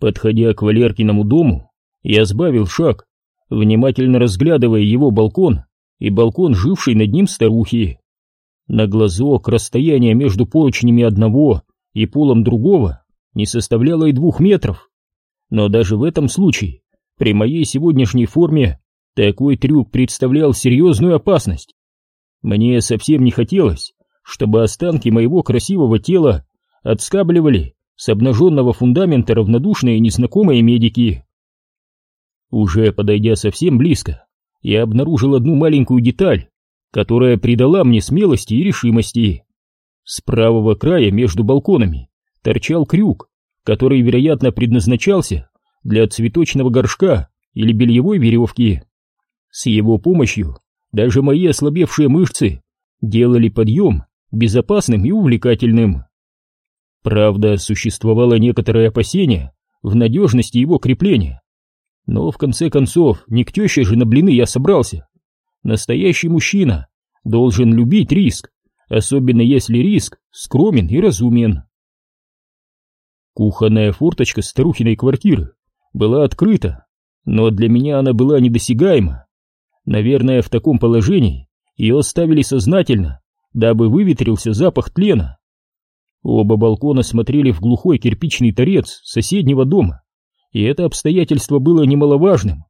Подходя к Валеркиному дому, я сбавил шаг, внимательно разглядывая его балкон и балкон, живший над ним старухи. На глазок расстояние между поручнями одного и полом другого не составляло и двух метров. Но даже в этом случае, при моей сегодняшней форме, такой трюк представлял серьезную опасность. Мне совсем не хотелось, чтобы останки моего красивого тела отскабливали с обнаженного фундамента равнодушные незнакомые медики. Уже подойдя совсем близко, я обнаружил одну маленькую деталь, которая придала мне смелости и решимости. С правого края между балконами торчал крюк, который, вероятно, предназначался для цветочного горшка или бельевой веревки. С его помощью даже мои ослабевшие мышцы делали подъем безопасным и увлекательным. Правда, существовало некоторое опасение в надежности его крепления. Но в конце концов, не к теще же на блины я собрался. Настоящий мужчина должен любить риск, особенно если риск скромен и разумен. Кухонная форточка старухиной квартиры была открыта, но для меня она была недосягаема. Наверное, в таком положении ее оставили сознательно, дабы выветрился запах тлена. Оба балкона смотрели в глухой кирпичный торец соседнего дома, и это обстоятельство было немаловажным,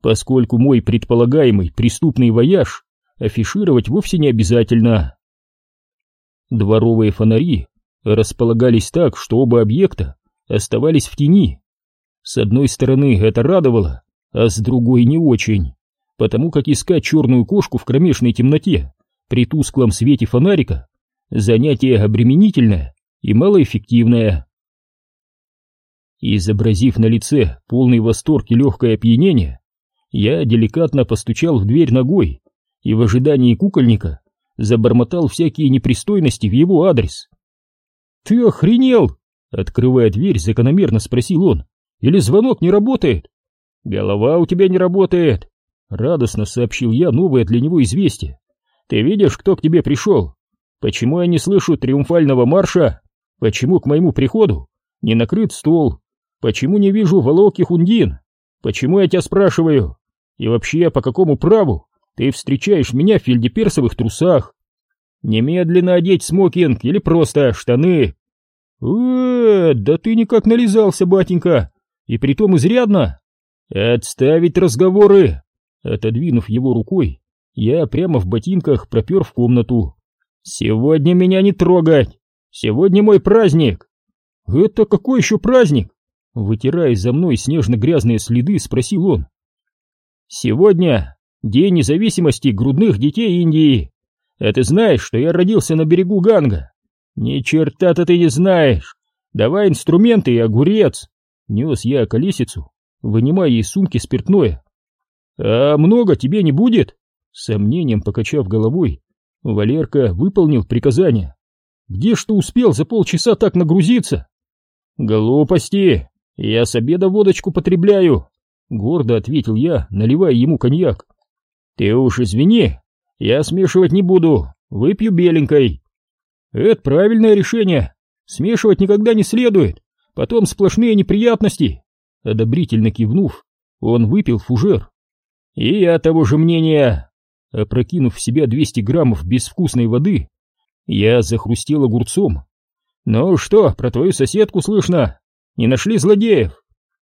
поскольку мой предполагаемый преступный вояж афишировать вовсе не обязательно. Дворовые фонари располагались так, что оба объекта оставались в тени. С одной стороны это радовало, а с другой не очень, потому как искать черную кошку в кромешной темноте при тусклом свете фонарика занятие обременительное и малоэффективное. Изобразив на лице полный восторг и легкое опьянение, я деликатно постучал в дверь ногой и в ожидании кукольника забормотал всякие непристойности в его адрес. «Ты охренел?» — открывая дверь, закономерно спросил он. «Или звонок не работает?» «Голова у тебя не работает!» — радостно сообщил я новое для него известие. «Ты видишь, кто к тебе пришел? Почему я не слышу триумфального марша? Почему к моему приходу не накрыт стол? Почему не вижу волоки хундин? Почему я тебя спрашиваю? И вообще, по какому праву ты встречаешь меня в фельдеперсовых трусах? Немедленно одеть смокинг или просто штаны. Э, да ты никак нализался, батенька, и притом изрядно. Отставить разговоры. Отодвинув его рукой, я прямо в ботинках пропер в комнату. Сегодня меня не трогать. Сегодня мой праздник. Это какой еще праздник? Вытирая за мной снежно-грязные следы, спросил он. Сегодня День независимости грудных детей Индии. А ты знаешь, что я родился на берегу Ганга? Ни черта-то ты не знаешь. Давай инструменты и огурец. Нес я колесицу, вынимая из сумки спиртное. А много тебе не будет? Сомнением покачав головой, Валерка выполнил приказание. Где что успел за полчаса так нагрузиться? Глупости. Я с обеда водочку потребляю. Гордо ответил я, наливая ему коньяк. Ты уж извини, я смешивать не буду, выпью беленькой. Это правильное решение. Смешивать никогда не следует, потом сплошные неприятности. Одобрительно кивнув, он выпил фужер. И я того же мнения. Опрокинув в себя 200 граммов безвкусной воды, я захрустел огурцом. Ну что, про твою соседку слышно? Не нашли злодеев?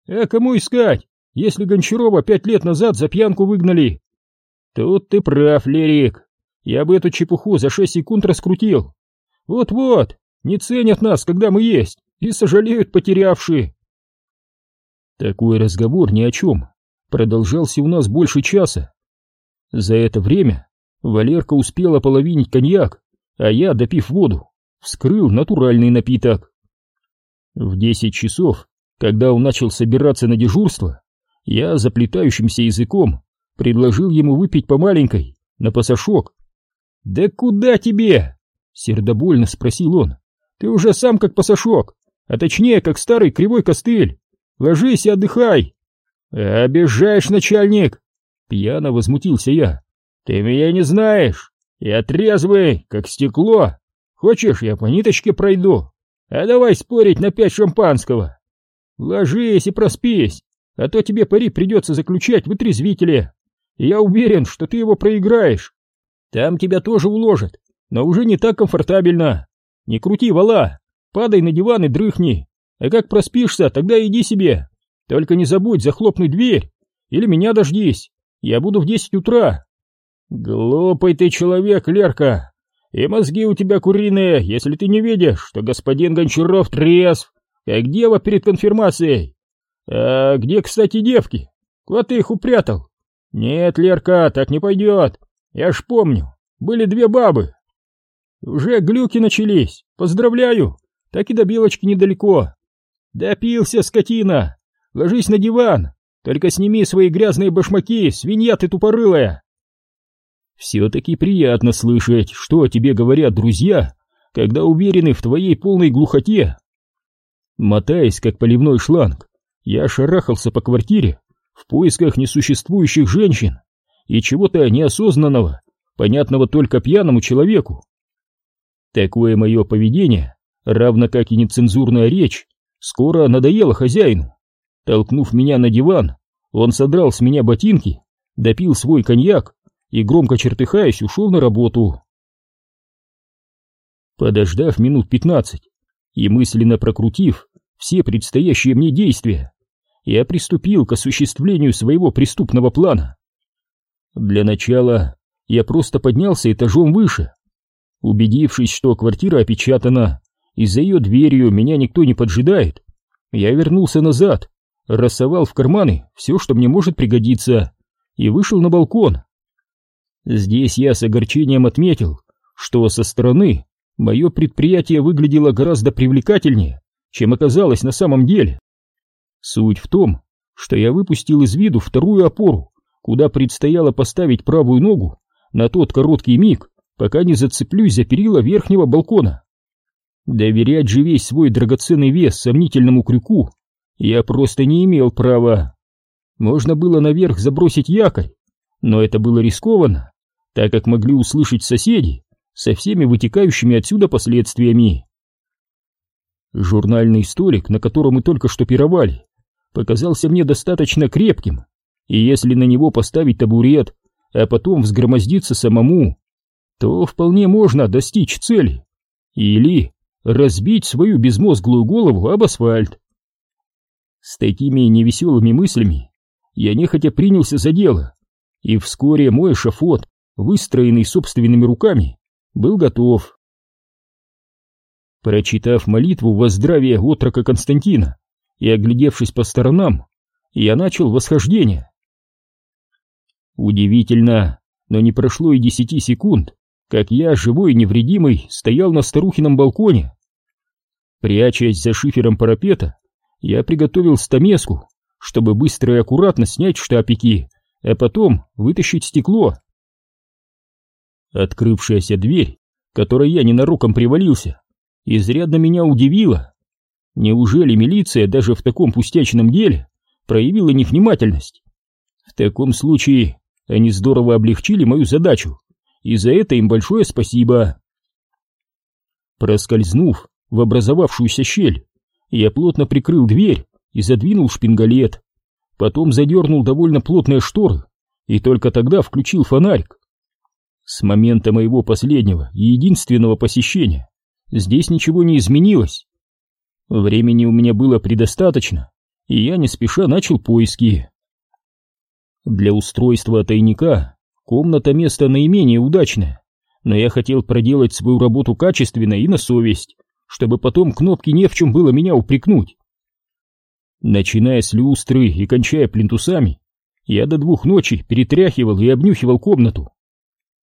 А кому искать, если Гончарова пять лет назад за пьянку выгнали? Тут ты прав, Лерик. Я бы эту чепуху за шесть секунд раскрутил. Вот-вот, не ценят нас, когда мы есть, и сожалеют потерявшие. Такой разговор ни о чем продолжался у нас больше часа. За это время Валерка успел ополовинить коньяк, а я, допив воду, вскрыл натуральный напиток. В десять часов, когда он начал собираться на дежурство, я заплетающимся языком предложил ему выпить по маленькой, на пасашок. «Да куда тебе?» — сердобольно спросил он. «Ты уже сам как пасашок, а точнее, как старый кривой костыль. Ложись и отдыхай!» «Обижаешь, начальник!» — пьяно возмутился я. «Ты меня не знаешь! Я трезвый, как стекло! Хочешь, я по ниточке пройду? А давай спорить на пять шампанского!» Ложись и проспись, а то тебе пари придется заключать в отрезвителе. Я уверен, что ты его проиграешь. Там тебя тоже уложат, но уже не так комфортабельно. Не крути вала, падай на диван и дрыхни. А как проспишься, тогда иди себе. Только не забудь захлопнуть дверь. Или меня дождись. Я буду в десять утра. Глупый ты человек, Лерка. И мозги у тебя куриные, если ты не видишь, что господин Гончаров трезв, как дева перед конфирмацией. А где, кстати, девки? Куда ты их упрятал? Нет, Лерка, так не пойдет. Я ж помню, были две бабы. Уже глюки начались, поздравляю, так и до белочки недалеко. Допился, скотина, ложись на диван, только сними свои грязные башмаки, свинья ты тупорылая. Все-таки приятно слышать, что о тебе говорят друзья, когда уверены в твоей полной глухоте. Мотаясь, как поливной шланг, я шарахался по квартире в поисках несуществующих женщин и чего-то неосознанного, понятного только пьяному человеку. Такое мое поведение, равно как и нецензурная речь, скоро надоело хозяину. Толкнув меня на диван, он содрал с меня ботинки, допил свой коньяк и, громко чертыхаясь, ушел на работу. Подождав минут пятнадцать и мысленно прокрутив все предстоящие мне действия, я приступил к осуществлению своего преступного плана. Для начала я просто поднялся этажом выше. Убедившись, что квартира опечатана, и за ее дверью меня никто не поджидает, я вернулся назад, рассовал в карманы все, что мне может пригодиться, и вышел на балкон. Здесь я с огорчением отметил, что со стороны мое предприятие выглядело гораздо привлекательнее, чем оказалось на самом деле. Суть в том, что я выпустил из виду вторую опору, куда предстояло поставить правую ногу на тот короткий миг, пока не зацеплюсь за перила верхнего балкона. Доверять же весь свой драгоценный вес сомнительному крюку я просто не имел права. Можно было наверх забросить якорь, но это было рискованно, так как могли услышать соседи со всеми вытекающими отсюда последствиями. Журнальный столик, на котором мы только что пировали, показался мне достаточно крепким, и если на него поставить табурет, а потом взгромоздиться самому, то вполне можно достичь цели. Или разбить свою безмозглую голову об асфальт. С такими невеселыми мыслями я нехотя принялся за дело, и вскоре мой эшафот, выстроенный собственными руками, был готов. Прочитав молитву во здравие отрока Константина и оглядевшись по сторонам, я начал восхождение. Удивительно, но не прошло и десяти секунд, как я, живой и невредимый, стоял на старухином балконе. Прячась за шифером парапета, я приготовил стамеску, чтобы быстро и аккуратно снять штапики, а потом вытащить стекло. Открывшаяся дверь, которой я ненароком привалился, изрядно меня удивила. Неужели милиция даже в таком пустячном деле проявила невнимательность? В таком случае они здорово облегчили мою задачу, и за это им большое спасибо. Проскользнув в образовавшуюся щель, я плотно прикрыл дверь и задвинул шпингалет, потом задернул довольно плотные шторы и только тогда включил фонарик. С момента моего последнего и единственного посещения здесь ничего не изменилось. Времени у меня было предостаточно, и я не спеша начал поиски. Для устройства тайника комната место наименее удачное, но я хотел проделать свою работу качественно и на совесть, чтобы потом кнопки не в чем было меня упрекнуть. Начиная с люстры и кончая плинтусами, я до двух ночи перетряхивал и обнюхивал комнату.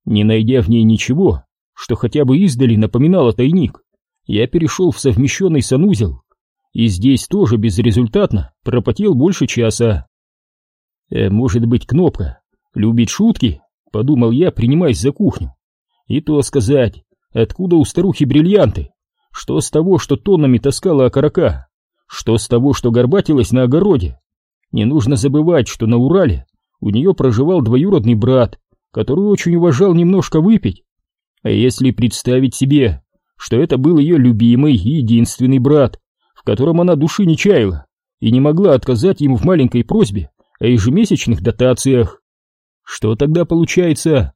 Не найдя в ней ничего, что хотя бы издали напоминало тайник, я перешел в совмещенный санузел, и здесь тоже безрезультатно пропотел больше часа. Э, может быть, кнопка любит шутки, подумал я, принимаясь за кухню. И то сказать, откуда у старухи бриллианты? Что с того, что тоннами таскала окорока? Что с того, что горбатилась на огороде? Не нужно забывать, что на Урале у нее проживал двоюродный брат, который очень уважал немножко выпить. А если представить себе, что это был ее любимый и единственный брат, в котором она души не чаяла, и не могла отказать ему в маленькой просьбе о ежемесячных дотациях. Что тогда получается?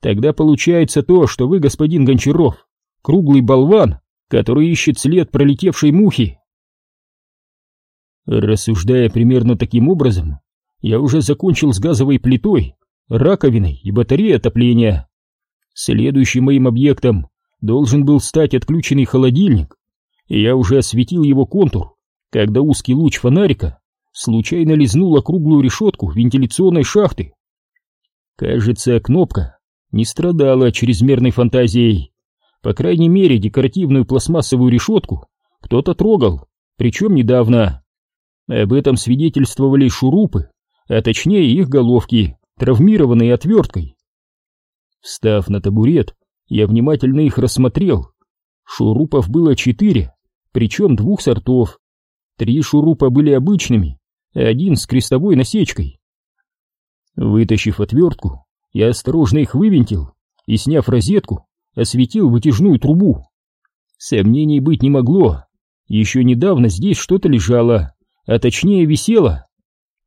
Тогда получается то, что вы, господин Гончаров, круглый болван, который ищет след пролетевшей мухи. Рассуждая примерно таким образом, я уже закончил с газовой плитой, раковиной и батареей отопления. Следующим моим объектом должен был стать отключенный холодильник, и я уже осветил его контур, когда узкий луч фонарика случайно лизнул округлую решетку вентиляционной шахты. Кажется, кнопка не страдала чрезмерной фантазией. По крайней мере, декоративную пластмассовую решетку кто-то трогал, причем недавно. Об этом свидетельствовали шурупы, а точнее их головки, травмированные отверткой. Встав на табурет, я внимательно их рассмотрел. Шурупов было четыре, причем двух сортов. Три шурупа были обычными, а один с крестовой насечкой. Вытащив отвертку, я осторожно их вывинтил и, сняв розетку, осветил вытяжную трубу. Сомнений быть не могло. Еще недавно здесь что-то лежало, а точнее висело.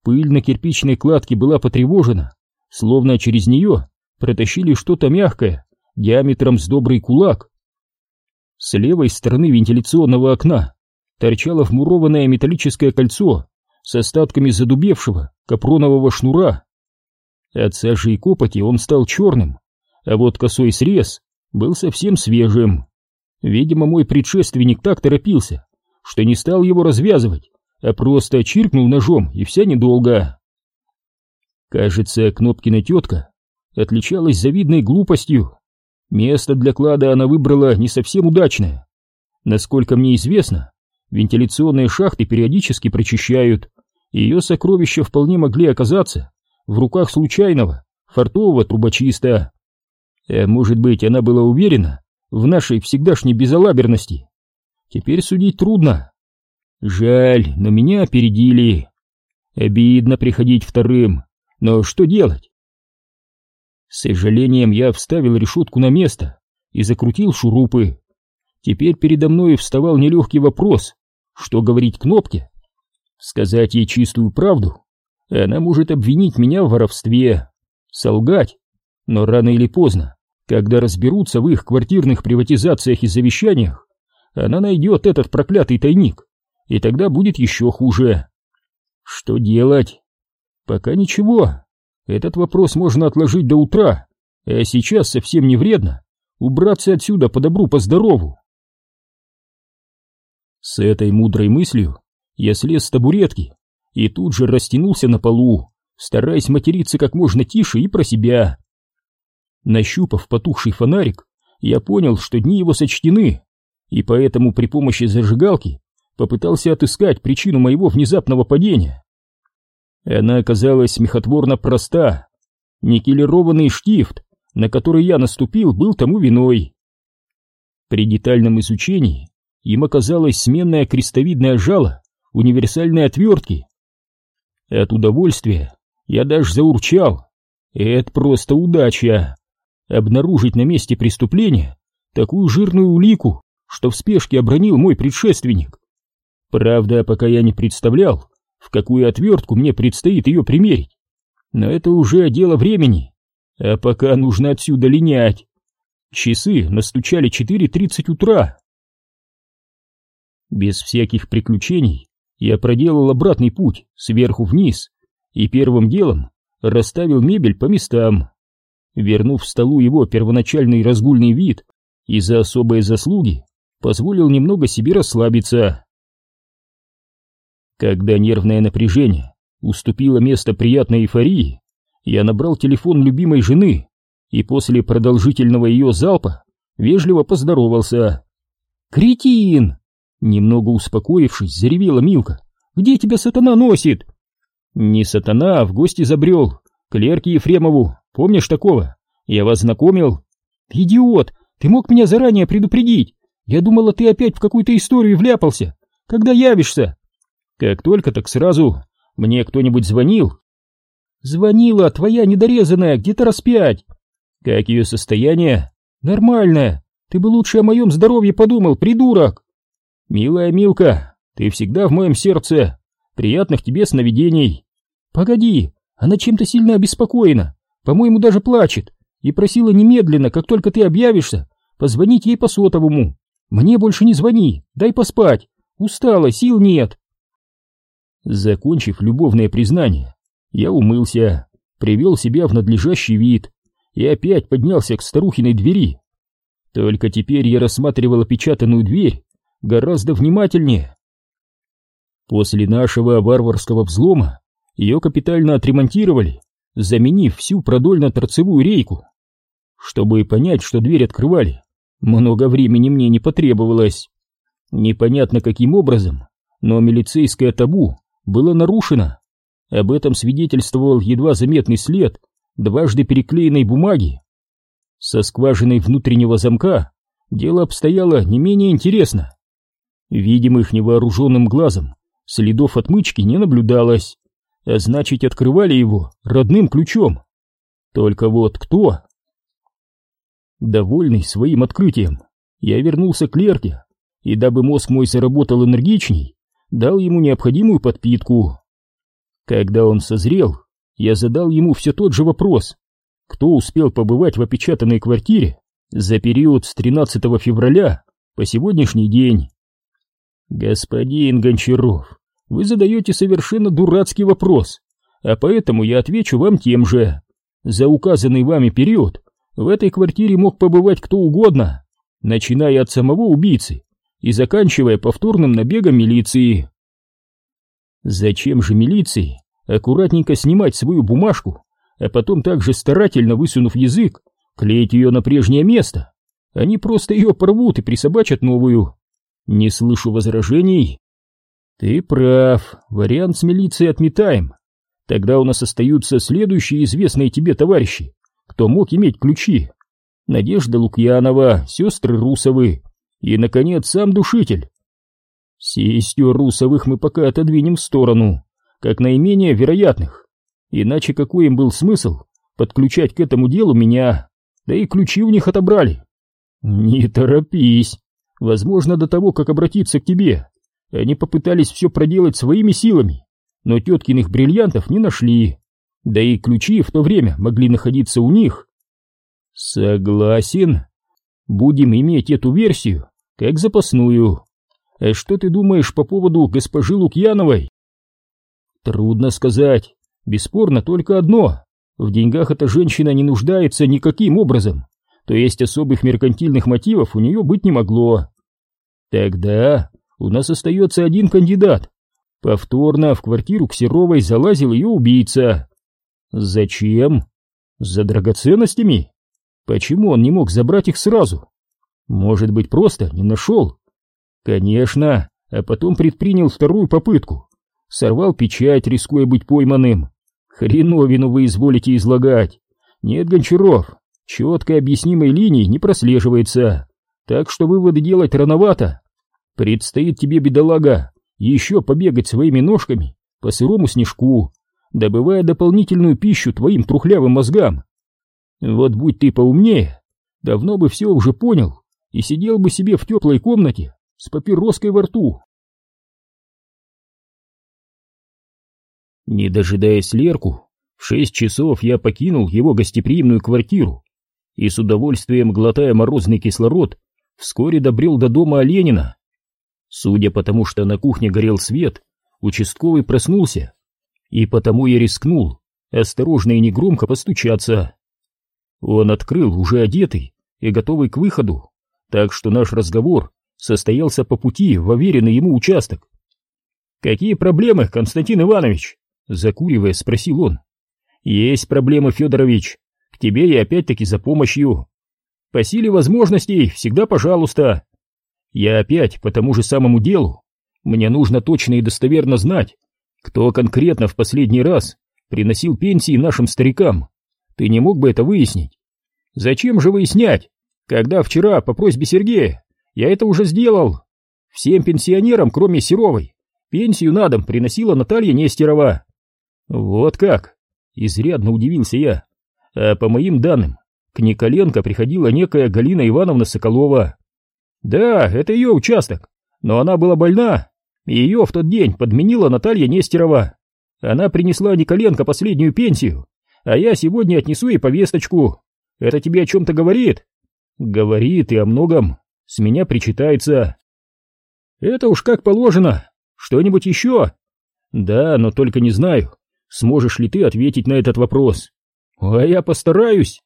Пыль на кирпичной кладке была потревожена, словно через нее протащили что-то мягкое, диаметром с добрый кулак. С левой стороны вентиляционного окна торчало вмурованное металлическое кольцо с остатками задубевшего капронового шнура. От сажи и копоти он стал черным, а вот косой срез был совсем свежим. Видимо, мой предшественник так торопился, что не стал его развязывать, а просто чиркнул ножом, и вся недолго. Кажется, Кнопкина тетка отличалась завидной глупостью. Место для клада она выбрала не совсем удачное. Насколько мне известно, вентиляционные шахты периодически прочищают, и ее сокровища вполне могли оказаться в руках случайного, фартового трубочиста. А может быть, она была уверена в нашей всегдашней безалаберности. Теперь судить трудно. Жаль, но меня опередили. Обидно приходить вторым, но что делать? С сожалением я вставил решетку на место и закрутил шурупы. Теперь передо мной вставал нелегкий вопрос, что говорить кнопке? Сказать ей чистую правду она может обвинить меня в воровстве, солгать, но рано или поздно, когда разберутся в их квартирных приватизациях и завещаниях, она найдет этот проклятый тайник, и тогда будет еще хуже. Что делать? Пока ничего. Этот вопрос можно отложить до утра, а сейчас совсем не вредно убраться отсюда по добру, по здорову. С этой мудрой мыслью я слез с табуретки и тут же растянулся на полу, стараясь материться как можно тише и про себя. Нащупав потухший фонарик, я понял, что дни его сочтены, и поэтому при помощи зажигалки попытался отыскать причину моего внезапного падения. Она оказалась смехотворно проста. Никелированный штифт, на который я наступил, был тому виной. При детальном изучении им оказалась сменная крестовидная жало универсальной отвертки, от удовольствия я даже заурчал. Это просто удача. Обнаружить на месте преступления такую жирную улику, что в спешке обронил мой предшественник. Правда, пока я не представлял, в какую отвертку мне предстоит ее примерить. Но это уже дело времени. А пока нужно отсюда линять. Часы настучали 4.30 утра. Без всяких приключений я проделал обратный путь сверху вниз и первым делом расставил мебель по местам. Вернув столу его первоначальный разгульный вид и за особые заслуги, позволил немного себе расслабиться. Когда нервное напряжение уступило место приятной эйфории, я набрал телефон любимой жены и после продолжительного ее залпа вежливо поздоровался. «Кретин!» Немного успокоившись, заревела Милка. «Где тебя сатана носит?» «Не сатана, а в гости забрел. Клерке Ефремову. Помнишь такого? Я вас знакомил?» «Идиот! Ты мог меня заранее предупредить! Я думала, ты опять в какую-то историю вляпался. Когда явишься?» «Как только, так сразу. Мне кто-нибудь звонил?» «Звонила, твоя недорезанная, где-то раз пять». «Как ее состояние?» «Нормальное. Ты бы лучше о моем здоровье подумал, придурок!» «Милая Милка, ты всегда в моем сердце, Приятных тебе сновидений. Погоди, она чем-то сильно обеспокоена, по-моему, даже плачет, и просила немедленно, как только ты объявишься, позвонить ей по сотовому. Мне больше не звони, дай поспать, устала, сил нет. Закончив любовное признание, я умылся, привел себя в надлежащий вид и опять поднялся к старухиной двери. Только теперь я рассматривал опечатанную дверь гораздо внимательнее. После нашего варварского взлома ее капитально отремонтировали, заменив всю продольно-торцевую рейку. Чтобы понять, что дверь открывали, много времени мне не потребовалось. Непонятно каким образом, но милицейское табу было нарушено. Об этом свидетельствовал едва заметный след дважды переклеенной бумаги. Со скважиной внутреннего замка дело обстояло не менее интересно. Видимых невооруженным глазом следов отмычки не наблюдалось, а значит открывали его родным ключом. Только вот кто? Довольный своим открытием, я вернулся к Лерке, и дабы мозг мой заработал энергичней, дал ему необходимую подпитку. Когда он созрел, я задал ему все тот же вопрос, кто успел побывать в опечатанной квартире за период с 13 февраля по сегодняшний день. Господин Гончаров, вы задаете совершенно дурацкий вопрос, а поэтому я отвечу вам тем же. За указанный вами период в этой квартире мог побывать кто угодно, начиная от самого убийцы и заканчивая повторным набегом милиции. Зачем же милиции аккуратненько снимать свою бумажку, а потом также старательно высунув язык, клеить ее на прежнее место? Они просто ее порвут и присобачат новую. Не слышу возражений. Ты прав, вариант с милицией отметаем. Тогда у нас остаются следующие известные тебе товарищи, кто мог иметь ключи. Надежда Лукьянова, сестры Русовы и, наконец, сам душитель. Сестер Русовых мы пока отодвинем в сторону, как наименее вероятных. Иначе какой им был смысл подключать к этому делу меня? Да и ключи у них отобрали. Не торопись. Возможно, до того, как обратиться к тебе, они попытались все проделать своими силами, но теткиных бриллиантов не нашли. Да и ключи в то время могли находиться у них. Согласен. Будем иметь эту версию как запасную. А что ты думаешь по поводу госпожи Лукьяновой? Трудно сказать. Бесспорно только одно. В деньгах эта женщина не нуждается никаким образом. То есть особых меркантильных мотивов у нее быть не могло. Тогда у нас остается один кандидат. Повторно в квартиру к Серовой залазил ее убийца. Зачем? За драгоценностями? Почему он не мог забрать их сразу? Может быть, просто не нашел? Конечно, а потом предпринял вторую попытку. Сорвал печать, рискуя быть пойманным. Хреновину вы изволите излагать. Нет, Гончаров, четкой объяснимой линии не прослеживается. Так что выводы делать рановато. Предстоит тебе, бедолага, еще побегать своими ножками по сырому снежку, добывая дополнительную пищу твоим трухлявым мозгам. Вот будь ты поумнее, давно бы все уже понял и сидел бы себе в теплой комнате с папироской во рту. Не дожидаясь Лерку, в шесть часов я покинул его гостеприимную квартиру и с удовольствием, глотая морозный кислород, вскоре добрел до дома Оленина. Судя по тому, что на кухне горел свет, участковый проснулся, и потому я рискнул осторожно и негромко постучаться. Он открыл, уже одетый и готовый к выходу, так что наш разговор состоялся по пути в уверенный ему участок. «Какие проблемы, Константин Иванович?» Закуривая, спросил он. «Есть проблемы, Федорович. К тебе я опять-таки за помощью. По силе возможностей всегда пожалуйста. Я опять по тому же самому делу. Мне нужно точно и достоверно знать, кто конкретно в последний раз приносил пенсии нашим старикам. Ты не мог бы это выяснить? Зачем же выяснять, когда вчера по просьбе Сергея я это уже сделал? Всем пенсионерам, кроме Серовой, пенсию на дом приносила Наталья Нестерова. Вот как? Изрядно удивился я. А по моим данным, к Николенко приходила некая Галина Ивановна Соколова. Да, это ее участок, но она была больна. Ее в тот день подменила Наталья Нестерова. Она принесла Николенко последнюю пенсию, а я сегодня отнесу ей повесточку. Это тебе о чем-то говорит? Говорит и о многом. С меня причитается. Это уж как положено. Что-нибудь еще? Да, но только не знаю, сможешь ли ты ответить на этот вопрос. А я постараюсь.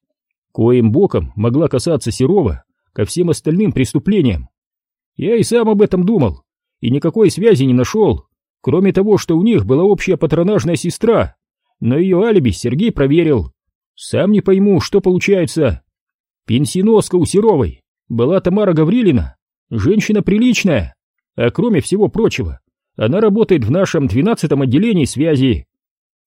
Коим боком могла касаться Серова ко всем остальным преступлениям. Я и сам об этом думал, и никакой связи не нашел, кроме того, что у них была общая патронажная сестра, но ее алиби Сергей проверил. Сам не пойму, что получается. Пенсиноска у Серовой была Тамара Гаврилина, женщина приличная, а кроме всего прочего, она работает в нашем двенадцатом отделении связи.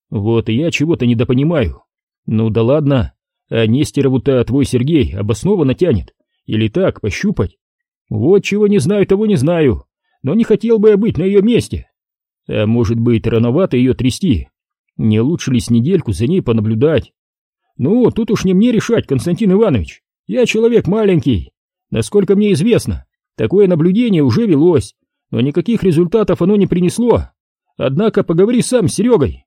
Вот я чего-то недопонимаю. Ну да ладно, а Нестерову-то твой Сергей обоснованно тянет. Или так, пощупать. Вот чего не знаю, того не знаю. Но не хотел бы я быть на ее месте. А может быть, рановато ее трясти. Не лучше ли с недельку за ней понаблюдать? Ну, тут уж не мне решать, Константин Иванович. Я человек маленький. Насколько мне известно, такое наблюдение уже велось, но никаких результатов оно не принесло. Однако поговори сам с Серегой.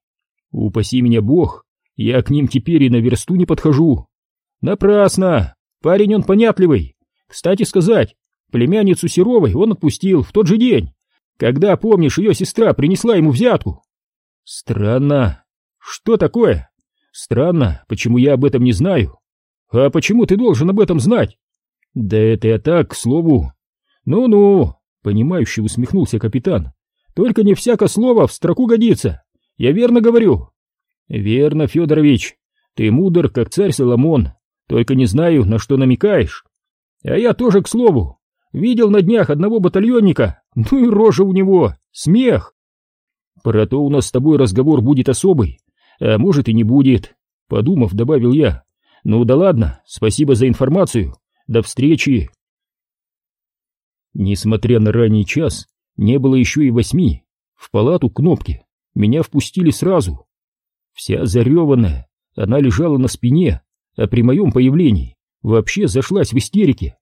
Упаси меня Бог, я к ним теперь и на версту не подхожу. Напрасно. Парень он понятливый. Кстати сказать, племянницу Серовой он отпустил в тот же день, когда, помнишь, ее сестра принесла ему взятку. Странно. Что такое? Странно, почему я об этом не знаю. А почему ты должен об этом знать? Да это я так, к слову. Ну-ну, понимающе усмехнулся капитан. Только не всяко слово в строку годится. Я верно говорю. Верно, Федорович. Ты мудр, как царь Соломон. Только не знаю, на что намекаешь. А я тоже, к слову, видел на днях одного батальонника. Ну и рожа у него. Смех. Про то у нас с тобой разговор будет особый. А может и не будет. Подумав, добавил я. Ну да ладно, спасибо за информацию. До встречи. Несмотря на ранний час, не было еще и восьми. В палату кнопки меня впустили сразу. Вся зареванная, она лежала на спине, а при моем появлении вообще зашлась в истерике.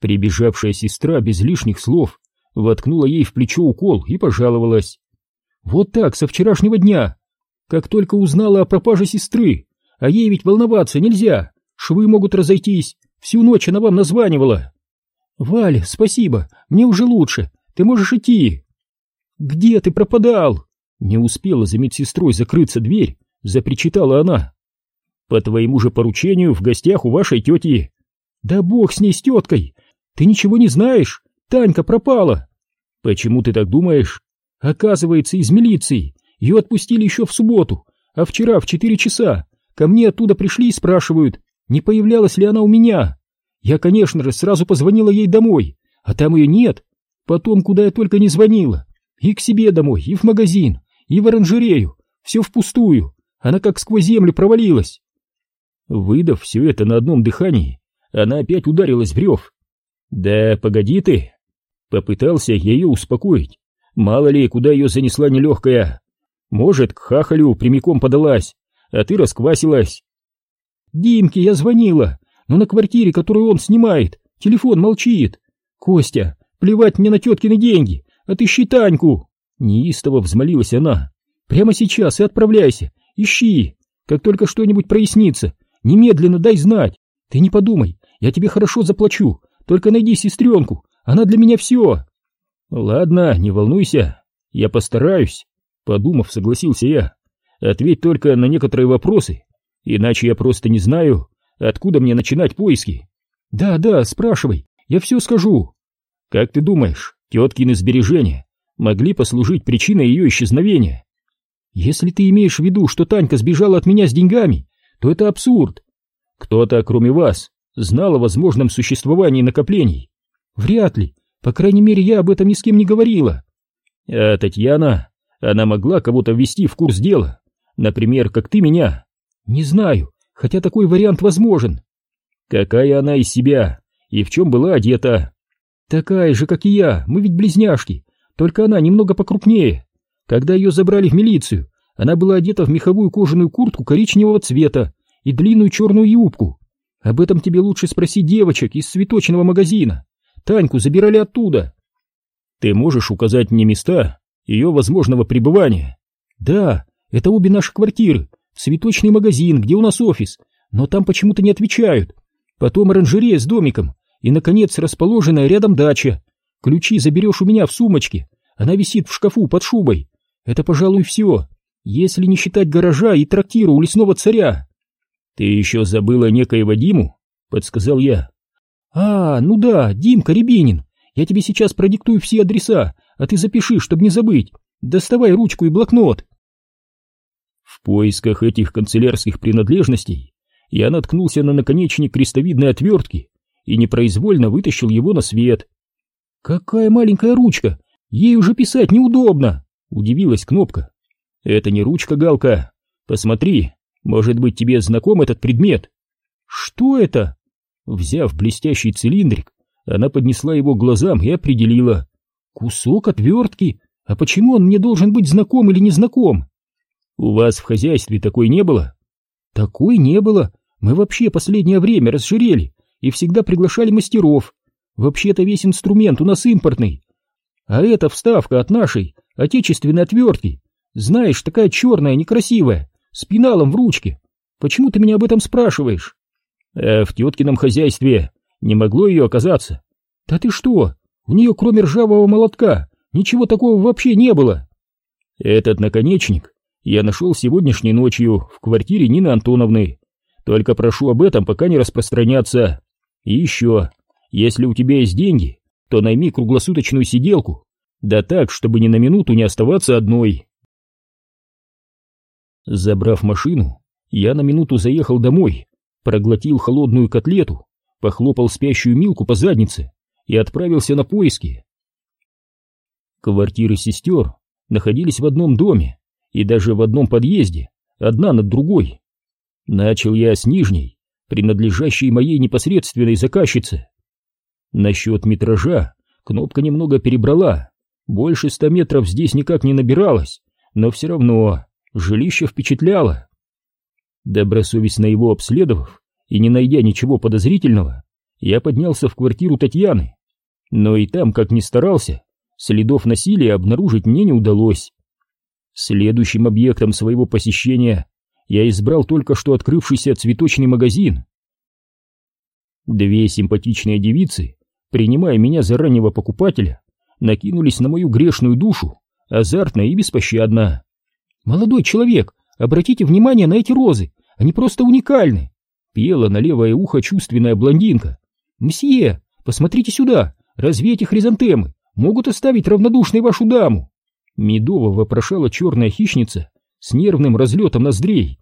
Прибежавшая сестра без лишних слов воткнула ей в плечо укол и пожаловалась. Вот так, со вчерашнего дня. Как только узнала о пропаже сестры, а ей ведь волноваться нельзя, швы могут разойтись, всю ночь она вам названивала. Валя, спасибо, мне уже лучше, ты можешь идти. Где ты пропадал? Не успела за медсестрой закрыться дверь, запричитала она. По твоему же поручению в гостях у вашей тети. Да бог с ней с теткой, ты ничего не знаешь, Танька пропала. Почему ты так думаешь? Оказывается, из милиции. Ее отпустили еще в субботу, а вчера в четыре часа ко мне оттуда пришли и спрашивают, не появлялась ли она у меня. Я, конечно же, сразу позвонила ей домой, а там ее нет. Потом, куда я только не звонила. И к себе домой, и в магазин, и в оранжерею. Все впустую. Она как сквозь землю провалилась. Выдав все это на одном дыхании, она опять ударилась в рев. «Да погоди ты!» Попытался я ее успокоить. Мало ли, куда ее занесла нелегкая. Может, к хахалю прямиком подалась, а ты расквасилась. Димке я звонила, но на квартире, которую он снимает, телефон молчит. Костя, плевать мне на теткины деньги, отыщи Таньку. Неистово взмолилась она. Прямо сейчас и отправляйся, ищи. Как только что-нибудь прояснится, немедленно дай знать. Ты не подумай, я тебе хорошо заплачу, только найди сестренку, она для меня все. Ладно, не волнуйся, я постараюсь. Подумав, согласился я. Ответь только на некоторые вопросы, иначе я просто не знаю, откуда мне начинать поиски. Да, да, спрашивай, я все скажу. Как ты думаешь, теткины сбережения могли послужить причиной ее исчезновения? Если ты имеешь в виду, что Танька сбежала от меня с деньгами, то это абсурд. Кто-то, кроме вас, знал о возможном существовании накоплений. Вряд ли. По крайней мере, я об этом ни с кем не говорила. А Татьяна, она могла кого-то ввести в курс дела. Например, как ты меня. Не знаю, хотя такой вариант возможен. Какая она из себя и в чем была одета? Такая же, как и я, мы ведь близняшки, только она немного покрупнее. Когда ее забрали в милицию, она была одета в меховую кожаную куртку коричневого цвета и длинную черную юбку. Об этом тебе лучше спросить девочек из цветочного магазина. Таньку забирали оттуда. Ты можешь указать мне места ее возможного пребывания? Да, это обе наши квартиры, цветочный магазин, где у нас офис, но там почему-то не отвечают. Потом оранжерея с домиком и, наконец, расположенная рядом дача. Ключи заберешь у меня в сумочке, она висит в шкафу под шубой. Это, пожалуй, все, если не считать гаража и трактира у лесного царя. Ты еще забыла некоего Диму? Подсказал я. А, ну да, Димка Рябинин. Я тебе сейчас продиктую все адреса, а ты запиши, чтобы не забыть. Доставай ручку и блокнот. Поисках этих канцелярских принадлежностей я наткнулся на наконечник крестовидной отвертки и непроизвольно вытащил его на свет. «Какая маленькая ручка! Ей уже писать неудобно!» — удивилась Кнопка. «Это не ручка, Галка. Посмотри, может быть, тебе знаком этот предмет?» «Что это?» Взяв блестящий цилиндрик, она поднесла его к глазам и определила. «Кусок отвертки? А почему он мне должен быть знаком или незнаком?» «У вас в хозяйстве такой не было?» «Такой не было. Мы вообще последнее время расширели и всегда приглашали мастеров. Вообще-то весь инструмент у нас импортный. А эта вставка от нашей, отечественной отвертки. Знаешь, такая черная, некрасивая, с пеналом в ручке. Почему ты меня об этом спрашиваешь? А в теткином хозяйстве не могло ее оказаться. Да ты что? У нее кроме ржавого молотка ничего такого вообще не было. Этот наконечник я нашел сегодняшней ночью в квартире Нины Антоновны. Только прошу об этом пока не распространяться. И еще, если у тебя есть деньги, то найми круглосуточную сиделку, да так, чтобы ни на минуту не оставаться одной. Забрав машину, я на минуту заехал домой, проглотил холодную котлету, похлопал спящую Милку по заднице и отправился на поиски. Квартиры сестер находились в одном доме и даже в одном подъезде, одна над другой. Начал я с нижней, принадлежащей моей непосредственной заказчице. Насчет метража кнопка немного перебрала, больше ста метров здесь никак не набиралось, но все равно жилище впечатляло. Добросовестно его обследовав и не найдя ничего подозрительного, я поднялся в квартиру Татьяны. Но и там, как ни старался, следов насилия обнаружить мне не удалось. Следующим объектом своего посещения я избрал только что открывшийся цветочный магазин. Две симпатичные девицы, принимая меня за раннего покупателя, накинулись на мою грешную душу, азартно и беспощадно. «Молодой человек, обратите внимание на эти розы, они просто уникальны!» Пела на левое ухо чувственная блондинка. «Мсье, посмотрите сюда, разве эти хризантемы могут оставить равнодушной вашу даму?» Медово вопрошала черная хищница с нервным разлетом ноздрей.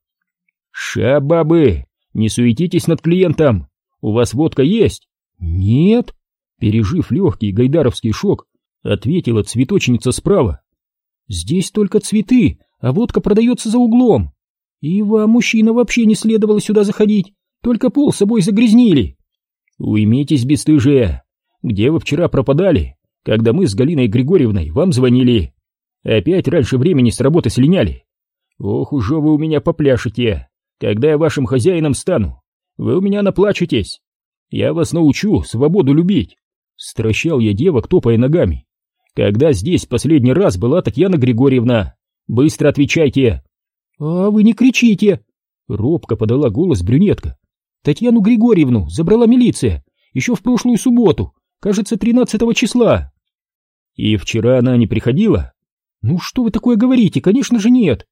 «Ша, бабы, не суетитесь над клиентом, у вас водка есть?» «Нет», пережив легкий гайдаровский шок, ответила цветочница справа. «Здесь только цветы, а водка продается за углом. И вам, мужчина, вообще не следовало сюда заходить, только пол собой загрязнили». «Уймитесь, бесстыжие. Где вы вчера пропадали, когда мы с Галиной Григорьевной вам звонили? Опять раньше времени с работы слиняли? Ох уж вы у меня попляшете, когда я вашим хозяином стану. Вы у меня наплачетесь. Я вас научу свободу любить». Стращал я девок, топая ногами. Когда здесь последний раз была Татьяна Григорьевна? Быстро отвечайте. А вы не кричите. Робко подала голос брюнетка. Татьяну Григорьевну забрала милиция еще в прошлую субботу, кажется, 13 числа. И вчера она не приходила? Ну что вы такое говорите? Конечно же нет.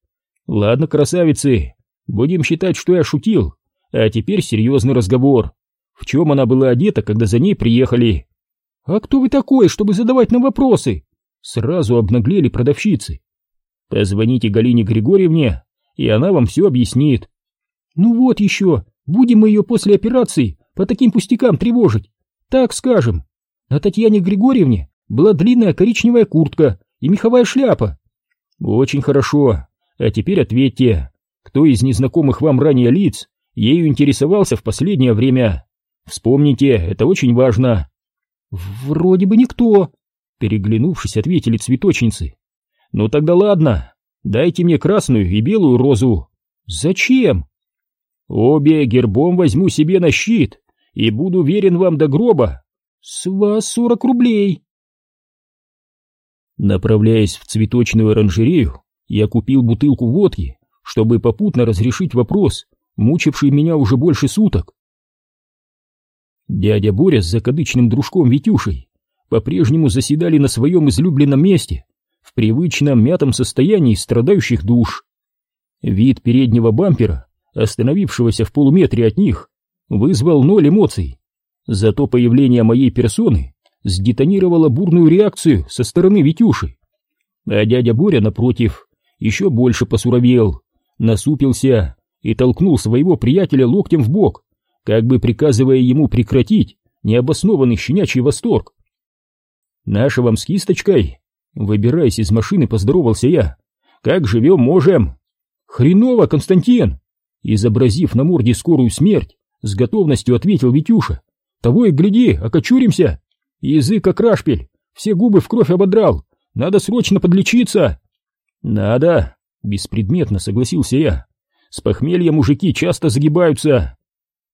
Ладно, красавицы, будем считать, что я шутил. А теперь серьезный разговор. В чем она была одета, когда за ней приехали? «А кто вы такой, чтобы задавать нам вопросы?» Сразу обнаглели продавщицы. «Позвоните Галине Григорьевне, и она вам все объяснит». «Ну вот еще, будем мы ее после операции по таким пустякам тревожить. Так скажем, на Татьяне Григорьевне была длинная коричневая куртка и меховая шляпа». «Очень хорошо. А теперь ответьте, кто из незнакомых вам ранее лиц ею интересовался в последнее время? Вспомните, это очень важно». «Вроде бы никто», — переглянувшись, ответили цветочницы. «Ну тогда ладно, дайте мне красную и белую розу». «Зачем?» «Обе гербом возьму себе на щит и буду верен вам до гроба». «С вас сорок рублей». Направляясь в цветочную оранжерею, я купил бутылку водки, чтобы попутно разрешить вопрос, мучивший меня уже больше суток. Дядя Боря с закадычным дружком Витюшей по-прежнему заседали на своем излюбленном месте, в привычном мятом состоянии страдающих душ. Вид переднего бампера, остановившегося в полуметре от них, вызвал ноль эмоций. Зато появление моей персоны сдетонировало бурную реакцию со стороны Витюши. А дядя Боря, напротив, еще больше посуровел, насупился и толкнул своего приятеля локтем в бок, как бы приказывая ему прекратить необоснованный щенячий восторг. «Наша вам с кисточкой?» Выбираясь из машины, поздоровался я. «Как живем, можем?» «Хреново, Константин!» Изобразив на морде скорую смерть, с готовностью ответил Витюша. «Того и гляди, окочуримся! Язык как рашпиль, все губы в кровь ободрал, надо срочно подлечиться!» «Надо!» — беспредметно согласился я. «С похмелья мужики часто загибаются!»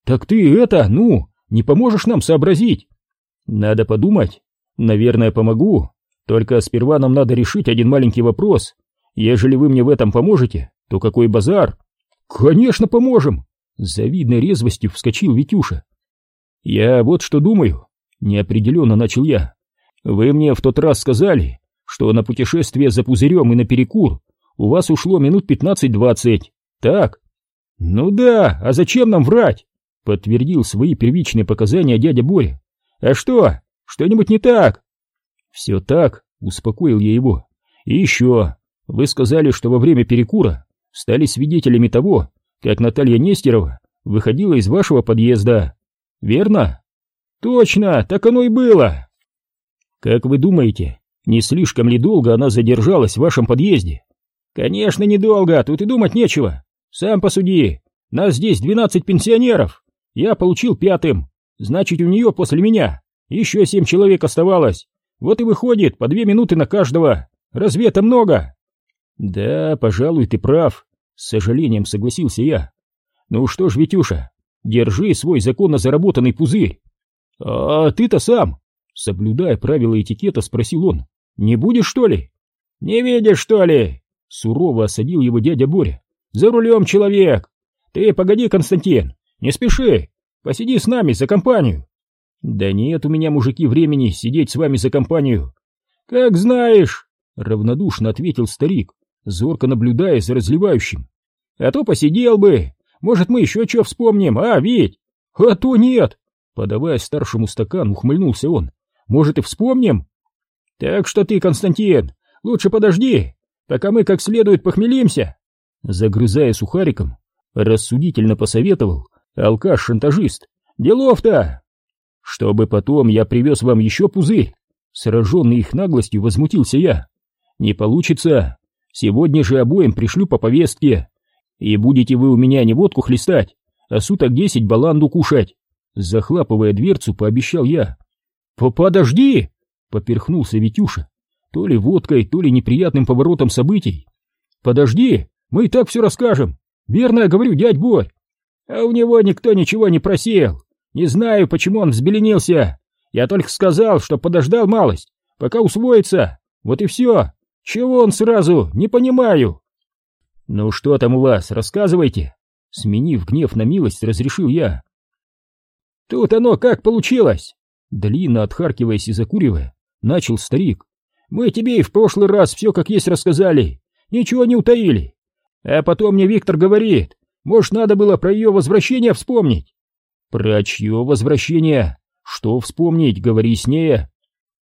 «Так ты это, ну, не поможешь нам сообразить?» «Надо подумать. Наверное, помогу. Только сперва нам надо решить один маленький вопрос. Ежели вы мне в этом поможете, то какой базар?» «Конечно поможем!» С завидной резвостью вскочил Витюша. «Я вот что думаю», — неопределенно начал я. «Вы мне в тот раз сказали, что на путешествие за пузырем и на перекур у вас ушло минут пятнадцать-двадцать, так?» «Ну да, а зачем нам врать?» — подтвердил свои первичные показания дядя Боря. «А что, что-нибудь не так?» «Все так», — успокоил я его. «И еще, вы сказали, что во время перекура стали свидетелями того, как Наталья Нестерова выходила из вашего подъезда. Верно? Точно, так оно и было. Как вы думаете, не слишком ли долго она задержалась в вашем подъезде? Конечно, недолго, тут и думать нечего. Сам посуди, нас здесь двенадцать пенсионеров. Я получил пятым, значит, у нее после меня еще семь человек оставалось. Вот и выходит по две минуты на каждого. Разве это много? Да, пожалуй, ты прав. С сожалением согласился я. Ну что ж, Витюша, держи свой законно заработанный пузырь. А ты-то сам, соблюдая правила этикета, спросил он. Не будешь, что ли? Не видишь, что ли? Сурово осадил его дядя Боря. За рулем человек. Ты погоди, Константин, не спеши. Посиди с нами за компанию. Да нет у меня, мужики, времени сидеть с вами за компанию. Как знаешь, равнодушно ответил старик зорко наблюдая за разливающим. «А то посидел бы! Может, мы еще что вспомним, а, ведь?» «А то нет!» Подавая старшему стакан, ухмыльнулся он. «Может, и вспомним?» «Так что ты, Константин, лучше подожди, пока мы как следует похмелимся!» Загрызая сухариком, рассудительно посоветовал алкаш-шантажист. «Делов-то!» «Чтобы потом я привез вам еще пузырь!» Сраженный их наглостью возмутился я. «Не получится, Сегодня же обоим пришлю по повестке. И будете вы у меня не водку хлестать, а суток десять баланду кушать. Захлапывая дверцу, пообещал я. «Подожди!» — поперхнулся Витюша. То ли водкой, то ли неприятным поворотом событий. «Подожди, мы и так все расскажем. Верно я говорю, дядь Борь. А у него никто ничего не просил. Не знаю, почему он взбеленился. Я только сказал, что подождал малость, пока усвоится. Вот и все. Чего он сразу? Не понимаю. Ну что там у вас, рассказывайте. Сменив гнев на милость, разрешил я. Тут оно как получилось. Длинно отхаркиваясь и закуривая, начал старик. Мы тебе и в прошлый раз все как есть рассказали, ничего не утаили. А потом мне Виктор говорит, может, надо было про ее возвращение вспомнить. Про чье возвращение? Что вспомнить, говори яснее.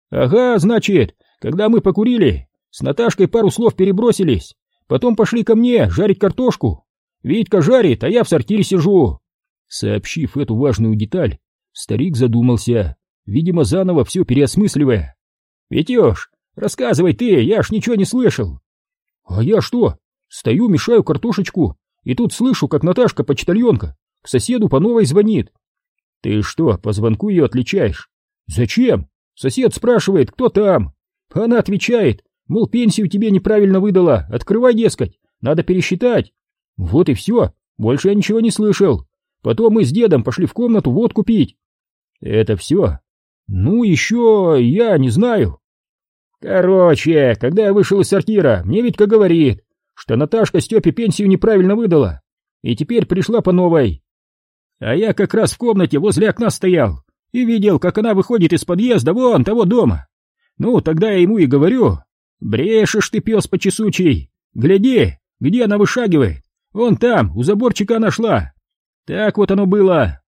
Ага, значит, когда мы покурили, с Наташкой пару слов перебросились, потом пошли ко мне жарить картошку. Витька жарит, а я в сортире сижу. Сообщив эту важную деталь, старик задумался, видимо, заново все переосмысливая. «Витёш, рассказывай ты, я ж ничего не слышал». «А я что? Стою, мешаю картошечку, и тут слышу, как Наташка-почтальонка к соседу по новой звонит». «Ты что, по звонку ее отличаешь?» «Зачем?» Сосед спрашивает, кто там. Она отвечает, Мол, пенсию тебе неправильно выдала, открывай, дескать, надо пересчитать. Вот и все, больше я ничего не слышал. Потом мы с дедом пошли в комнату водку пить. Это все? Ну, еще я не знаю. Короче, когда я вышел из сортира, мне Витька говорит, что Наташка Степе пенсию неправильно выдала, и теперь пришла по новой. А я как раз в комнате возле окна стоял и видел, как она выходит из подъезда вон того дома. Ну, тогда я ему и говорю, брешешь ты, пес почесучий, гляди, где она вышагивает, вон там, у заборчика нашла. Так вот оно было.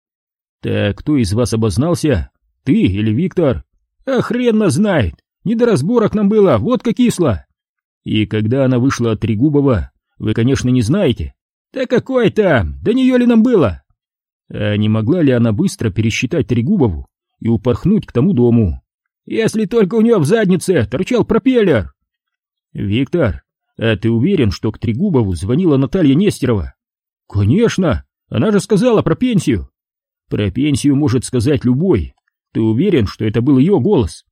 Так кто из вас обознался? Ты или Виктор? А знает, не до разборок нам было, водка кисла. И когда она вышла от Трегубова, вы, конечно, не знаете. Да какой там, до нее ли нам было? А не могла ли она быстро пересчитать Трегубову и упорхнуть к тому дому? Если только у нее в заднице торчал пропеллер. Виктор, а ты уверен, что к Трегубову звонила Наталья Нестерова? Конечно, она же сказала про пенсию. Про пенсию может сказать любой. Ты уверен, что это был ее голос?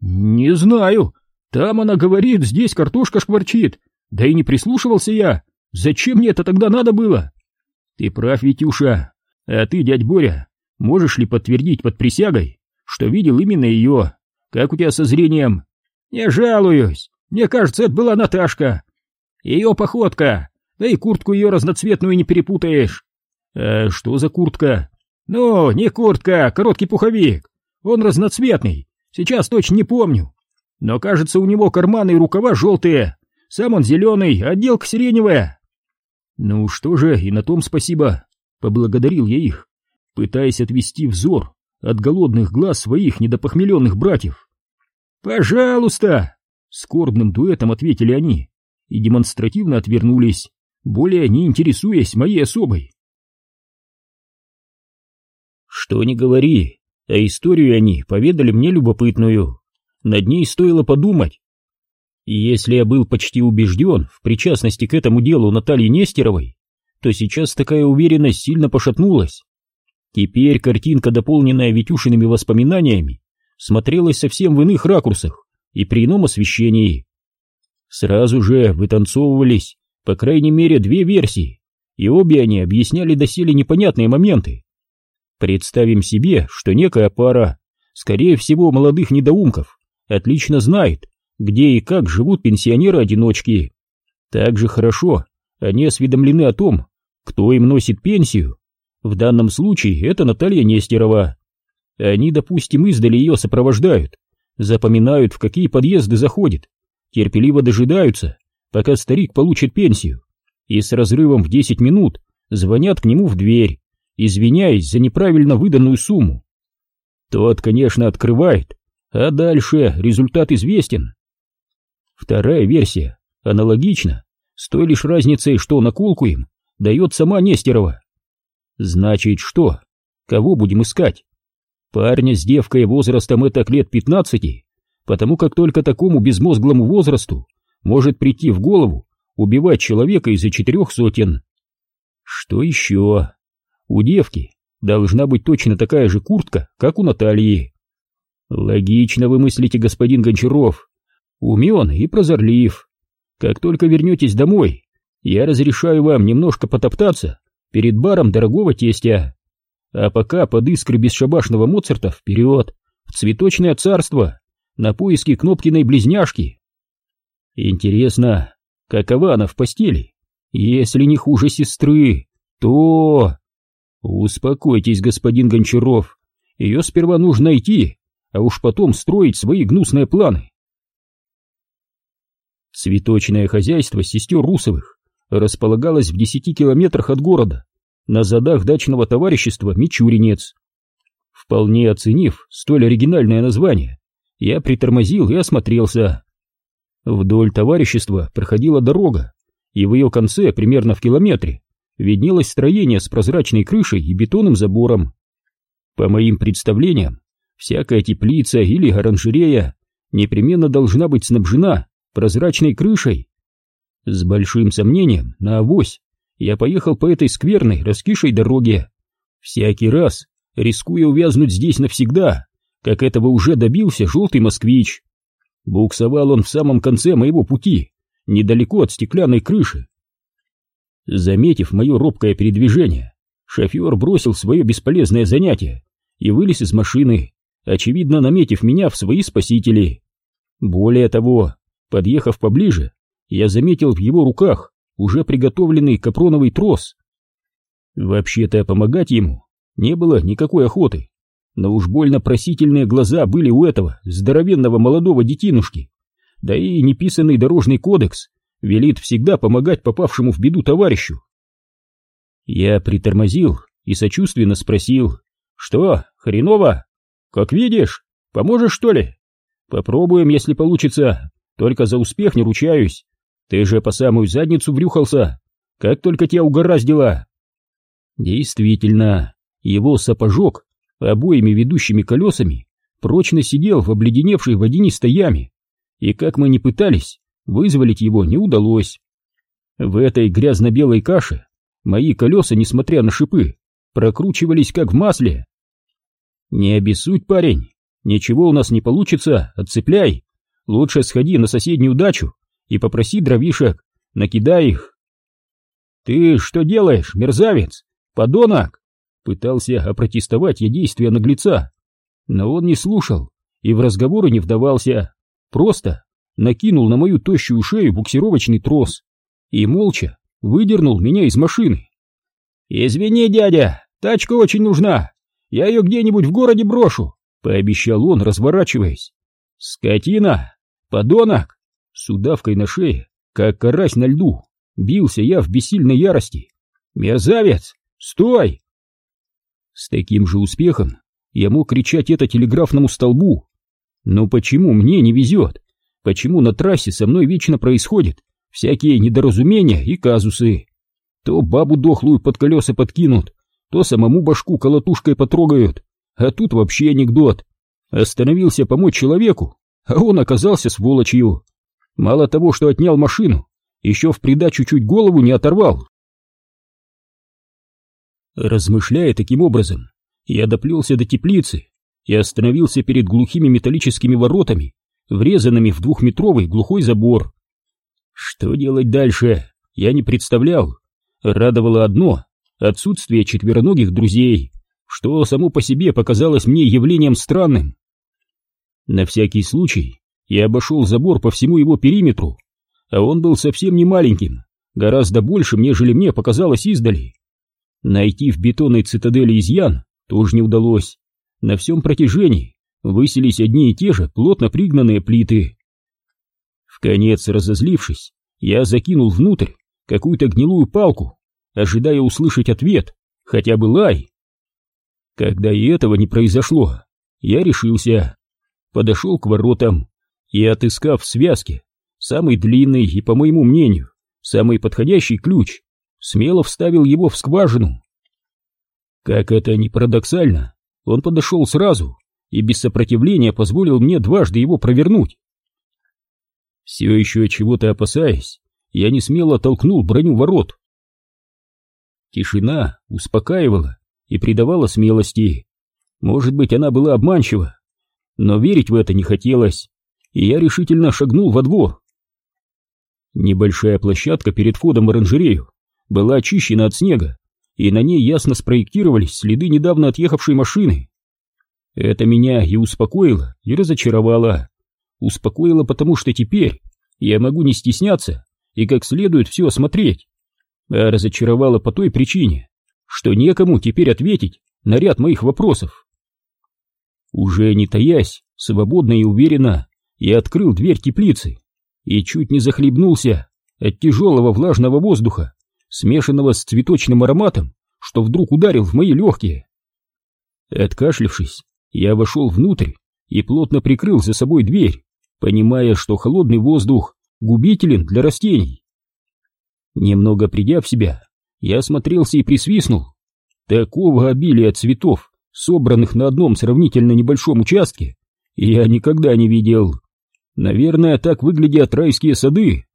Не знаю. Там она говорит, здесь картошка шкварчит. Да и не прислушивался я. Зачем мне это тогда надо было? Ты прав, Витюша. А ты, дядь Боря, можешь ли подтвердить под присягой, что видел именно ее? Как у тебя со зрением? Не жалуюсь. Мне кажется, это была Наташка. Ее походка. Да и куртку ее разноцветную не перепутаешь. А что за куртка? Ну, не куртка, а короткий пуховик. Он разноцветный. Сейчас точно не помню. Но кажется, у него карманы и рукава желтые. Сам он зеленый, отделка сиреневая. Ну что же, и на том спасибо. Поблагодарил я их, пытаясь отвести взор от голодных глаз своих недопохмеленных братьев. «Пожалуйста!» — скорбным дуэтом ответили они и демонстративно отвернулись, более не интересуясь моей особой. Что ни говори, а историю они поведали мне любопытную. Над ней стоило подумать. Если я был почти убежден в причастности к этому делу Натальи Нестеровой, то сейчас такая уверенность сильно пошатнулась. Теперь картинка, дополненная Витюшиными воспоминаниями, смотрелась совсем в иных ракурсах и при ином освещении. Сразу же вытанцовывались, по крайней мере, две версии, и обе они объясняли доселе непонятные моменты. Представим себе, что некая пара, скорее всего, молодых недоумков, отлично знает, где и как живут пенсионеры-одиночки. Также хорошо они осведомлены о том, кто им носит пенсию. В данном случае это Наталья Нестерова. Они, допустим, издали ее сопровождают, запоминают, в какие подъезды заходит, терпеливо дожидаются, пока старик получит пенсию, и с разрывом в 10 минут звонят к нему в дверь, извиняясь за неправильно выданную сумму. Тот, конечно, открывает, а дальше результат известен. Вторая версия аналогична, с той лишь разницей, что наколку им дает сама Нестерова. Значит, что? Кого будем искать? Парня с девкой возрастом этак лет пятнадцати, потому как только такому безмозглому возрасту может прийти в голову убивать человека из-за четырех сотен. Что еще? У девки должна быть точно такая же куртка, как у Натальи. Логично вы мыслите, господин Гончаров. Умен и прозорлив. Как только вернетесь домой, я разрешаю вам немножко потоптаться перед баром дорогого тестя. А пока под искры бесшабашного Моцарта вперед, в цветочное царство, на поиски Кнопкиной близняшки. Интересно, какова она в постели? Если не хуже сестры, то... Успокойтесь, господин Гончаров, ее сперва нужно найти, а уж потом строить свои гнусные планы. Цветочное хозяйство сестер Русовых располагалось в десяти километрах от города, на задах дачного товарищества Мичуринец. Вполне оценив столь оригинальное название, я притормозил и осмотрелся. Вдоль товарищества проходила дорога, и в ее конце, примерно в километре, виднелось строение с прозрачной крышей и бетонным забором. По моим представлениям, всякая теплица или оранжерея непременно должна быть снабжена прозрачной крышей. С большим сомнением на авось я поехал по этой скверной, раскисшей дороге, всякий раз рискуя увязнуть здесь навсегда, как этого уже добился желтый москвич. Буксовал он в самом конце моего пути, недалеко от стеклянной крыши. Заметив мое робкое передвижение, шофер бросил свое бесполезное занятие и вылез из машины, очевидно наметив меня в свои спасители. Более того, подъехав поближе, я заметил в его руках уже приготовленный капроновый трос. Вообще-то помогать ему не было никакой охоты, но уж больно просительные глаза были у этого здоровенного молодого детинушки, да и неписанный дорожный кодекс велит всегда помогать попавшему в беду товарищу. Я притормозил и сочувственно спросил, «Что, хреново? Как видишь, поможешь, что ли? Попробуем, если получится, только за успех не ручаюсь. Ты же по самую задницу брюхался, как только тебя угораздило». Действительно, его сапожок обоими ведущими колесами прочно сидел в обледеневшей водянистой яме, и как мы ни пытались, вызволить его не удалось. В этой грязно-белой каше мои колеса, несмотря на шипы, прокручивались как в масле. Не обессудь, парень, ничего у нас не получится, отцепляй. Лучше сходи на соседнюю дачу и попроси дровишек, накидай их. Ты что делаешь, мерзавец, подонок? Пытался опротестовать я действия наглеца, но он не слушал и в разговоры не вдавался, просто накинул на мою тощую шею буксировочный трос и молча выдернул меня из машины. «Извини, дядя, тачка очень нужна, я ее где-нибудь в городе брошу», — пообещал он, разворачиваясь. «Скотина! Подонок!» С удавкой на шее, как карась на льду, бился я в бессильной ярости. «Мерзавец! Стой!» С таким же успехом я мог кричать это телеграфному столбу. Но почему мне не везет? Почему на трассе со мной вечно происходит всякие недоразумения и казусы? То бабу дохлую под колеса подкинут, то самому башку колотушкой потрогают. А тут вообще анекдот. Остановился помочь человеку, а он оказался сволочью. Мало того, что отнял машину, еще в придачу чуть голову не оторвал. Размышляя таким образом, я доплелся до теплицы и остановился перед глухими металлическими воротами, врезанными в двухметровый глухой забор. Что делать дальше, я не представлял. Радовало одно — отсутствие четвероногих друзей, что само по себе показалось мне явлением странным. На всякий случай я обошел забор по всему его периметру, а он был совсем не маленьким, гораздо большим, нежели мне показалось издали. Найти в бетонной цитадели изъян тоже не удалось. На всем протяжении высились одни и те же плотно пригнанные плиты. В конец разозлившись, я закинул внутрь какую-то гнилую палку, ожидая услышать ответ, хотя бы лай. Когда и этого не произошло, я решился, подошел к воротам и, отыскав в связке самый длинный и, по моему мнению, самый подходящий ключ, смело вставил его в скважину. Как это ни парадоксально, он подошел сразу и без сопротивления позволил мне дважды его провернуть. Все еще чего-то опасаясь, я не смело толкнул броню ворот. Тишина успокаивала и придавала смелости. Может быть, она была обманчива, но верить в это не хотелось, и я решительно шагнул во двор. Небольшая площадка перед входом в оранжерею была очищена от снега, и на ней ясно спроектировались следы недавно отъехавшей машины. Это меня и успокоило, и разочаровало. Успокоило, потому что теперь я могу не стесняться и как следует все осмотреть. А разочаровало по той причине, что некому теперь ответить на ряд моих вопросов. Уже не таясь, свободно и уверенно, я открыл дверь теплицы и чуть не захлебнулся от тяжелого влажного воздуха, смешанного с цветочным ароматом, что вдруг ударил в мои легкие. Откашлившись, я вошел внутрь и плотно прикрыл за собой дверь, понимая, что холодный воздух губителен для растений. Немного придя в себя, я осмотрелся и присвистнул. Такого обилия цветов, собранных на одном сравнительно небольшом участке, я никогда не видел. Наверное, так выглядят райские сады.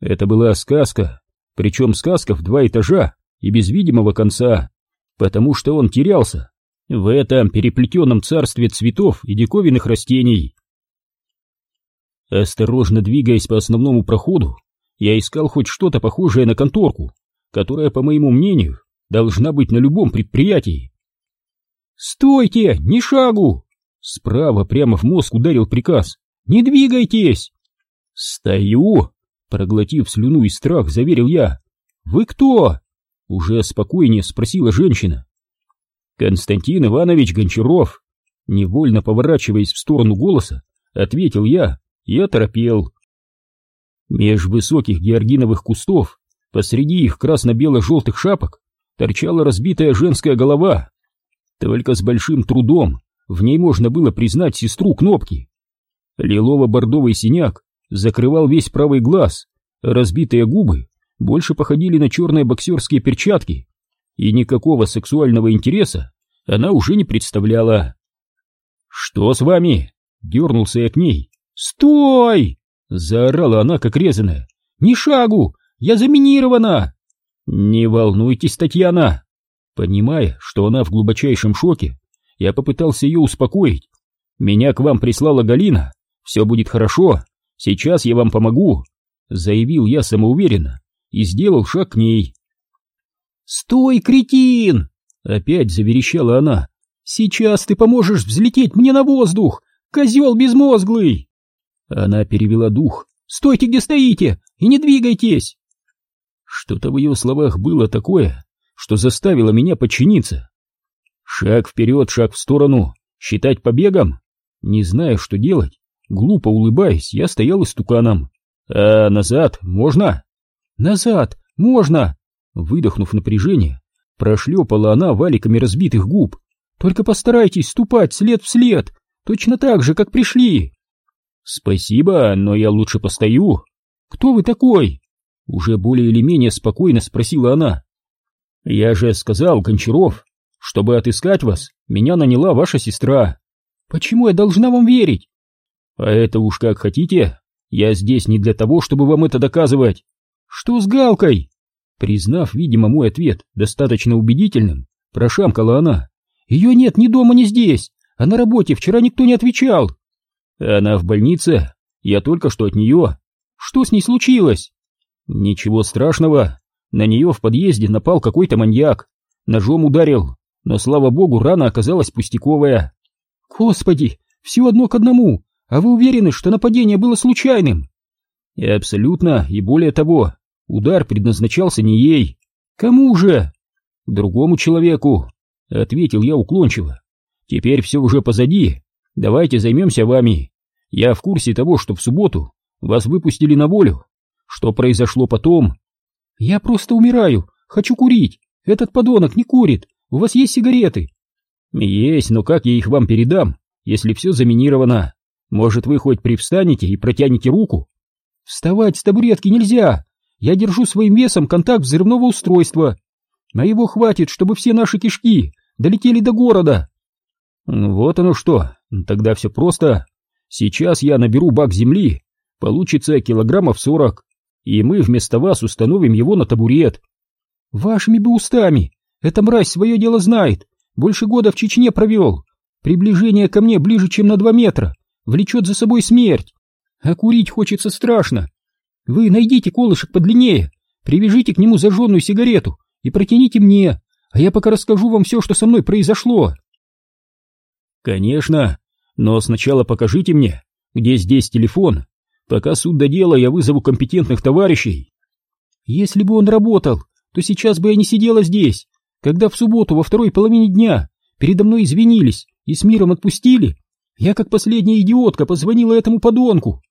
Это была сказка, причем сказка в два этажа и без видимого конца, потому что он терялся в этом переплетенном царстве цветов и диковинных растений. Осторожно двигаясь по основному проходу, я искал хоть что-то похожее на конторку, которая, по моему мнению, должна быть на любом предприятии. «Стойте! Ни шагу!» Справа прямо в мозг ударил приказ, Не двигайтесь!» «Стою!» — проглотив слюну и страх, заверил я. «Вы кто?» — уже спокойнее спросила женщина. «Константин Иванович Гончаров!» Невольно поворачиваясь в сторону голоса, ответил я и оторопел. Меж высоких георгиновых кустов, посреди их красно-бело-желтых шапок, торчала разбитая женская голова. Только с большим трудом в ней можно было признать сестру Кнопки. Лилово-бордовый синяк закрывал весь правый глаз, разбитые губы больше походили на черные боксерские перчатки, и никакого сексуального интереса она уже не представляла. «Что с вами?» — дернулся я к ней. «Стой!» — заорала она, как резаная. «Ни шагу! Я заминирована!» «Не волнуйтесь, Татьяна!» Понимая, что она в глубочайшем шоке, я попытался ее успокоить. «Меня к вам прислала Галина. Все будет хорошо. Сейчас я вам помогу», — заявил я самоуверенно и сделал шаг к ней. «Стой, кретин!» — опять заверещала она. «Сейчас ты поможешь взлететь мне на воздух, козел безмозглый!» Она перевела дух. «Стойте, где стоите, и не двигайтесь!» Что-то в ее словах было такое, что заставило меня подчиниться. Шаг вперед, шаг в сторону, считать побегом. Не зная, что делать, глупо улыбаясь, я стоял истуканом. А назад можно? Назад можно! Выдохнув напряжение, прошлепала она валиками разбитых губ. Только постарайтесь ступать след в след, точно так же, как пришли. Спасибо, но я лучше постою. Кто вы такой? Уже более или менее спокойно спросила она. Я же сказал, Гончаров, чтобы отыскать вас, меня наняла ваша сестра. Почему я должна вам верить? А это уж как хотите. Я здесь не для того, чтобы вам это доказывать. Что с Галкой? Признав, видимо, мой ответ достаточно убедительным, прошамкала она. Ее нет ни дома, ни здесь, а на работе вчера никто не отвечал. Она в больнице, я только что от нее. Что с ней случилось? Ничего страшного, на нее в подъезде напал какой-то маньяк, ножом ударил, но, слава богу, рана оказалась пустяковая. Господи, все одно к одному, а вы уверены, что нападение было случайным? Абсолютно, и более того, удар предназначался не ей. Кому же? Другому человеку, ответил я уклончиво. Теперь все уже позади, давайте займемся вами. Я в курсе того, что в субботу вас выпустили на волю. Что произошло потом? Я просто умираю, хочу курить. Этот подонок не курит. У вас есть сигареты? Есть, но как я их вам передам, если все заминировано? Может, вы хоть привстанете и протянете руку? Вставать с табуретки нельзя. Я держу своим весом контакт взрывного устройства. А его хватит, чтобы все наши кишки долетели до города. Вот оно что. Тогда все просто. Сейчас я наберу бак земли. Получится килограммов сорок. И мы вместо вас установим его на табурет. Вашими бы устами. Эта мразь свое дело знает. Больше года в Чечне провел. Приближение ко мне ближе, чем на два метра. Влечет за собой смерть. А курить хочется страшно. Вы найдите колышек подлиннее, привяжите к нему зажженную сигарету и протяните мне, а я пока расскажу вам все, что со мной произошло. Конечно, но сначала покажите мне, где здесь телефон. Пока суд до дела, я вызову компетентных товарищей. Если бы он работал, то сейчас бы я не сидела здесь. Когда в субботу во второй половине дня передо мной извинились и с миром отпустили, я как последняя идиотка позвонила этому подонку.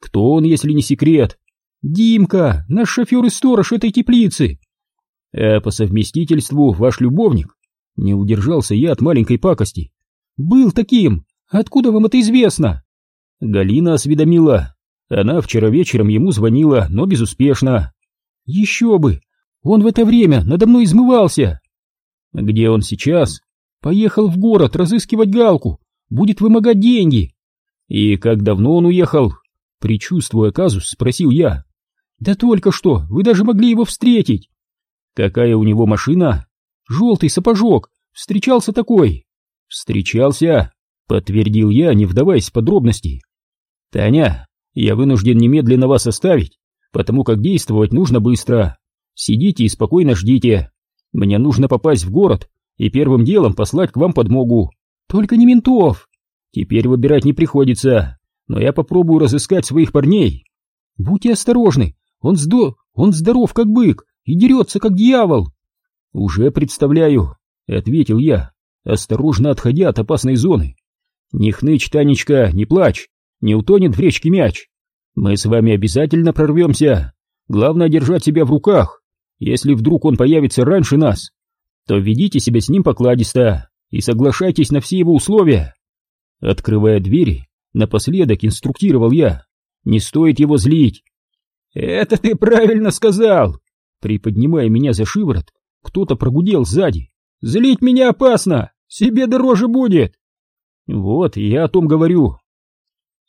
Кто он, если не секрет? Димка, наш шофер и сторож этой теплицы. А по совместительству ваш любовник? Не удержался я от маленькой пакости. Был таким. Откуда вам это известно? Галина осведомила. Она вчера вечером ему звонила, но безуспешно. Еще бы! Он в это время надо мной измывался. Где он сейчас? Поехал в город разыскивать Галку. Будет вымогать деньги. И как давно он уехал? Причувствуя казус, спросил я. Да только что, вы даже могли его встретить. Какая у него машина? Желтый сапожок. Встречался такой. Встречался, подтвердил я, не вдаваясь в подробности. Таня, я вынужден немедленно вас оставить, потому как действовать нужно быстро. Сидите и спокойно ждите. Мне нужно попасть в город и первым делом послать к вам подмогу. Только не ментов. Теперь выбирать не приходится. но я попробую разыскать своих парней. Будьте осторожны, он, сдо... он здоров как бык и дерется как дьявол. Уже представляю, ответил я, осторожно отходя от опасной зоны. Не хнычь, Танечка, не плачь, не утонет в речке мяч. Мы с вами обязательно прорвемся. Главное держать себя в руках. Если вдруг он появится раньше нас, то ведите себя с ним покладисто и соглашайтесь на все его условия. Открывая двери, напоследок инструктировал я. Не стоит его злить. Это ты правильно сказал. Приподнимая меня за шиворот, кто-то прогудел сзади. Злить меня опасно, себе дороже будет. Вот, я о том говорю.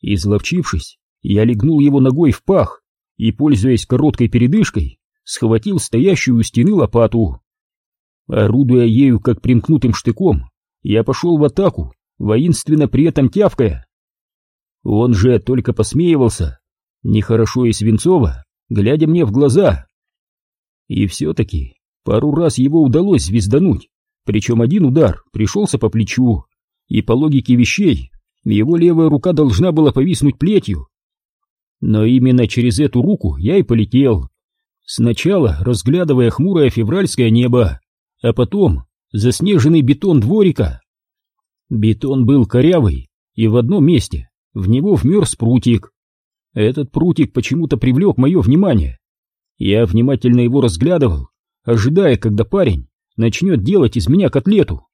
Изловчившись, я легнул его ногой в пах и, пользуясь короткой передышкой, схватил стоящую у стены лопату. Орудуя ею как примкнутым штыком, я пошел в атаку, воинственно при этом тявкая. Он же только посмеивался, нехорошо и свинцово, глядя мне в глаза. И все-таки пару раз его удалось звездануть, причем один удар пришелся по плечу, и по логике вещей его левая рука должна была повиснуть плетью. Но именно через эту руку я и полетел, сначала разглядывая хмурое февральское небо, а потом заснеженный бетон дворика. Бетон был корявый, и в одном месте в него вмерз прутик. Этот прутик почему-то привлек мое внимание. Я внимательно его разглядывал, ожидая, когда парень начнет делать из меня котлету.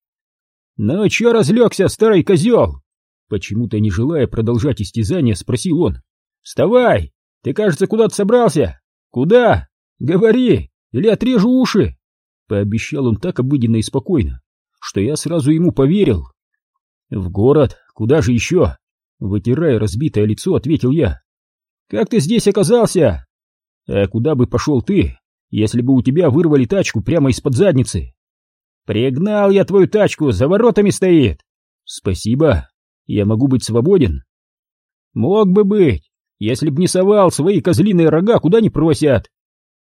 «Ну чё разлегся, старый козел?» Почему-то не желая продолжать истязание, спросил он. «Вставай! Ты, кажется, куда-то собрался! Куда? Говори, или отрежу уши!» Пообещал он так обыденно и спокойно, что я сразу ему поверил. «В город? Куда же еще?» Вытирая разбитое лицо, ответил я. «Как ты здесь оказался?» «А куда бы пошел ты, если бы у тебя вырвали тачку прямо из-под задницы?» «Пригнал я твою тачку, за воротами стоит!» «Спасибо, я могу быть свободен?» «Мог бы быть, если б не совал свои козлиные рога куда не просят!»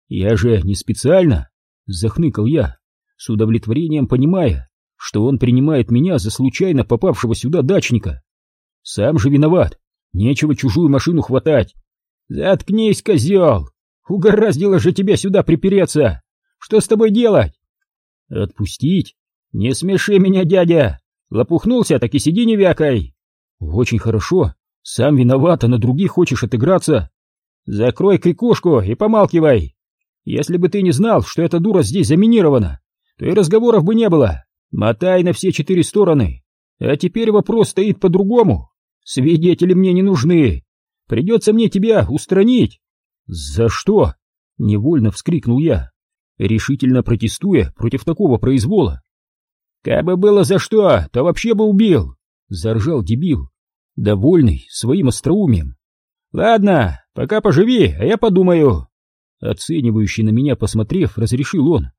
«Я же не специально!» — захныкал я, с удовлетворением понимая, что он принимает меня за случайно попавшего сюда дачника. Сам же виноват, нечего чужую машину хватать. Заткнись, козел! Угораздило же тебя сюда припереться! Что с тобой делать? Отпустить? Не смеши меня, дядя! Лопухнулся, так и сиди не вякай. Очень хорошо, сам виноват, а на других хочешь отыграться. Закрой крикушку и помалкивай. Если бы ты не знал, что эта дура здесь заминирована, то и разговоров бы не было. Мотай на все четыре стороны. А теперь вопрос стоит по-другому. Свидетели мне не нужны. Придется мне тебя устранить. За что? Невольно вскрикнул я, решительно протестуя против такого произвола. Как бы было за что, то вообще бы убил, заржал дебил, довольный своим остроумием. Ладно, пока поживи, а я подумаю. Оценивающий на меня посмотрев, разрешил он.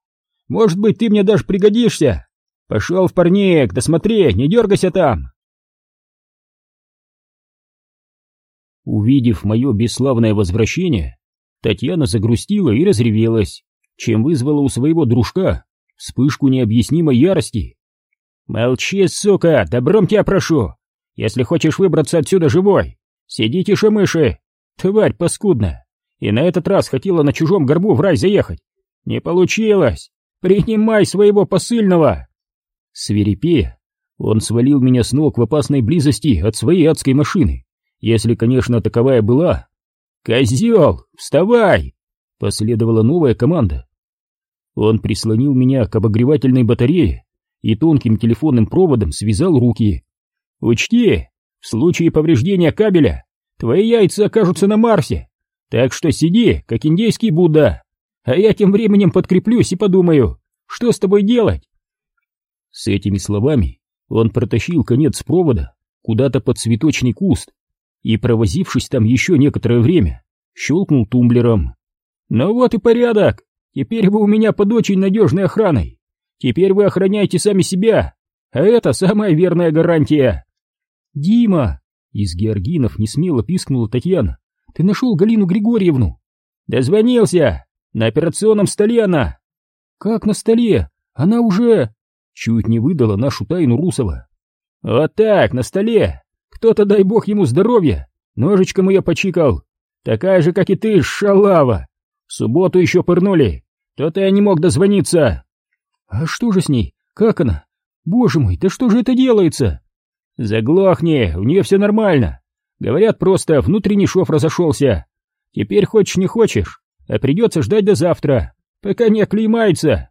Может быть, ты мне даже пригодишься. Пошел в парник, да смотри, не дергайся там. Увидев мое бесславное возвращение, Татьяна загрустила и разревелась, чем вызвала у своего дружка вспышку необъяснимой ярости. «Молчи, сука, добром тебя прошу! Если хочешь выбраться отсюда живой, сиди тише мыши! Тварь паскудная! И на этот раз хотела на чужом горбу в рай заехать! Не получилось! Принимай своего посыльного!» Свирепея, он свалил меня с ног в опасной близости от своей адской машины, если, конечно, таковая была. «Козел, вставай!» — последовала новая команда. Он прислонил меня к обогревательной батарее и тонким телефонным проводом связал руки. «Учти, в случае повреждения кабеля твои яйца окажутся на Марсе, так что сиди, как индейский Будда, а я тем временем подкреплюсь и подумаю, что с тобой делать?» С этими словами он протащил конец провода куда-то под цветочный куст и, провозившись там еще некоторое время, щелкнул тумблером. «Ну вот и порядок! Теперь вы у меня под очень надежной охраной! Теперь вы охраняете сами себя, а это самая верная гарантия!» «Дима!» — из Георгинов несмело пискнула Татьяна. «Ты нашел Галину Григорьевну?» «Дозвонился! На операционном столе она!» «Как на столе? Она уже...» Чуть не выдала нашу тайну Русова. Вот так, на столе. Кто-то, дай бог ему здоровья, Ножичком ее почикал. Такая же, как и ты, шалава. В субботу еще пырнули. То-то я не мог дозвониться. А что же с ней? Как она? Боже мой, да что же это делается? Заглохни, у нее все нормально. Говорят, просто внутренний шов разошелся. Теперь хочешь не хочешь, а придется ждать до завтра, пока не оклеймается.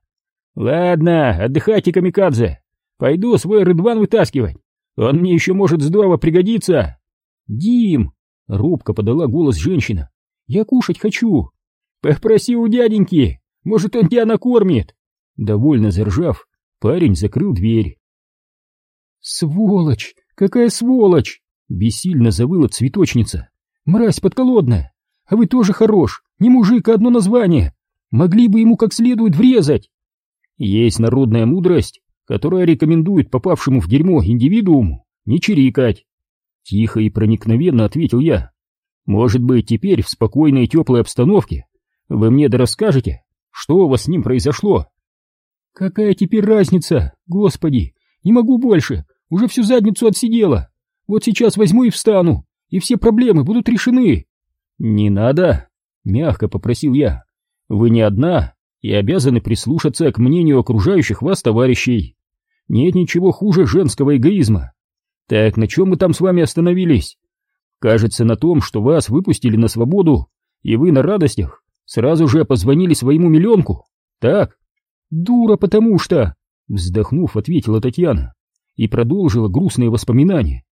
Ладно, отдыхайте, камикадзе. Пойду свой рыдван вытаскивать. Он мне еще может здорово пригодиться. Дим, робко подала голос женщина. Я кушать хочу. Попроси у дяденьки, может, он тебя накормит. Довольно заржав, парень закрыл дверь. Сволочь! Какая сволочь! Бессильно завыла цветочница. Мразь подколодная! А вы тоже хорош! Не мужик, а одно название! Могли бы ему как следует врезать! Есть народная мудрость, которая рекомендует попавшему в дерьмо индивидууму не чирикать. Тихо и проникновенно ответил я. Может быть, теперь в спокойной и теплой обстановке вы мне да расскажете, что у вас с ним произошло? Какая теперь разница? Господи, не могу больше, уже всю задницу отсидела. Вот сейчас возьму и встану, и все проблемы будут решены. Не надо, мягко попросил я. Вы не одна и обязаны прислушаться к мнению окружающих вас товарищей. Нет ничего хуже женского эгоизма. Так, на чем мы там с вами остановились? Кажется, на том, что вас выпустили на свободу, и вы на радостях сразу же позвонили своему миллионку. Так? Дура, потому что... Вздохнув, ответила Татьяна и продолжила грустные воспоминания.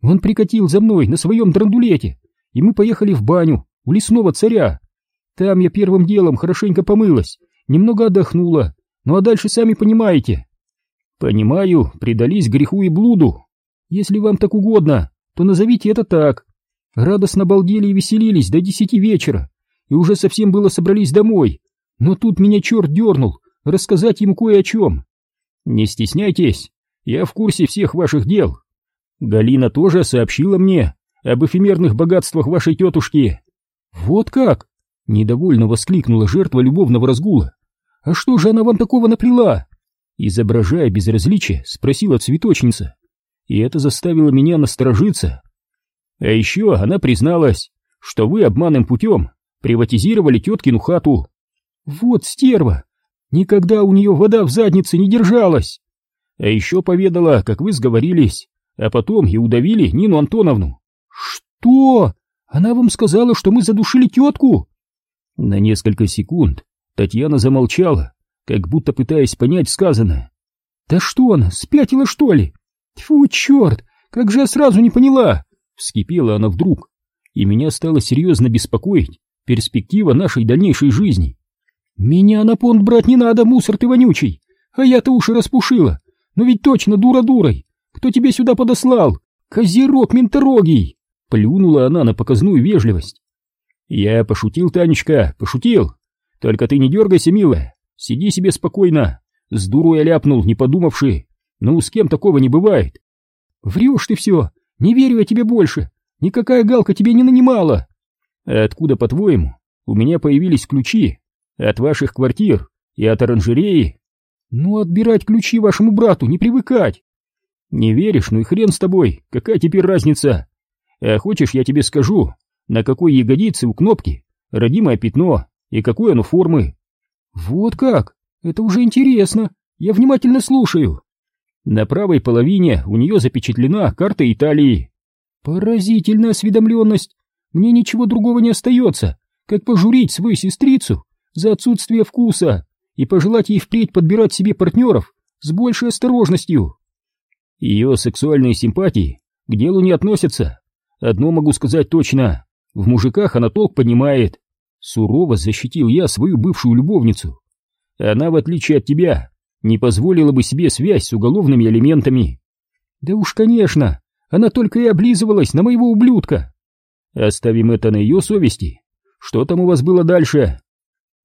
Он прикатил за мной на своем драндулете, и мы поехали в баню у лесного царя. Там я первым делом хорошенько помылась, немного отдохнула, ну а дальше сами понимаете. Понимаю, предались греху и блуду. Если вам так угодно, то назовите это так. Радостно балдели и веселились до десяти вечера, и уже совсем было собрались домой. Но тут меня черт дернул рассказать ему кое о чем. Не стесняйтесь, я в курсе всех ваших дел. Галина тоже сообщила мне об эфемерных богатствах вашей тетушки. Вот как? Недовольно воскликнула жертва любовного разгула. А что же она вам такого наплела? Изображая безразличие, спросила цветочница. И это заставило меня насторожиться. А еще она призналась, что вы обманным путем приватизировали теткину хату. Вот стерва! Никогда у нее вода в заднице не держалась. А еще поведала, как вы сговорились, а потом и удавили Нину Антоновну. Что? Она вам сказала, что мы задушили тетку? На несколько секунд Татьяна замолчала, как будто пытаясь понять сказанное. Да что она, спятила что ли? Тьфу, черт, как же я сразу не поняла! Вскипела она вдруг, и меня стало серьезно беспокоить перспектива нашей дальнейшей жизни. Меня на понт брать не надо, мусор ты вонючий, а я-то уши распушила, но ведь точно дура дурой. Кто тебя сюда подослал? Козерог менторогий! Плюнула она на показную вежливость. Я пошутил, Танечка, пошутил. Только ты не дергайся, милая, сиди себе спокойно. С дуру я ляпнул, не подумавши. Ну, с кем такого не бывает. Врешь ты все, не верю я тебе больше. Никакая галка тебе не нанимала. А откуда, по-твоему, у меня появились ключи? От ваших квартир и от оранжереи? Ну, отбирать ключи вашему брату, не привыкать. Не веришь, ну и хрен с тобой, какая теперь разница? А хочешь, я тебе скажу, на какой ягодице у кнопки родимое пятно и какой оно формы? Вот как? Это уже интересно, я внимательно слушаю. На правой половине у нее запечатлена карта Италии. Поразительная осведомленность. Мне ничего другого не остается, как пожурить свою сестрицу за отсутствие вкуса и пожелать ей впредь подбирать себе партнеров с большей осторожностью. Ее сексуальные симпатии к делу не относятся. Одно могу сказать точно, в мужиках она толк понимает. Сурово защитил я свою бывшую любовницу. Она, в отличие от тебя, не позволила бы себе связь с уголовными элементами. Да уж, конечно, она только и облизывалась на моего ублюдка. Оставим это на ее совести. Что там у вас было дальше?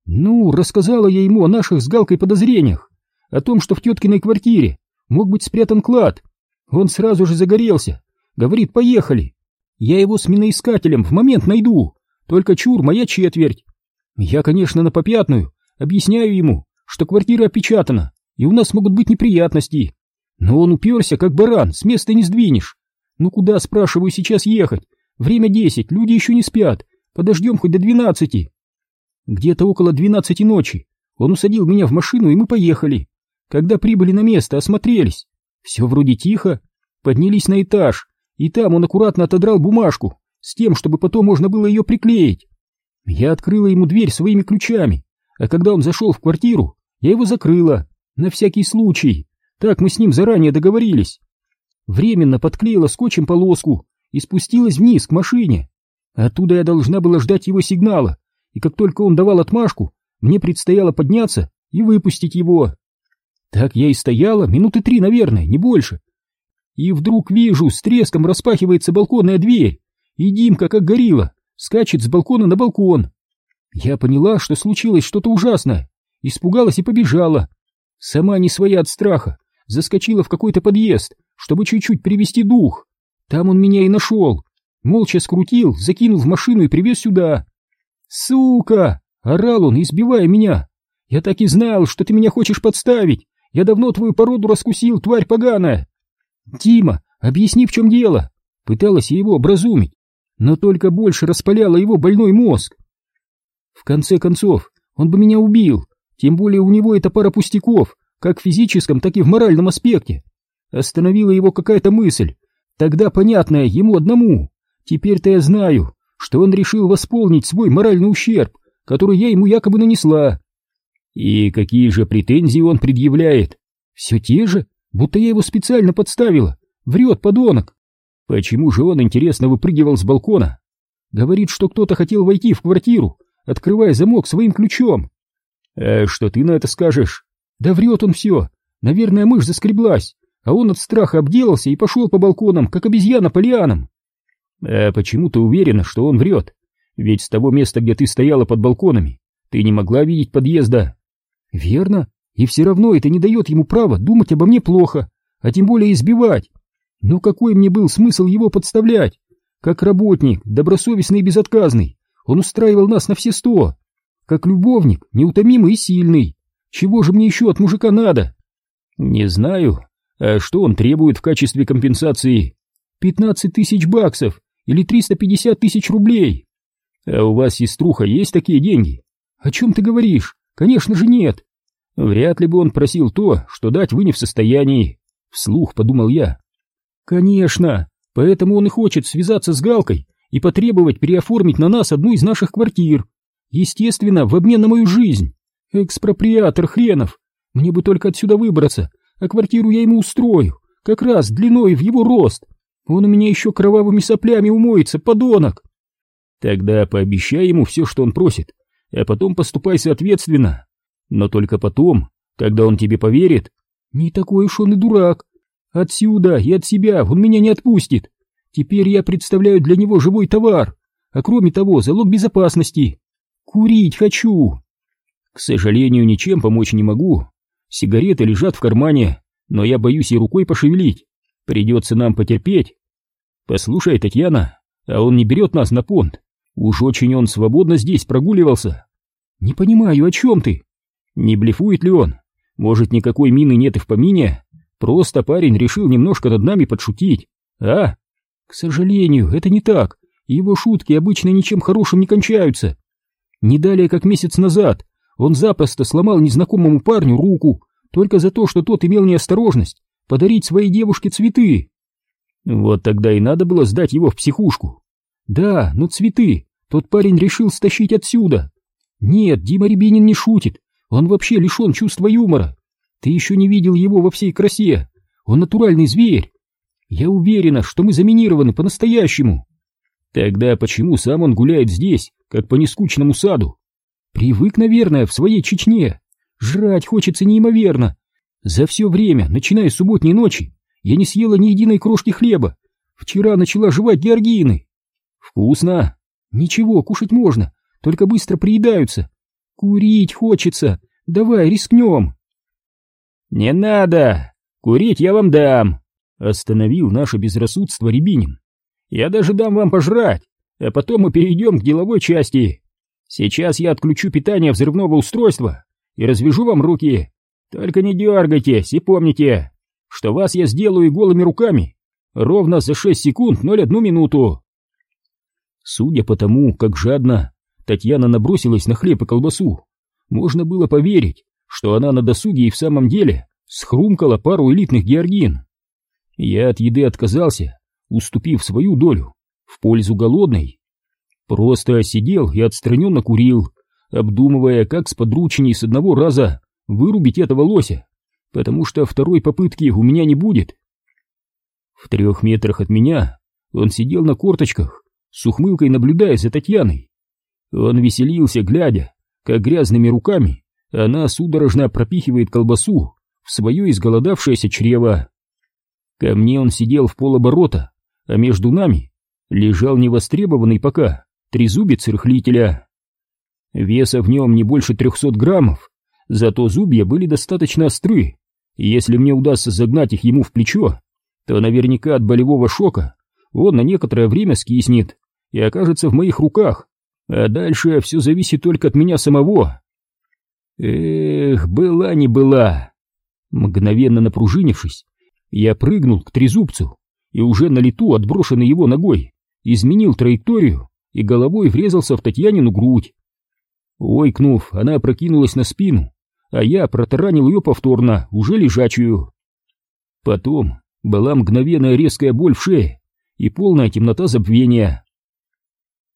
Ну, рассказала я ему о наших с Галкой подозрениях, о том, что в теткиной квартире мог быть спрятан клад. Он сразу же загорелся, говорит, поехали. Я его с миноискателем в момент найду, только чур, моя четверть. Я, конечно, на попятную, объясняю ему, что квартира опечатана, и у нас могут быть неприятности. Но он уперся, как баран, с места не сдвинешь. Ну куда, спрашиваю, сейчас ехать? Время десять, люди еще не спят. Подождем хоть до двенадцати. Где-то около двенадцати ночи он усадил меня в машину, и мы поехали. Когда прибыли на место, осмотрелись. Все вроде тихо. Поднялись на этаж, и там он аккуратно отодрал бумажку с тем, чтобы потом можно было ее приклеить. Я открыла ему дверь своими ключами, а когда он зашел в квартиру, я его закрыла, на всякий случай. Так мы с ним заранее договорились. Временно подклеила скотчем полоску и спустилась вниз к машине. Оттуда я должна была ждать его сигнала, и как только он давал отмашку, мне предстояло подняться и выпустить его. Так я и стояла, минуты три, наверное, не больше. И вдруг вижу, с треском распахивается балконная дверь, и Димка, как горилла, скачет с балкона на балкон. Я поняла, что случилось что-то ужасное, испугалась и побежала. Сама не своя от страха, заскочила в какой-то подъезд, чтобы чуть-чуть привести дух. Там он меня и нашел. Молча скрутил, закинул в машину и привез сюда. «Сука!» — орал он, избивая меня. «Я так и знал, что ты меня хочешь подставить. Я давно твою породу раскусил, тварь поганая!» «Дима, объясни, в чем дело!» Пыталась его образумить, но только больше распаляла его больной мозг. В конце концов, он бы меня убил, тем более у него это пара пустяков, как в физическом, так и в моральном аспекте. Остановила его какая-то мысль, тогда понятная ему одному. Теперь-то я знаю, что он решил восполнить свой моральный ущерб, который я ему якобы нанесла. И какие же претензии он предъявляет? Все те же, будто я его специально подставила. Врет, подонок. Почему же он, интересно, выпрыгивал с балкона? Говорит, что кто-то хотел войти в квартиру, открывая замок своим ключом. А что ты на это скажешь? Да врет он все. Наверное, мышь заскреблась, а он от страха обделался и пошел по балконам, как обезьяна по лианам. А почему ты уверена, что он врет? Ведь с того места, где ты стояла под балконами, ты не могла видеть подъезда. Верно, и все равно это не дает ему права думать обо мне плохо, а тем более избивать. Ну какой мне был смысл его подставлять? Как работник, добросовестный и безотказный, он устраивал нас на все сто. Как любовник, неутомимый и сильный. Чего же мне еще от мужика надо? Не знаю. А что он требует в качестве компенсации? Пятнадцать тысяч баксов или триста пятьдесят тысяч рублей. А у вас, сеструха, есть такие деньги? О чем ты говоришь? Конечно же нет. Вряд ли бы он просил то, что дать вы не в состоянии. Вслух подумал я. Конечно, поэтому он и хочет связаться с Галкой и потребовать переоформить на нас одну из наших квартир. Естественно, в обмен на мою жизнь. Экспроприатор хренов. Мне бы только отсюда выбраться, а квартиру я ему устрою, как раз длиной в его рост. Он у меня еще кровавыми соплями умоется, подонок. Тогда пообещай ему все, что он просит, а потом поступай соответственно. Но только потом, когда он тебе поверит. Не такой уж он и дурак. Отсюда и от себя он меня не отпустит. Теперь я представляю для него живой товар, а кроме того, залог безопасности. Курить хочу. К сожалению, ничем помочь не могу. Сигареты лежат в кармане, но я боюсь и рукой пошевелить. Придется нам потерпеть. Послушай, Татьяна, а он не берет нас на понт. Уж очень он свободно здесь прогуливался. Не понимаю, о чем ты? Не блефует ли он? Может, никакой мины нет и в помине? Просто парень решил немножко над нами подшутить. А? К сожалению, это не так. Его шутки обычно ничем хорошим не кончаются. Не далее, как месяц назад, он запросто сломал незнакомому парню руку, только за то, что тот имел неосторожность подарить своей девушке цветы. Вот тогда и надо было сдать его в психушку. Да, но цветы тот парень решил стащить отсюда. Нет, Дима Рябинин не шутит, он вообще лишен чувства юмора. Ты еще не видел его во всей красе, он натуральный зверь. Я уверена, что мы заминированы по-настоящему. Тогда почему сам он гуляет здесь, как по нескучному саду? Привык, наверное, в своей Чечне. Жрать хочется неимоверно. За все время, начиная с субботней ночи, я не съела ни единой крошки хлеба. Вчера начала жевать георгины. Вкусно. Ничего, кушать можно, только быстро приедаются. Курить хочется. Давай, рискнем. Не надо. Курить я вам дам. Остановил наше безрассудство Рябинин. Я даже дам вам пожрать, а потом мы перейдем к деловой части. Сейчас я отключу питание взрывного устройства и развяжу вам руки. Только не дергайтесь и помните, что вас я сделаю голыми руками ровно за 6 секунд 01 минуту. Судя по тому, как жадно Татьяна набросилась на хлеб и колбасу, можно было поверить, что она на досуге и в самом деле схрумкала пару элитных георгин. Я от еды отказался, уступив свою долю в пользу голодной. Просто сидел и отстраненно курил, обдумывая, как с подручней с одного раза вырубить этого лося, потому что второй попытки у меня не будет. В трех метрах от меня он сидел на корточках, с ухмылкой наблюдая за Татьяной. Он веселился, глядя, как грязными руками она судорожно пропихивает колбасу в свое изголодавшееся чрево. Ко мне он сидел в полоборота, а между нами лежал невостребованный пока трезубец рыхлителя. Веса в нем не больше трехсот граммов, зато зубья были достаточно остры, и если мне удастся загнать их ему в плечо, то наверняка от болевого шока он на некоторое время скиснет и окажется в моих руках, а дальше все зависит только от меня самого. Эх, была не была. Мгновенно напружинившись, я прыгнул к трезубцу и уже на лету, отброшенный его ногой, изменил траекторию и головой врезался в Татьянину грудь. Ойкнув, она опрокинулась на спину, а я протаранил ее повторно, уже лежачую. Потом была мгновенная резкая боль в шее и полная темнота забвения.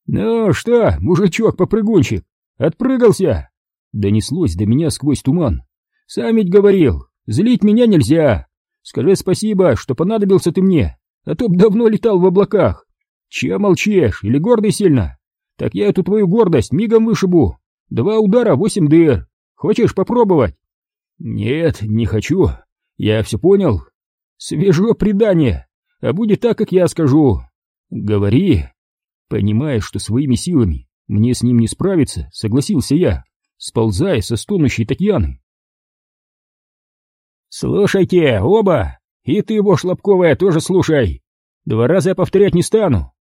«Ну что, мужичок-попрыгунчик, отпрыгался?» Донеслось до меня сквозь туман. «Сам ведь говорил, злить меня нельзя. Скажи спасибо, что понадобился ты мне, а то б давно летал в облаках. Че молчишь, или гордый сильно? Так я эту твою гордость мигом вышибу. Два удара, восемь дыр. Хочешь попробовать?» «Нет, не хочу. Я все понял. Свежо предание, а будет так, как я скажу. Говори». Понимая, что своими силами мне с ним не справиться, согласился я, сползая со стонущей Татьяны. «Слушайте, оба! И ты, его шлопковая, тоже слушай! Два раза я повторять не стану.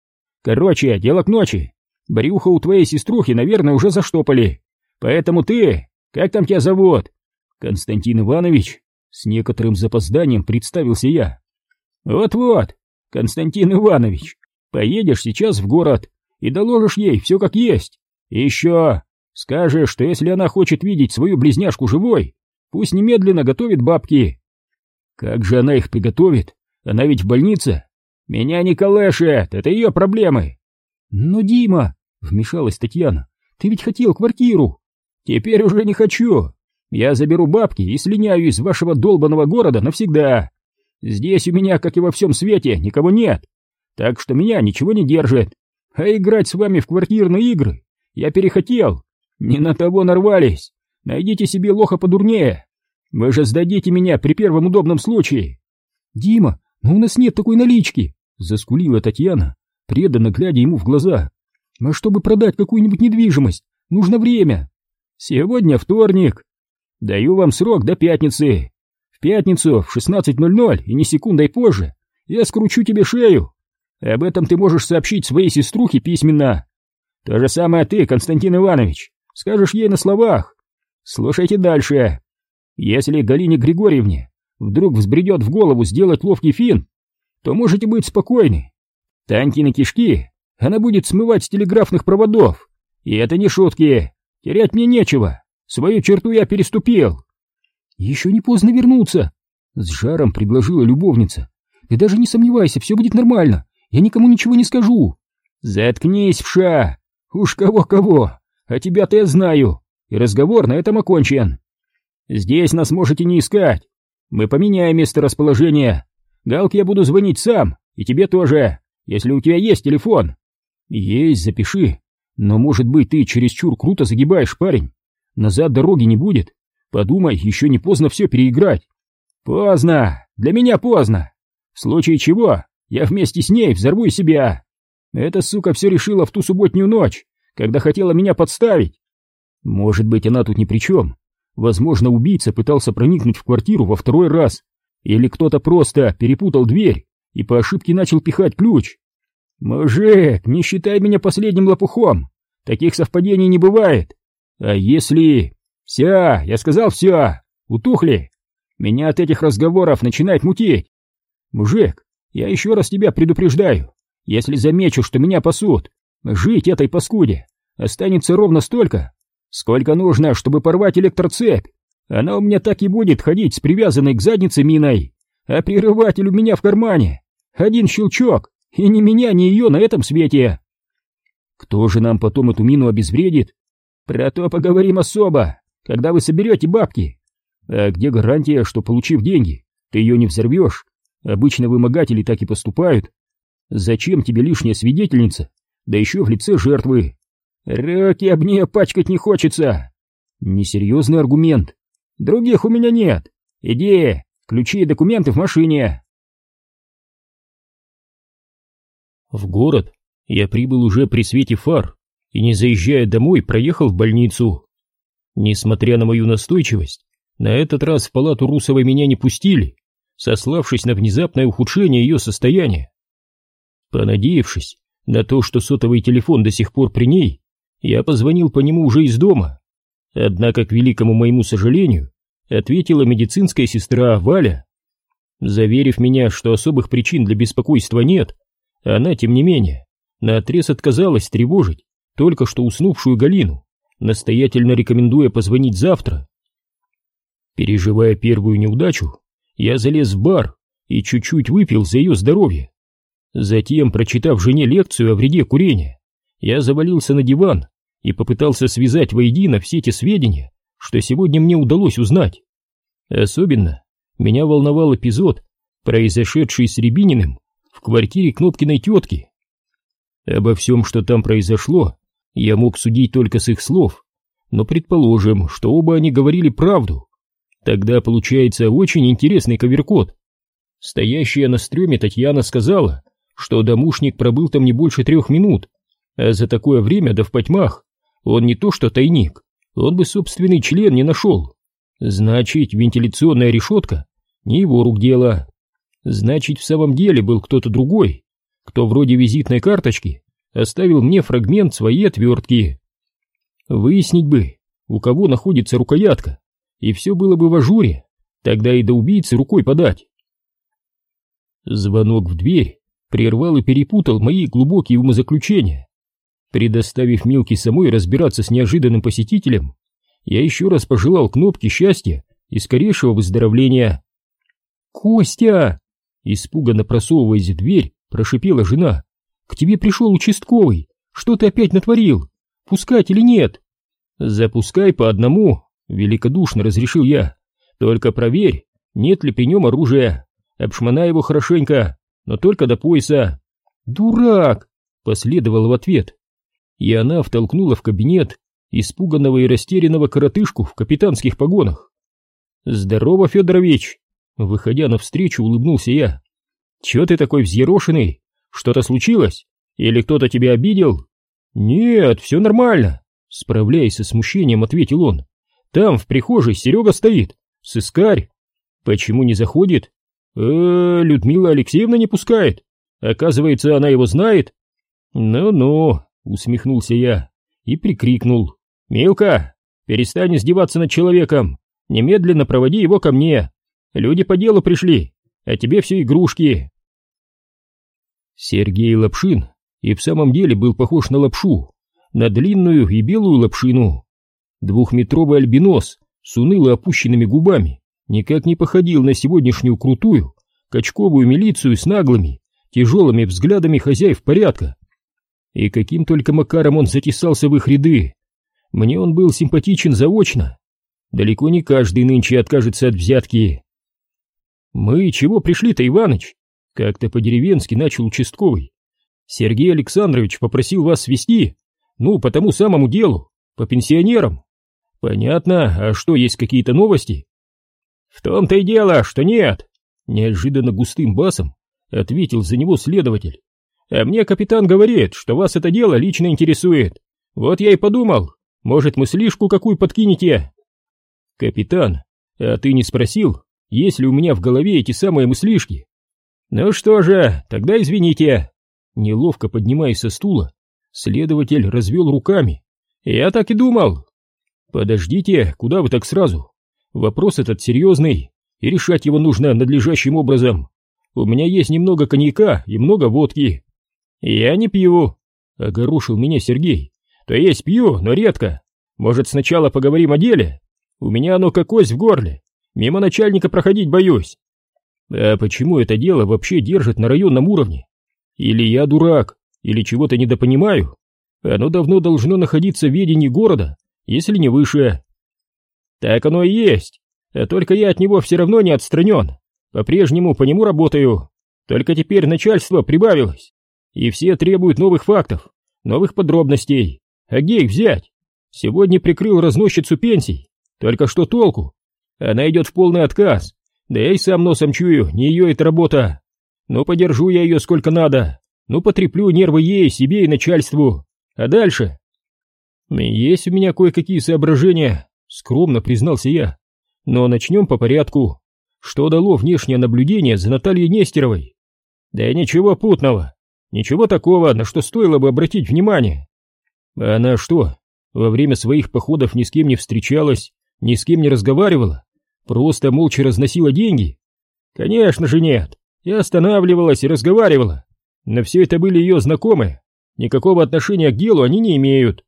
Короче, дело к ночи. Брюхо у твоей сеструхи, наверное, уже заштопали. Поэтому ты, как там тебя зовут? Константин Иванович. С некоторым запозданием представился я. Вот-вот, Константин Иванович. Поедешь сейчас в город и доложишь ей все как есть. И еще скажешь, что если она хочет видеть свою близняшку живой, пусть немедленно готовит бабки. Как же она их приготовит? Она ведь в больнице. Меня не колышет, это ее проблемы. Ну, Дима, вмешалась Татьяна, ты ведь хотел квартиру. Теперь уже не хочу. Я заберу бабки и слиняю из вашего долбанного города навсегда. Здесь у меня, как и во всем свете, никого нет так что меня ничего не держит. А играть с вами в квартирные игры я перехотел. Не на того нарвались. Найдите себе лоха подурнее. Вы же сдадите меня при первом удобном случае. Дима, но у нас нет такой налички, заскулила Татьяна, преданно глядя ему в глаза. А чтобы продать какую-нибудь недвижимость, нужно время. Сегодня вторник. Даю вам срок до пятницы. В пятницу в 16.00 и не секундой позже я скручу тебе шею. Об этом ты можешь сообщить своей сеструхе письменно. То же самое ты, Константин Иванович, скажешь ей на словах. Слушайте дальше. Если Галине Григорьевне вдруг взбредет в голову сделать ловкий фин, то можете быть спокойны. Танькины кишки она будет смывать с телеграфных проводов. И это не шутки. Терять мне нечего. Свою черту я переступил. Еще не поздно вернуться, с жаром предложила любовница. Ты даже не сомневайся, все будет нормально. Я никому ничего не скажу. Заткнись, вша. Уж кого-кого. А тебя-то я знаю. И разговор на этом окончен. Здесь нас можете не искать. Мы поменяем место расположения. Галке я буду звонить сам, и тебе тоже, если у тебя есть телефон. Есть, запиши. Но, может быть, ты чересчур круто загибаешь, парень. Назад дороги не будет. Подумай, еще не поздно все переиграть. Поздно. Для меня поздно. В случае чего, я вместе с ней взорву себя. Эта сука все решила в ту субботнюю ночь, когда хотела меня подставить. Может быть, она тут ни при чем. Возможно, убийца пытался проникнуть в квартиру во второй раз. Или кто-то просто перепутал дверь и по ошибке начал пихать ключ. Мужик, не считай меня последним лопухом. Таких совпадений не бывает. А если... Вся, я сказал все. Утухли. Меня от этих разговоров начинает мутить. Мужик, я еще раз тебя предупреждаю. Если замечу, что меня пасут, Жить этой паскуде останется ровно столько, сколько нужно, чтобы порвать электроцепь. Она у меня так и будет ходить с привязанной к заднице миной, а прерыватель у меня в кармане. Один щелчок, и ни меня, ни ее на этом свете. Кто же нам потом эту мину обезвредит? Про то поговорим особо, когда вы соберете бабки. А где гарантия, что, получив деньги, ты ее не взорвешь? Обычно вымогатели так и поступают. Зачем тебе лишняя свидетельница, да еще в лице жертвы? Руки об нее пачкать не хочется. Несерьезный аргумент. Других у меня нет. Иди, ключи и документы в машине. В город я прибыл уже при свете фар и, не заезжая домой, проехал в больницу. Несмотря на мою настойчивость, на этот раз в палату Русовой меня не пустили, сославшись на внезапное ухудшение ее состояния. Понадеявшись на то, что сотовый телефон до сих пор при ней, я позвонил по нему уже из дома. Однако, к великому моему сожалению, ответила медицинская сестра Валя. Заверив меня, что особых причин для беспокойства нет, она, тем не менее, наотрез отказалась тревожить только что уснувшую Галину, настоятельно рекомендуя позвонить завтра. Переживая первую неудачу, я залез в бар и чуть-чуть выпил за ее здоровье. Затем, прочитав жене лекцию о вреде курения, я завалился на диван и попытался связать воедино все те сведения, что сегодня мне удалось узнать. Особенно меня волновал эпизод, произошедший с Рябининым в квартире Кнопкиной тетки. Обо всем, что там произошло, я мог судить только с их слов, но предположим, что оба они говорили правду. Тогда получается очень интересный коверкот. Стоящая на стреме Татьяна сказала, что домушник пробыл там не больше трех минут, а за такое время, да в потьмах, он не то что тайник, он бы собственный член не нашел. Значит, вентиляционная решетка не его рук дело. Значит, в самом деле был кто-то другой, кто вроде визитной карточки оставил мне фрагмент своей отвертки. Выяснить бы, у кого находится рукоятка, и все было бы в ажуре, тогда и до убийцы рукой подать. Звонок в дверь прервал и перепутал мои глубокие умозаключения. Предоставив Милке самой разбираться с неожиданным посетителем, я еще раз пожелал кнопке счастья и скорейшего выздоровления. «Костя!» Испуганно просовываясь в дверь, прошипела жена. «К тебе пришел участковый. Что ты опять натворил? Пускать или нет?» «Запускай по одному», — великодушно разрешил я. «Только проверь, нет ли при нем оружия. Обшмонай его хорошенько, но только до пояса». «Дурак!» — последовал в ответ. И она втолкнула в кабинет испуганного и растерянного коротышку в капитанских погонах. «Здорово, Федорович!» Выходя навстречу, улыбнулся я. «Чего ты такой взъерошенный? Что-то случилось? Или кто-то тебя обидел?» «Нет, все нормально», — справляясь со смущением, ответил он. «Там, в прихожей, Серега стоит. Сыскарь. Почему не заходит?» э, Людмила Алексеевна не пускает. Оказывается, она его знает». «Ну-ну», — усмехнулся я и прикрикнул. «Милка, перестань издеваться над человеком. Немедленно проводи его ко мне. Люди по делу пришли, а тебе все игрушки. Сергей Лапшин и в самом деле был похож на лапшу, на длинную и белую лапшину. Двухметровый альбинос с уныло опущенными губами никак не походил на сегодняшнюю крутую, качковую милицию с наглыми, тяжелыми взглядами хозяев порядка. И каким только макаром он затесался в их ряды. Мне он был симпатичен заочно. Далеко не каждый нынче откажется от взятки. «Мы чего пришли-то, Иваныч?» Как-то по-деревенски начал участковый. «Сергей Александрович попросил вас свести, ну, по тому самому делу, по пенсионерам». «Понятно, а что, есть какие-то новости?» «В том-то и дело, что нет», — неожиданно густым басом ответил за него следователь. «А мне капитан говорит, что вас это дело лично интересует. Вот я и подумал, может, мыслишку какую подкинете?» «Капитан, а ты не спросил, есть ли у меня в голове эти самые мыслишки. Ну что же, тогда извините. Неловко поднимаясь со стула, следователь развел руками. Я так и думал. Подождите, куда вы так сразу? Вопрос этот серьезный, и решать его нужно надлежащим образом. У меня есть немного коньяка и много водки. Я не пью. Огорошил меня Сергей. То есть пью, но редко. Может, сначала поговорим о деле? У меня оно как кость в горле. Мимо начальника проходить боюсь. А почему это дело вообще держит на районном уровне? Или я дурак, или чего-то недопонимаю? Оно давно должно находиться в ведении города, если не выше. Так оно и есть. А только я от него все равно не отстранен. По-прежнему по нему работаю. Только теперь начальство прибавилось. И все требуют новых фактов, новых подробностей. А где их взять? Сегодня прикрыл разносчицу пенсий. Только что толку? Она идет в полный отказ. Да я и сам носом чую, не ее это работа. Ну, подержу я ее сколько надо. Ну, потреплю нервы ей, себе и начальству. А дальше? Есть у меня кое-какие соображения, скромно признался я. Но начнем по порядку. Что дало внешнее наблюдение за Натальей Нестеровой? Да ничего путного. Ничего такого, на что стоило бы обратить внимание. Она что, во время своих походов ни с кем не встречалась, ни с кем не разговаривала? Просто молча разносила деньги? Конечно же нет. И останавливалась и разговаривала. Но все это были ее знакомые. Никакого отношения к делу они не имеют.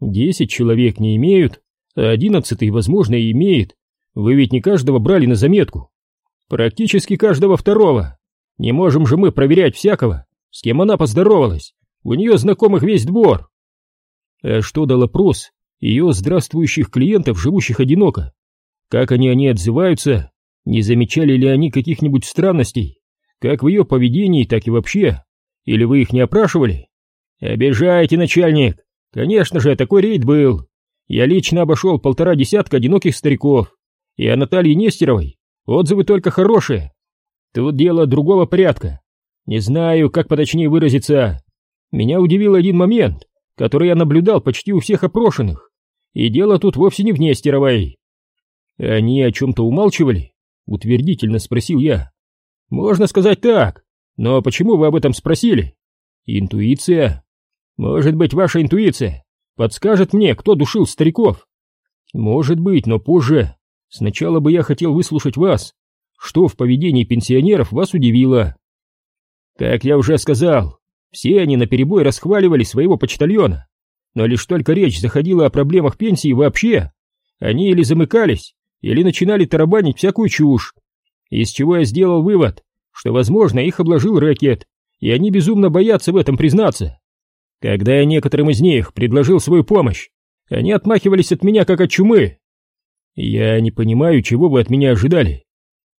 Десять человек не имеют, а одиннадцатый, возможно, и имеет. Вы ведь не каждого брали на заметку. Практически каждого второго. Не можем же мы проверять всякого, с кем она поздоровалась. У нее знакомых весь двор. А что дал опрос ее здравствующих клиентов, живущих одиноко? Как они о ней отзываются? Не замечали ли они каких-нибудь странностей? Как в ее поведении, так и вообще? Или вы их не опрашивали? Обижаете, начальник. Конечно же, такой рейд был. Я лично обошел полтора десятка одиноких стариков. И о Наталье Нестеровой отзывы только хорошие. Тут дело другого порядка. Не знаю, как поточнее выразиться. Меня удивил один момент, который я наблюдал почти у всех опрошенных. И дело тут вовсе не в Нестеровой. Они о чем-то умалчивали? Утвердительно спросил я. Можно сказать так. Но почему вы об этом спросили? Интуиция. Может быть, ваша интуиция подскажет мне, кто душил стариков? Может быть, но позже. Сначала бы я хотел выслушать вас. Что в поведении пенсионеров вас удивило? Как я уже сказал, все они наперебой расхваливали своего почтальона. Но лишь только речь заходила о проблемах пенсии вообще, они или замыкались, или начинали тарабанить всякую чушь. Из чего я сделал вывод, что, возможно, их обложил рэкет, и они безумно боятся в этом признаться. Когда я некоторым из них предложил свою помощь, они отмахивались от меня как от чумы. Я не понимаю, чего вы от меня ожидали.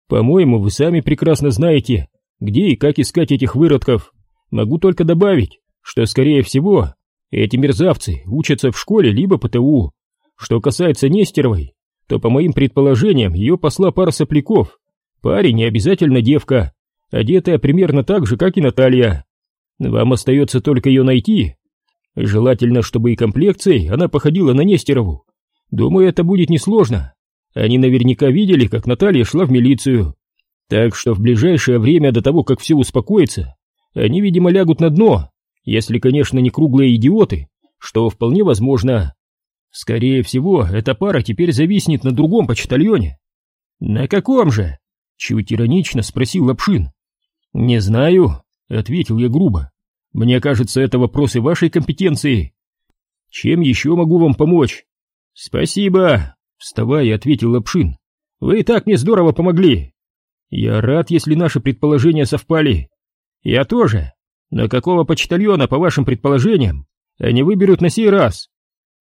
По-моему, вы сами прекрасно знаете, где и как искать этих выродков. Могу только добавить, что, скорее всего, эти мерзавцы учатся в школе либо ПТУ. Что касается Нестеровой, то, по моим предположениям, ее посла пара сопляков. Парень не обязательно девка, одетая примерно так же, как и Наталья. Вам остается только ее найти. Желательно, чтобы и комплекцией она походила на Нестерову. Думаю, это будет несложно. Они наверняка видели, как Наталья шла в милицию. Так что в ближайшее время до того, как все успокоится, они, видимо, лягут на дно, если, конечно, не круглые идиоты, что вполне возможно. Скорее всего, эта пара теперь зависнет на другом почтальоне. На каком же? Чуть иронично спросил Лапшин. Не знаю, ответил я грубо. Мне кажется, это вопросы вашей компетенции. Чем еще могу вам помочь? Спасибо, Вставая, ответил Лапшин. Вы и так мне здорово помогли. Я рад, если наши предположения совпали. Я тоже. Но какого почтальона, по вашим предположениям, они выберут на сей раз?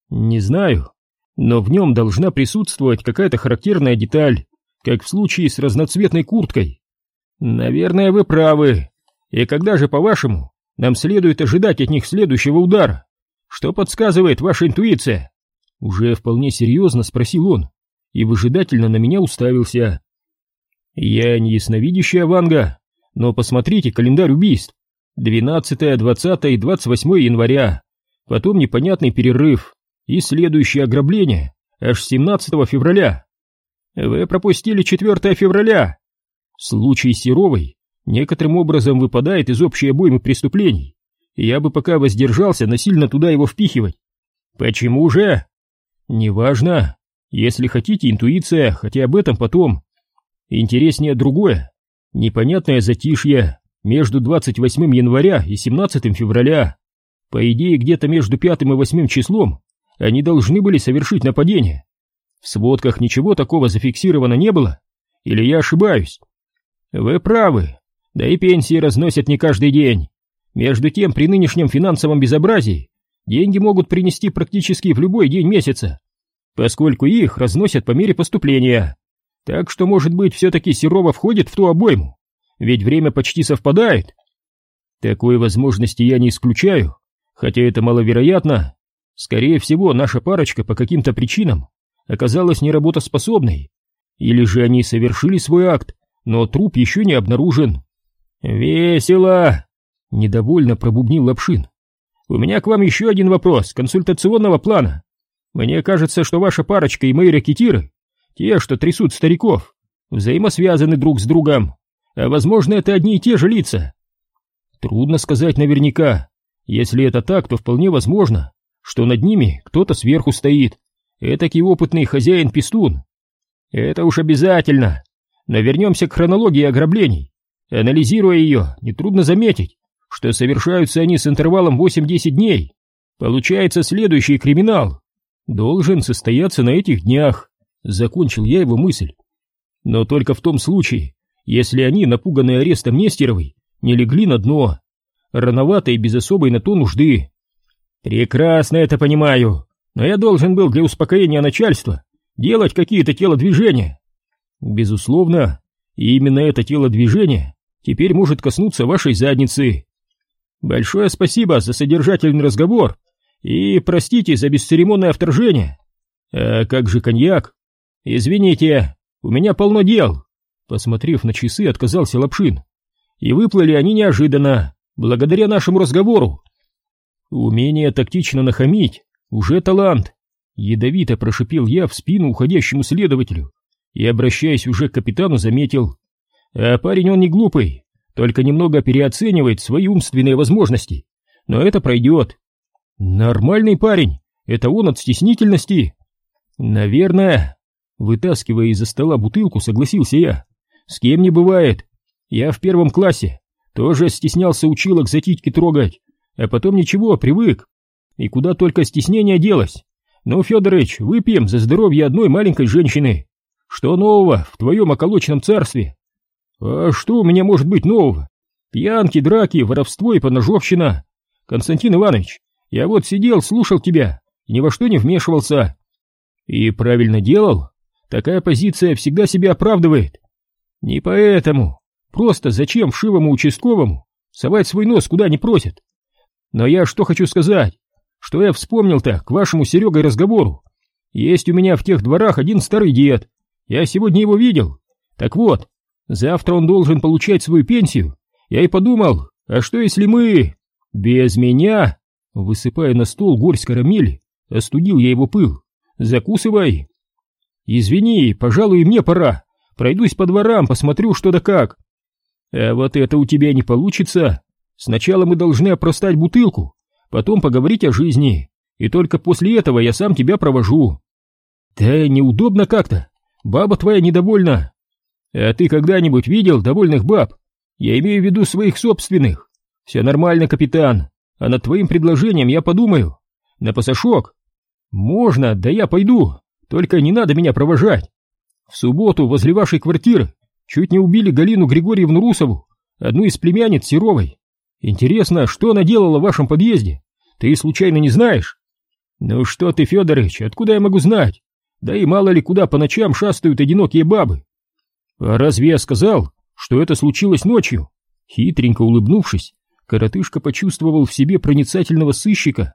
Не знаю. Но в нем должна присутствовать какая-то характерная деталь, как в случае с разноцветной курткой. Наверное, вы правы. И когда же, по-вашему, нам следует ожидать от них следующего удара? Что подсказывает ваша интуиция? Уже вполне серьезно спросил он и выжидательно на меня уставился. Я не ясновидящая Ванга, но посмотрите календарь убийств. 12, 20 и 28 января, потом непонятный перерыв и следующее ограбление аж 17 февраля. Вы пропустили 4 февраля. Случай Серовой некоторым образом выпадает из общей обоймы преступлений, я бы пока воздержался насильно туда его впихивать. Почему же? Неважно. Если хотите, интуиция, хотя об этом потом. Интереснее другое. Непонятное затишье между 28 января и 17 февраля. По идее, где-то между пятым и восьмым числом они должны были совершить нападение. В сводках ничего такого зафиксировано не было? Или я ошибаюсь? Вы правы. Да и пенсии разносят не каждый день. Между тем, при нынешнем финансовом безобразии деньги могут принести практически в любой день месяца, поскольку их разносят по мере поступления. Так что, может быть, все-таки Серова входит в ту обойму, ведь время почти совпадает. Такой возможности я не исключаю, хотя это маловероятно. Скорее всего, наша парочка по каким-то причинам оказалась неработоспособной, или же они совершили свой акт, но труп еще не обнаружен. «Весело!» — недовольно пробубнил Лапшин. «У меня к вам еще один вопрос консультационного плана. Мне кажется, что ваша парочка и мои ракетиры, те, что трясут стариков, взаимосвязаны друг с другом, а возможно, это одни и те же лица. Трудно сказать наверняка. Если это так, то вполне возможно, что над ними кто-то сверху стоит. Этакий опытный хозяин-пестун. Это уж обязательно. Но вернемся к хронологии ограблений. Анализируя ее, нетрудно заметить, что совершаются они с интервалом 8-10 дней. Получается следующий криминал. Должен состояться на этих днях. Закончил я его мысль. Но только в том случае, если они, напуганные арестом Нестеровой, не легли на дно. Рановато и без особой на то нужды. Прекрасно это понимаю, но я должен был для успокоения начальства делать какие-то телодвижения. Безусловно, именно это телодвижение теперь может коснуться вашей задницы. Большое спасибо за содержательный разговор и простите за бесцеремонное вторжение. А как же коньяк? Извините, у меня полно дел. Посмотрев на часы, отказался Лапшин. И выплыли они неожиданно, благодаря нашему разговору. Умение тактично нахамить — уже талант. Ядовито прошипел я в спину уходящему следователю и, обращаясь уже к капитану, заметил. А парень он не глупый, только немного переоценивает свои умственные возможности. Но это пройдет. Нормальный парень, это он от стеснительности. Наверное. Вытаскивая из-за стола бутылку, согласился я. С кем не бывает. Я в первом классе тоже стеснялся училок за титьки трогать, а потом ничего, привык. И куда только стеснение делось. Ну, Федорович, выпьем за здоровье одной маленькой женщины. Что нового в твоем околочном царстве? А что у меня может быть нового? Пьянки, драки, воровство и поножовщина. Константин Иванович, я вот сидел, слушал тебя ни во что не вмешивался. И правильно делал. Такая позиция всегда себя оправдывает. Не поэтому. Просто зачем вшивому участковому совать свой нос куда не просят? Но я что хочу сказать, что я вспомнил-то к вашему Серегой разговору. Есть у меня в тех дворах один старый дед, я сегодня его видел. Так вот, завтра он должен получать свою пенсию. Я и подумал, а что если мы... Без меня... Высыпая на стол горсть карамели, остудил я его пыл. Закусывай. Извини, пожалуй, мне пора. Пройдусь по дворам, посмотрю, что да как. А вот это у тебя не получится. Сначала мы должны опростать бутылку, потом поговорить о жизни, и только после этого я сам тебя провожу. Да неудобно как-то. Баба твоя недовольна. А ты когда-нибудь видел довольных баб? Я имею в виду своих собственных. Все нормально, капитан. А над твоим предложением я подумаю. На пасашок? Можно, да я пойду. Только не надо меня провожать. В субботу возле вашей квартиры чуть не убили Галину Григорьевну Русову, одну из племянниц Серовой. Интересно, что она делала в вашем подъезде? Ты случайно не знаешь? Ну что ты, Федорович, откуда я могу знать? Да и мало ли куда по ночам шастают одинокие бабы. Разве я сказал, что это случилось ночью? Хитренько улыбнувшись, коротышка почувствовал в себе проницательного сыщика.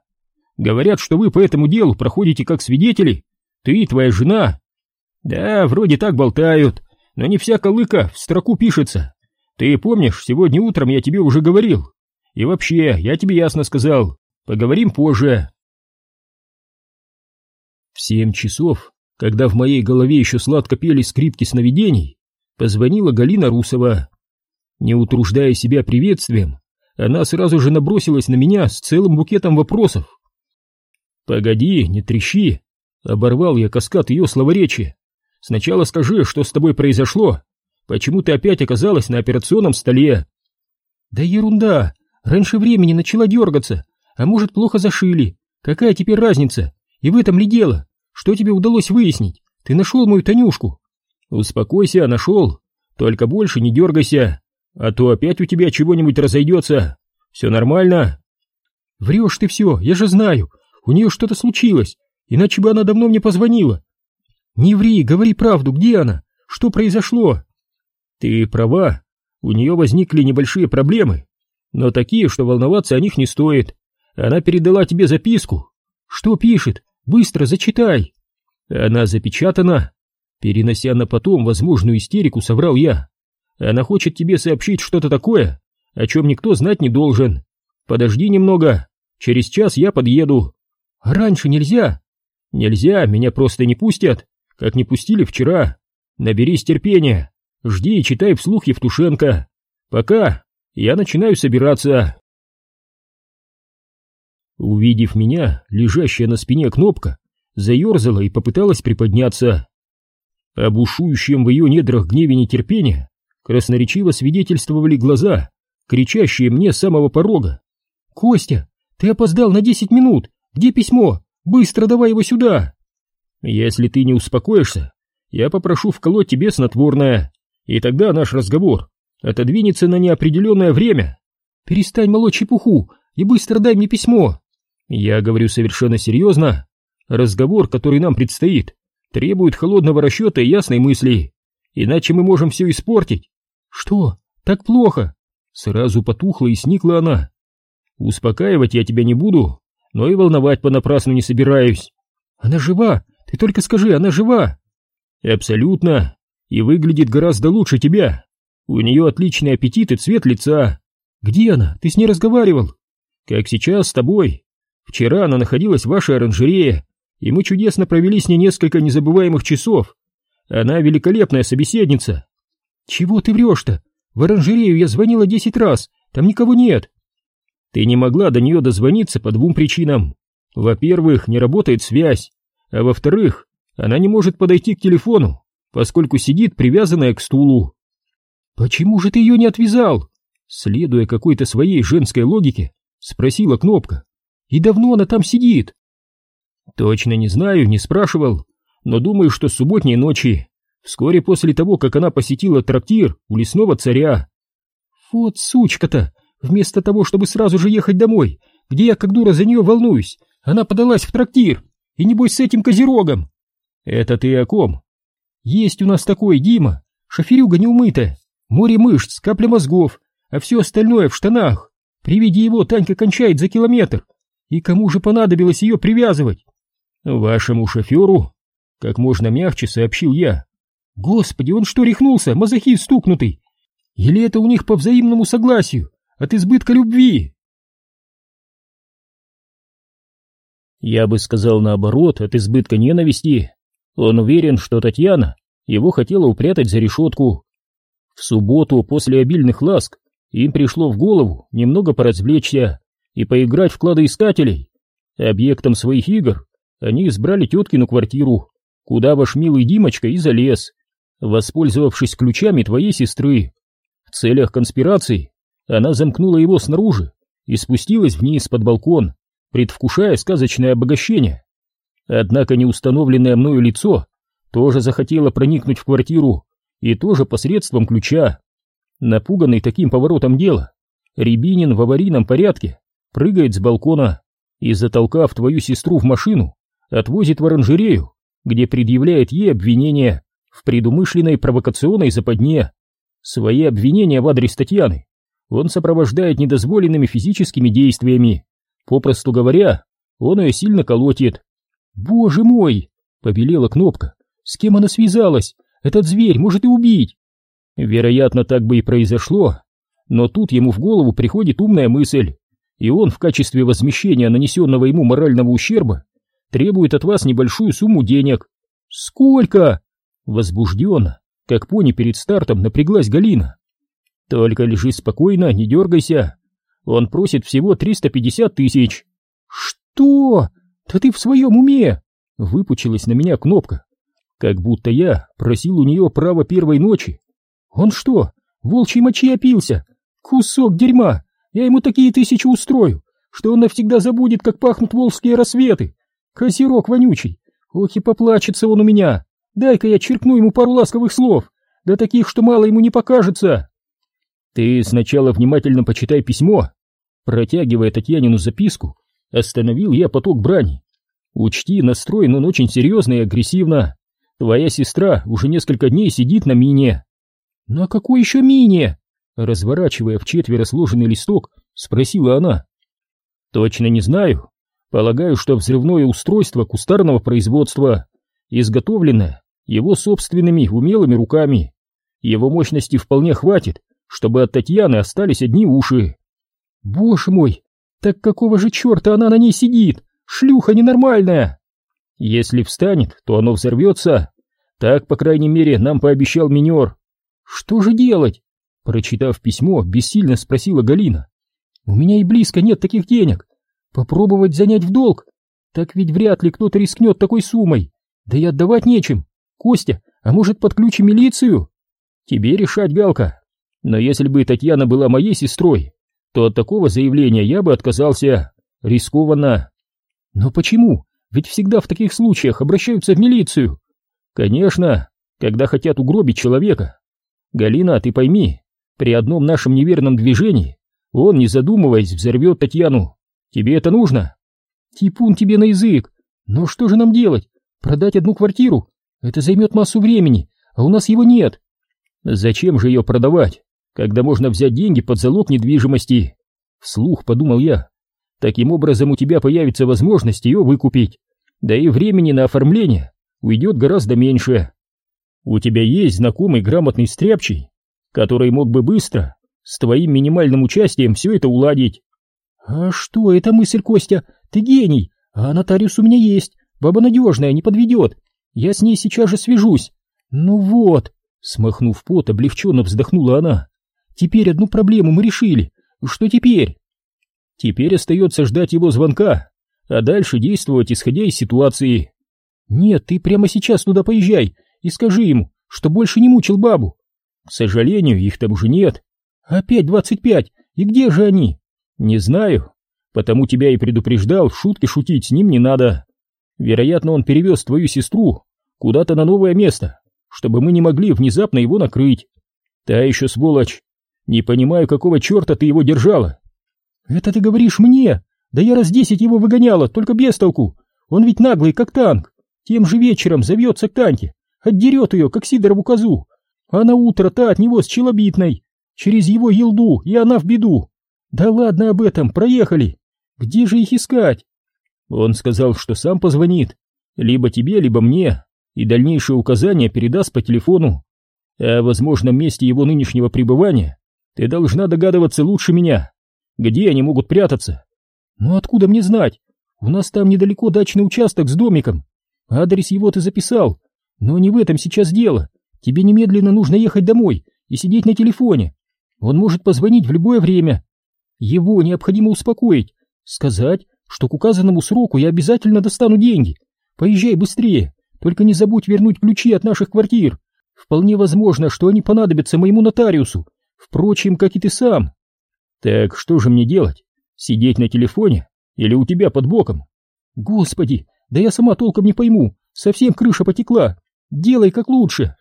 Говорят, что вы по этому делу проходите как свидетели. Ты и твоя жена. Да, вроде так болтают, но не вся колыка в строку пишется. Ты помнишь, сегодня утром я тебе уже говорил. И вообще, я тебе ясно сказал, поговорим позже. В семь часов когда в моей голове еще сладко пели скрипки сновидений, позвонила Галина Русова. Не утруждая себя приветствием, она сразу же набросилась на меня с целым букетом вопросов. «Погоди, не трещи!» — оборвал я каскад ее словоречия. «Сначала скажи, что с тобой произошло? Почему ты опять оказалась на операционном столе?» «Да ерунда! Раньше времени начала дергаться, А может, плохо зашили. Какая теперь разница? И в этом ли дело? Что тебе удалось выяснить? Ты нашел мою Танюшку? Успокойся, нашел. Только больше не дергайся, а то опять у тебя чего-нибудь разойдется. Все нормально? Врешь ты все, я же знаю. У нее что-то случилось, иначе бы она давно мне позвонила. Не ври, говори правду, где она? Что произошло? Ты права, у нее возникли небольшие проблемы, но такие, что волноваться о них не стоит. Она передала тебе записку. Что пишет? Быстро зачитай. Она запечатана. Перенося на потом возможную истерику, соврал я. Она хочет тебе сообщить что-то такое, о чем никто знать не должен. Подожди немного, через час я подъеду. А раньше нельзя? Нельзя, меня просто не пустят, как не пустили вчера. Наберись терпения, жди и читай вслух Евтушенко. Пока, я начинаю собираться. Увидев меня, лежащая на спине кнопка, заерзала и попыталась приподняться. Об в ее недрах гневе нетерпения красноречиво свидетельствовали глаза, кричащие мне с самого порога. «Костя, ты опоздал на десять минут! Где письмо? Быстро давай его сюда!» «Если ты не успокоишься, я попрошу вколоть тебе снотворное, и тогда наш разговор отодвинется на неопределенное время». «Перестань молоть чепуху и быстро дай мне письмо!» Я говорю совершенно серьезно. Разговор, который нам предстоит, требует холодного расчета и ясной мысли. Иначе мы можем все испортить. Что? Так плохо? Сразу потухла и сникла она. Успокаивать я тебя не буду, но и волновать понапрасну не собираюсь. Она жива, ты только скажи, она жива. Абсолютно. И выглядит гораздо лучше тебя. У нее отличный аппетит и цвет лица. Где она? Ты с ней разговаривал? Как сейчас с тобой. Вчера она находилась в вашей оранжерее, и мы чудесно провели с ней несколько незабываемых часов. Она великолепная собеседница. Чего ты врешь-то? В оранжерею я звонила десять раз, там никого нет. Ты не могла до нее дозвониться по двум причинам. Во-первых, не работает связь, а во-вторых, она не может подойти к телефону, поскольку сидит привязанная к стулу. Почему же ты ее не отвязал? Следуя какой-то своей женской логике, спросила Кнопка. И давно она там сидит? Точно не знаю, не спрашивал, но думаю, что субботней ночи, вскоре после того, как она посетила трактир у лесного царя. Вот сучка-то, вместо того, чтобы сразу же ехать домой, где я как дура за нее волнуюсь, она подалась в трактир, и небось с этим козерогом. Это ты о ком? Есть у нас такой Дима, шоферюга неумытая, море мышц, капля мозгов, а все остальное в штанах. При виде его Танька кончает за километр. И кому же понадобилось ее привязывать? Вашему шоферу? Как можно мягче сообщил я. Господи, он что, рехнулся, мазохист стукнутый? Или это у них по взаимному согласию, от избытка любви? Я бы сказал наоборот, от избытка ненависти. Он уверен, что Татьяна его хотела упрятать за решетку. В субботу после обильных ласк им пришло в голову немного поразвлечься и поиграть в. Объектом своих игр они избрали теткину квартиру, куда ваш милый Димочка и залез, воспользовавшись ключами твоей сестры. В целях конспирации она замкнула его снаружи и спустилась вниз под балкон, предвкушая сказочное обогащение. Однако неустановленное мною лицо тоже захотело проникнуть в квартиру и тоже посредством ключа. Напуганный таким поворотом дела, Рябинин в аварийном порядке прыгает с балкона и, затолкав твою сестру в машину, отвозит в оранжерею, где предъявляет ей обвинение в предумышленной провокационной западне. Свои обвинения в адрес Татьяны он сопровождает недозволенными физическими действиями. Попросту говоря, он ее сильно колотит. «Боже мой!» — побелела кнопка. «С кем она связалась? Этот зверь может и убить!» Вероятно, так бы и произошло, но тут ему в голову приходит умная мысль и он в качестве возмещения нанесенного ему морального ущерба требует от вас небольшую сумму денег. Сколько? Возбужденно, как пони перед стартом, напряглась Галина. Только лежи спокойно, не дергайся. Он просит всего 350 тысяч. Что? Да ты в своем уме? Выпучилась на меня кнопка. Как будто я просил у нее право первой ночи. Он что, волчьей мочи опился? Кусок дерьма! Я ему такие тысячи устрою, что он навсегда забудет, как пахнут волжские рассветы. Козерог вонючий. Ох и поплачется он у меня. Дай-ка я черкну ему пару ласковых слов, да таких, что мало ему не покажется. Ты сначала внимательно почитай письмо. Протягивая Татьянину записку, остановил я поток брани. Учти, настроен он очень серьезно и агрессивно. Твоя сестра уже несколько дней сидит на мине. На какой еще мине? Разворачивая в четверо сложенный листок, спросила она. Точно не знаю. Полагаю, что взрывное устройство кустарного производства, изготовленное его собственными умелыми руками. Его мощности вполне хватит, чтобы от Татьяны остались одни уши. Боже мой, так какого же черта она на ней сидит? Шлюха ненормальная! Если встанет, то оно взорвется. Так, по крайней мере, нам пообещал минер. Что же делать? Прочитав письмо, бессильно спросила Галина. У меня и близко нет таких денег. Попробовать занять в долг? Так ведь вряд ли кто-то рискнет такой суммой. Да и отдавать нечем. Костя, а может подключим милицию? Тебе решать, Галка. Но если бы Татьяна была моей сестрой, то от такого заявления я бы отказался. Рискованно. Но почему? Ведь всегда в таких случаях обращаются в милицию. Конечно, когда хотят угробить человека. Галина, ты пойми, при одном нашем неверном движении он, не задумываясь, взорвет Татьяну. Тебе это нужно? Типун тебе на язык. Но что же нам делать? Продать одну квартиру? Это займет массу времени, а у нас его нет. Зачем же ее продавать, когда можно взять деньги под залог недвижимости? Вслух подумал я. Таким образом у тебя появится возможность ее выкупить. Да и времени на оформление уйдет гораздо меньше. У тебя есть знакомый грамотный стряпчий, который мог бы быстро, с твоим минимальным участием все это уладить. А что это мысль, Костя? Ты гений, а нотариус у меня есть, баба надежная, не подведет. Я с ней сейчас же свяжусь. Ну вот, смахнув пот, облегченно вздохнула она. Теперь одну проблему мы решили. Что теперь? Теперь остается ждать его звонка, а дальше действовать, исходя из ситуации. Нет, ты прямо сейчас туда поезжай и скажи ему, что больше не мучил бабу. К сожалению, их там уже нет. Опять двадцать пять, и где же они? Не знаю, потому тебя и предупреждал, шутки шутить с ним не надо. Вероятно, он перевез твою сестру куда-то на новое место, чтобы мы не могли внезапно его накрыть. Та еще сволочь. Не понимаю, какого черта ты его держала. Это ты говоришь мне? Да я раз десять его выгоняла, только без толку. Он ведь наглый, как танк. Тем же вечером завьется к Таньке, отдерет ее, как Сидорову козу. А на утро та от него с челобитной. Через его елду, и она в беду. Да ладно об этом, проехали. Где же их искать? Он сказал, что сам позвонит. Либо тебе, либо мне. И дальнейшие указания передаст по телефону. О возможном месте его нынешнего пребывания ты должна догадываться лучше меня. Где они могут прятаться? Ну откуда мне знать? У нас там недалеко дачный участок с домиком. Адрес его ты записал. Но не в этом сейчас дело. Тебе немедленно нужно ехать домой и сидеть на телефоне. Он может позвонить в любое время. Его необходимо успокоить, сказать, что к указанному сроку я обязательно достану деньги. Поезжай быстрее, только не забудь вернуть ключи от наших квартир. Вполне возможно, что они понадобятся моему нотариусу, впрочем, как и ты сам. Так что же мне делать? Сидеть на телефоне или у тебя под боком? Господи, да я сама толком не пойму, совсем крыша потекла. Делай как лучше.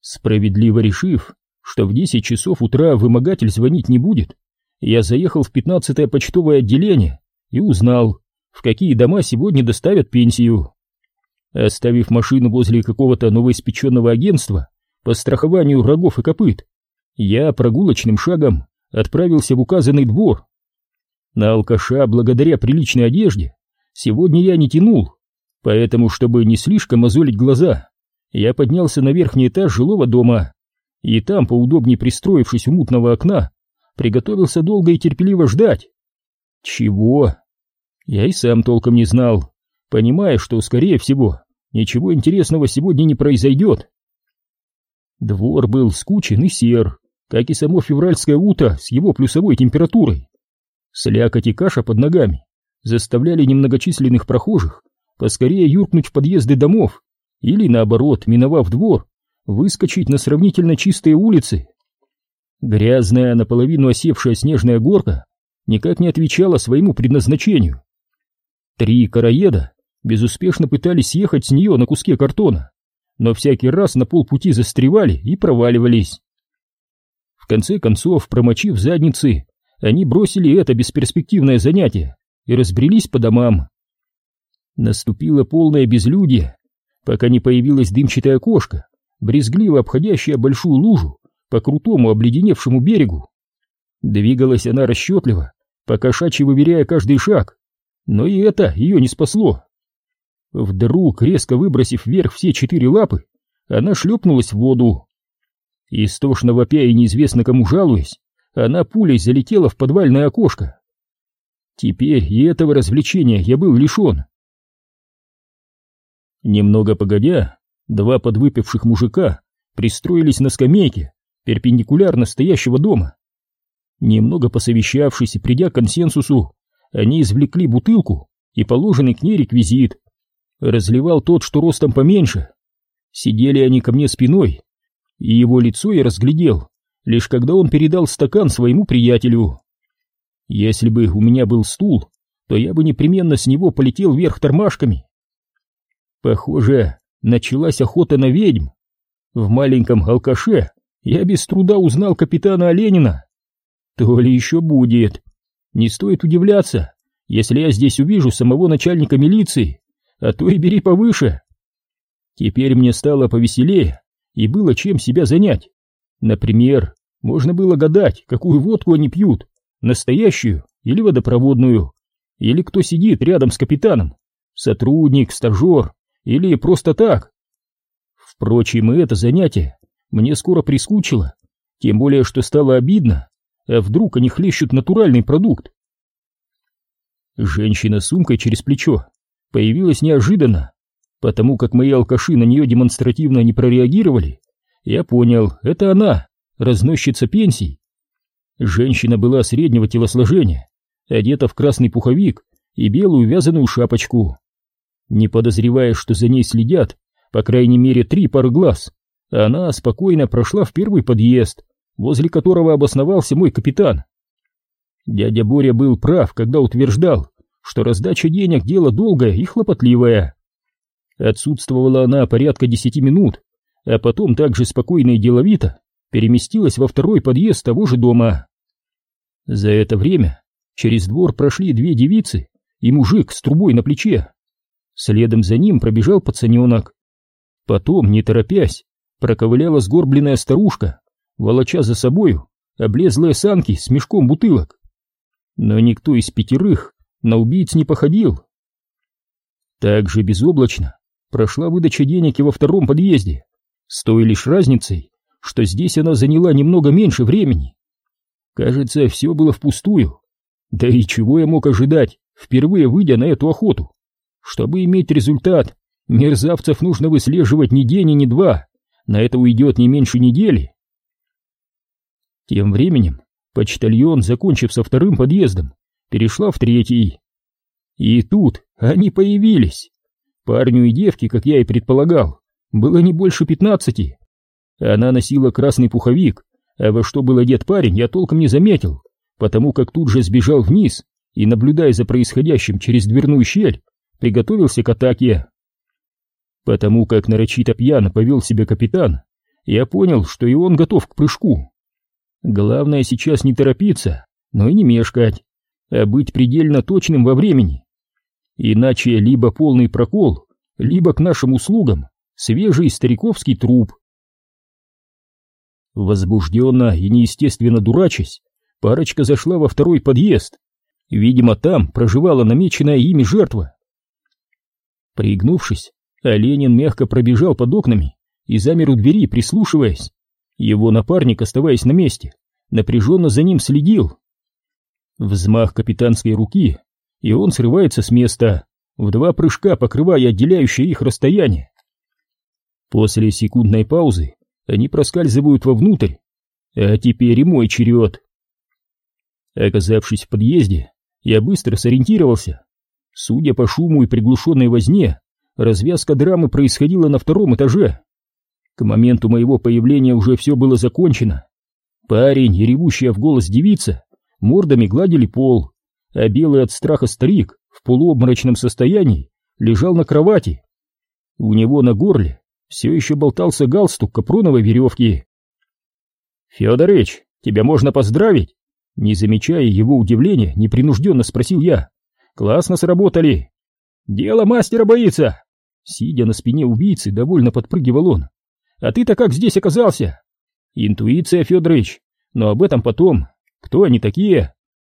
Справедливо решив, что в десять часов утра вымогатель звонить не будет, я заехал в пятнадцатое почтовое отделение и узнал, в какие дома сегодня доставят пенсию. Оставив машину возле какого-то новоиспеченного агентства по страхованию рогов и копыт, я прогулочным шагом отправился в указанный двор. На алкаша, благодаря приличной одежде, сегодня я не тянул, поэтому, чтобы не слишком мозолить глаза, я поднялся на верхний этаж жилого дома и там, поудобнее пристроившись у мутного окна, приготовился долго и терпеливо ждать. Чего? Я и сам толком не знал, понимая, что, скорее всего, ничего интересного сегодня не произойдет. Двор был скучен и сер, как и само февральское утро с его плюсовой температурой. Слякоть и каша под ногами заставляли немногочисленных прохожих поскорее юркнуть в подъезды домов или, наоборот, миновав двор, выскочить на сравнительно чистые улицы. Грязная, наполовину осевшая снежная горка никак не отвечала своему предназначению. Три короеда безуспешно пытались съехать с нее на куске картона, но всякий раз на полпути застревали и проваливались. В конце концов, промочив задницы, они бросили это бесперспективное занятие и разбрелись по домам. Наступило полное безлюдье, пока не появилась дымчатая кошка, брезгливо обходящая большую лужу по крутому обледеневшему берегу. Двигалась она расчетливо, покошачьи выверяя каждый шаг, но и это ее не спасло. Вдруг, резко выбросив вверх все четыре лапы, она шлепнулась в воду. Истошно вопя и неизвестно кому жалуясь, она пулей залетела в подвальное окошко. Теперь и этого развлечения я был лишен. Немного погодя, два подвыпивших мужика пристроились на скамейке, перпендикулярно стоящего дома. Немного посовещавшись и придя к консенсусу, они извлекли бутылку и положенный к ней реквизит. Разливал тот, что ростом поменьше. Сидели они ко мне спиной, и его лицо я разглядел, лишь когда он передал стакан своему приятелю. Если бы у меня был стул, то я бы непременно с него полетел вверх тормашками. Похоже, началась охота на ведьм. В маленьком алкаше я без труда узнал капитана Оленина. То ли еще будет. Не стоит удивляться, если я здесь увижу самого начальника милиции, а то и бери повыше. Теперь мне стало повеселее, и было чем себя занять. Например, можно было гадать, какую водку они пьют, настоящую или водопроводную, или кто сидит рядом с капитаном, сотрудник, стажер или просто так. Впрочем, и это занятие мне скоро прискучило, тем более, что стало обидно, а вдруг они хлещут натуральный продукт? Женщина с сумкой через плечо появилась неожиданно, потому как мои алкаши на нее демонстративно не прореагировали. Я понял, это она, разносчица пенсий. Женщина была среднего телосложения, одета в красный пуховик и белую вязаную шапочку. Не подозревая, что за ней следят, по крайней мере, три пары глаз, она спокойно прошла в первый подъезд, возле которого обосновался мой капитан. Дядя Боря был прав, когда утверждал, что раздача денег — дело долгое и хлопотливое. Отсутствовала она порядка десяти минут, а потом также спокойно и деловито переместилась во второй подъезд того же дома. За это время через двор прошли две девицы и мужик с трубой на плече. Следом за ним пробежал пацаненок. Потом, не торопясь, проковыляла сгорбленная старушка волоча за собою облезлые санки с мешком бутылок. Но никто из пятерых на убийц не походил. Так же безоблачно прошла выдача денег и во втором подъезде, с той лишь разницей, что здесь она заняла немного меньше времени. Кажется, все было впустую. Да и чего я мог ожидать, впервые выйдя на эту охоту? Чтобы иметь результат, мерзавцев нужно выслеживать не день и не два, на это уйдет не меньше недели. Тем временем почтальон, закончив со вторым подъездом, перешла в третий. И тут они появились. Парню и девке, как я и предполагал, было не больше пятнадцати. Она носила красный пуховик, а во что был одет парень, я толком не заметил, потому как тут же сбежал вниз и, наблюдая за происходящим через дверную щель, приготовился к атаке. Потому как нарочито пьяно повел себя капитан, я понял, что и он готов к прыжку. Главное сейчас не торопиться, но и не мешкать, а быть предельно точным во времени. Иначе либо полный прокол, либо к нашим услугам свежий стариковский труп. Возбужденно и неестественно дурачась, парочка зашла во второй подъезд. Видимо, там проживала намеченная ими жертва. Пригнувшись, Оленин мягко пробежал под окнами и замер у двери, прислушиваясь. Его напарник, оставаясь на месте, напряженно за ним следил. Взмах капитанской руки, и он срывается с места, в два прыжка покрывая отделяющее их расстояние. После секундной паузы они проскальзывают вовнутрь, а теперь и мой черед. Оказавшись в подъезде, я быстро сориентировался. Судя по шуму и приглушенной возне, развязка драмы происходила на втором этаже. К моменту моего появления уже все было закончено. Парень и ревущая в голос девица мордами гладили пол, а белый от страха старик в полуобморочном состоянии лежал на кровати. У него на горле все еще болтался галстук капроновой веревки. «Федорыч, тебя можно поздравить?» Не замечая его удивления, непринужденно спросил я. «Классно сработали!» «Дело мастера боится!» Сидя на спине убийцы, довольно подпрыгивал он. «А ты-то как здесь оказался?» «Интуиция, Федорыч, но об этом потом. Кто они такие?»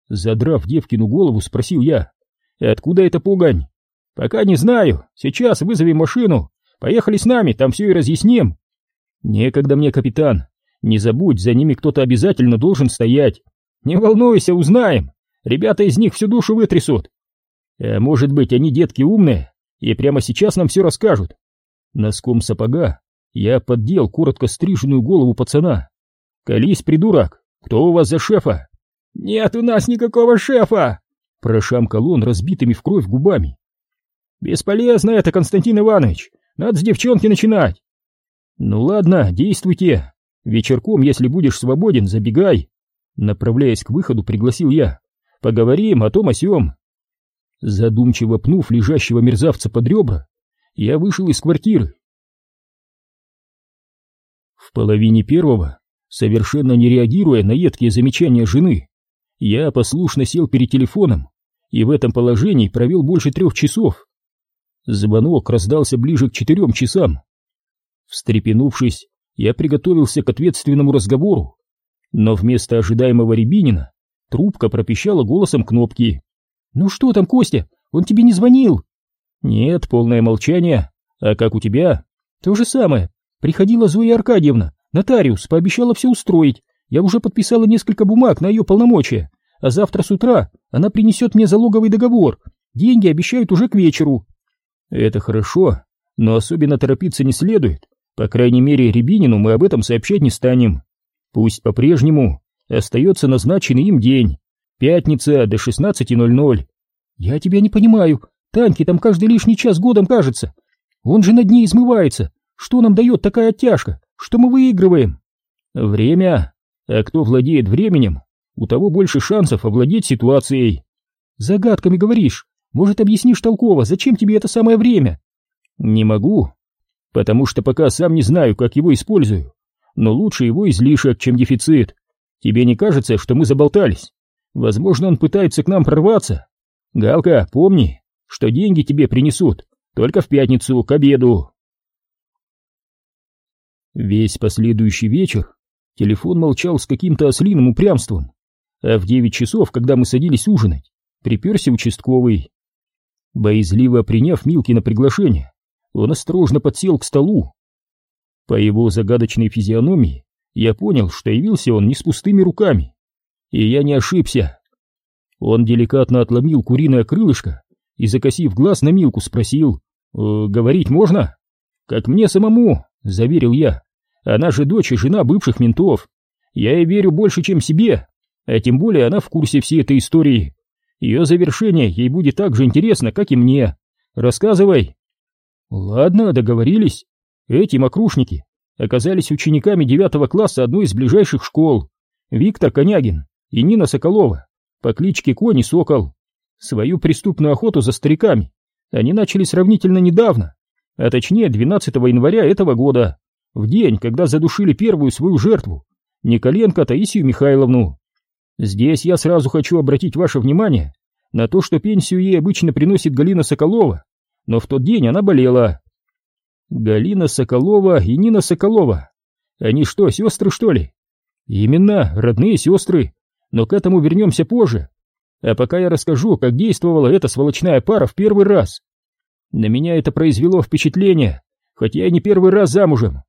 Задрав девкину голову, спросил я. «Откуда эта пугань?» «Пока не знаю. Сейчас вызовем машину. Поехали с нами, там все и разъясним». «Некогда мне, капитан. Не забудь, за ними кто-то обязательно должен стоять. Не волнуйся, узнаем. Ребята из них всю душу вытрясут. А может быть, они детки умные и прямо сейчас нам все расскажут. Носком сапога я поддел коротко стриженную голову пацана. «Колись, придурок, кто у вас за шефа?» «Нет у нас никакого шефа!» Прошамкал он разбитыми в кровь губами. «Бесполезно это, Константин Иванович, надо с девчонки начинать!» «Ну ладно, действуйте, вечерком, если будешь свободен, забегай!» Направляясь к выходу, пригласил я. «Поговорим о том о сём!» Задумчиво пнув лежащего мерзавца под ребра, я вышел из квартиры. В половине первого, совершенно не реагируя на едкие замечания жены, я послушно сел перед телефоном и в этом положении провел больше трех часов. Звонок раздался ближе к четырем часам. Встрепенувшись, я приготовился к ответственному разговору, но вместо ожидаемого Рябинина трубка пропищала голосом кнопки. «Ну что там, Костя? Он тебе не звонил?» «Нет, полное молчание. А как у тебя?» «То же самое. Приходила Зоя Аркадьевна, нотариус, пообещала все устроить. Я уже подписала несколько бумаг на ее полномочия, а завтра с утра она принесет мне залоговый договор. Деньги обещают уже к вечеру». «Это хорошо, но особенно торопиться не следует. По крайней мере, Рябинину мы об этом сообщать не станем. Пусть по-прежнему остается назначенный им день. Пятница до 16.00. Я тебя не понимаю. Таньке там каждый лишний час годом кажется. Он же над ней измывается. Что нам дает такая оттяжка? Что мы выигрываем? Время. А кто владеет временем, у того больше шансов овладеть ситуацией. Загадками говоришь. Может, объяснишь толково, зачем тебе это самое время? Не могу. Потому что пока сам не знаю, как его использую. Но лучше его излишек, чем дефицит. Тебе не кажется, что мы заболтались? Возможно, он пытается к нам прорваться. Галка, помни, что деньги тебе принесут только в пятницу к обеду. Весь последующий вечер телефон молчал с каким-то ослиным упрямством, а в девять часов, когда мы садились ужинать, приперся участковый. Боязливо приняв Милкина приглашение, он осторожно подсел к столу. По его загадочной физиономии я понял, что явился он не с пустыми руками. И я не ошибся. Он деликатно отломил куриное крылышко и, закосив глаз на Милку, спросил, «Э, «Говорить можно?» «Как мне самому», — заверил я. «Она же дочь и жена бывших ментов. Я ей верю больше, чем себе, а тем более она в курсе всей этой истории. Ее завершение ей будет так же интересно, как и мне. Рассказывай». «Ладно, договорились. Эти мокрушники оказались учениками девятого класса одной из ближайших школ. Виктор Конягин и Нина Соколова по кличке Кони Сокол. Свою преступную охоту за стариками они начали сравнительно недавно, а точнее 12 января этого года, в день, когда задушили первую свою жертву, Николенко Таисию Михайловну. Здесь я сразу хочу обратить ваше внимание на то, что пенсию ей обычно приносит Галина Соколова, но в тот день она болела. Галина Соколова и Нина Соколова. Они что, сестры, что ли? Именно, родные сестры, но к этому вернемся позже. А пока я расскажу, как действовала эта сволочная пара в первый раз. На меня это произвело впечатление, хоть я и не первый раз замужем.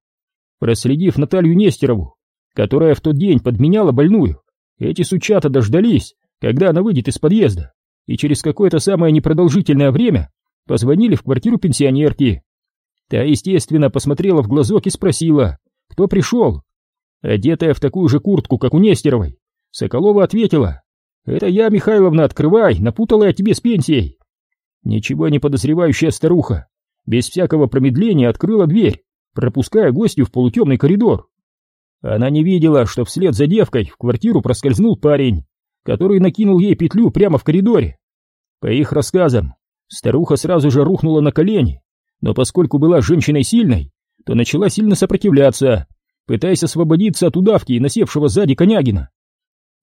Проследив Наталью Нестерову, которая в тот день подменяла больную, эти сучата дождались, когда она выйдет из подъезда, и через какое-то самое непродолжительное время позвонили в квартиру пенсионерки. Та, естественно, посмотрела в глазок и спросила, кто пришел. Одетая в такую же куртку, как у Нестеровой, Соколова ответила, «Это я, Михайловна, открывай, напутала я тебе с пенсией». Ничего не подозревающая старуха без всякого промедления открыла дверь, пропуская гостью в полутемный коридор. Она не видела, что вслед за девкой в квартиру проскользнул парень, который накинул ей петлю прямо в коридоре. По их рассказам, старуха сразу же рухнула на колени, но поскольку была женщиной сильной, то начала сильно сопротивляться, пытаясь освободиться от удавки и насевшего сзади конягина.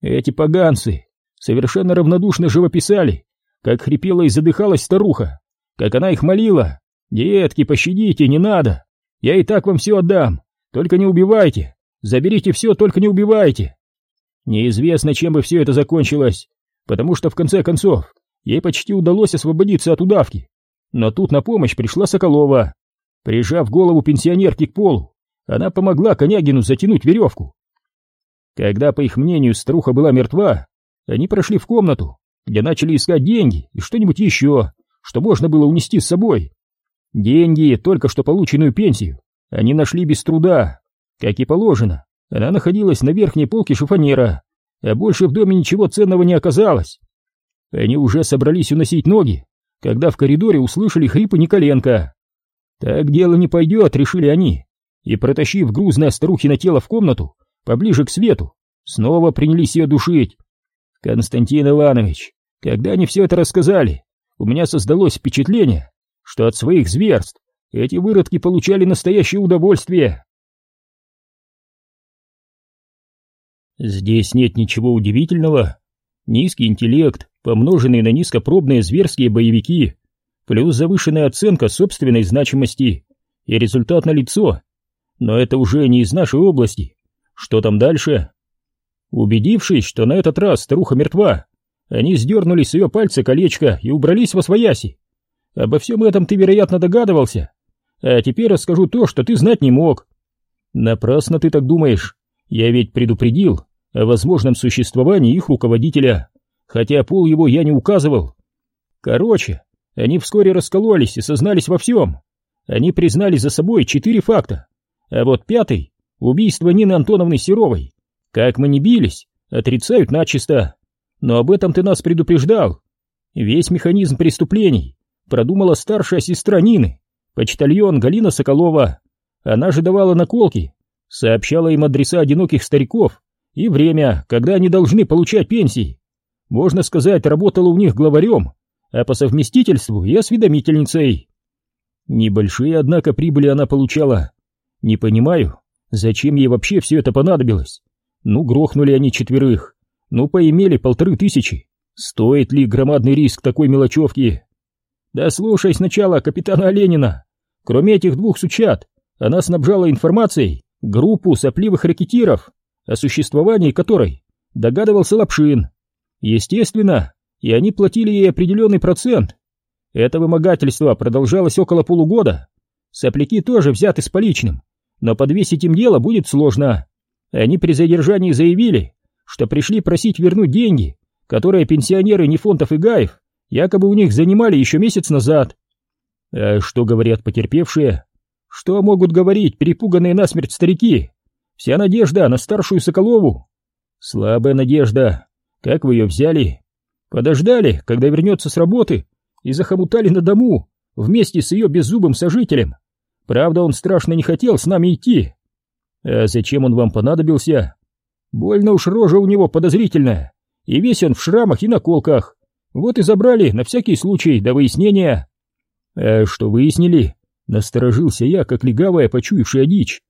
Эти поганцы совершенно равнодушно живописали, как хрипела и задыхалась старуха, как она их молила. «Детки, пощадите, не надо! Я и так вам все отдам, только не убивайте! Заберите все, только не убивайте!» Неизвестно, чем бы все это закончилось, потому что в конце концов ей почти удалось освободиться от удавки. Но тут на помощь пришла Соколова. Прижав голову пенсионерки к полу, она помогла Конягину затянуть веревку. Когда, по их мнению, старуха была мертва, они прошли в комнату, где начали искать деньги и что-нибудь еще, что можно было унести с собой. Деньги, только что полученную пенсию, они нашли без труда. Как и положено, она находилась на верхней полке шифонера, а больше в доме ничего ценного не оказалось. Они уже собрались уносить ноги, когда в коридоре услышали хрипы Николенко. Так дело не пойдет, решили они, и, протащив грузное старухино тело в комнату, поближе к свету, снова принялись ее душить. Константин Иванович, когда они все это рассказали, у меня создалось впечатление, что от своих зверств эти выродки получали настоящее удовольствие. Здесь нет ничего удивительного. Низкий интеллект, помноженный на низкопробные зверские боевики, плюс завышенная оценка собственной значимости и результат на лицо. Но это уже не из нашей области. Что там дальше? Убедившись, что на этот раз старуха мертва, они сдернули с ее пальца колечко и убрались во свояси. Обо всем этом ты, вероятно, догадывался. А теперь расскажу то, что ты знать не мог. Напрасно ты так думаешь. Я ведь предупредил о возможном существовании их руководителя, хотя пол его я не указывал. Короче, они вскоре раскололись и сознались во всем. Они признали за собой четыре факта. А вот пятый — убийство Нины Антоновны Серовой. Как мы не бились, отрицают начисто. Но об этом ты нас предупреждал. Весь механизм преступлений продумала старшая сестра Нины, почтальон Галина Соколова. Она же давала наколки, сообщала им адреса одиноких стариков и время, когда они должны получать пенсии. Можно сказать, работала у них главарем, а по совместительству и осведомительницей. Небольшие, однако, прибыли она получала. Не понимаю, зачем ей вообще все это понадобилось. Ну, грохнули они четверых, ну, поимели полторы тысячи. Стоит ли громадный риск такой мелочевки? Да слушай сначала капитана Ленина. Кроме этих двух сучат, она снабжала информацией группу сопливых ракетиров, о существовании которой догадывался Лапшин. Естественно, и они платили ей определенный процент. Это вымогательство продолжалось около полугода. Сопляки тоже взяты с поличным, но подвесить им дело будет сложно. Они при задержании заявили, что пришли просить вернуть деньги, которые пенсионеры Нефонтов и Гаев якобы у них занимали еще месяц назад. А что говорят потерпевшие? Что могут говорить перепуганные насмерть старики? Вся надежда на старшую Соколову. Слабая надежда. Как вы ее взяли? Подождали, когда вернется с работы, и захомутали на дому вместе с ее беззубым сожителем. Правда, он страшно не хотел с нами идти. А зачем он вам понадобился? Больно уж рожа у него подозрительная, и весь он в шрамах и наколках. Вот и забрали на всякий случай до выяснения. А что выяснили? Насторожился я, как легавая, почуявшая дичь.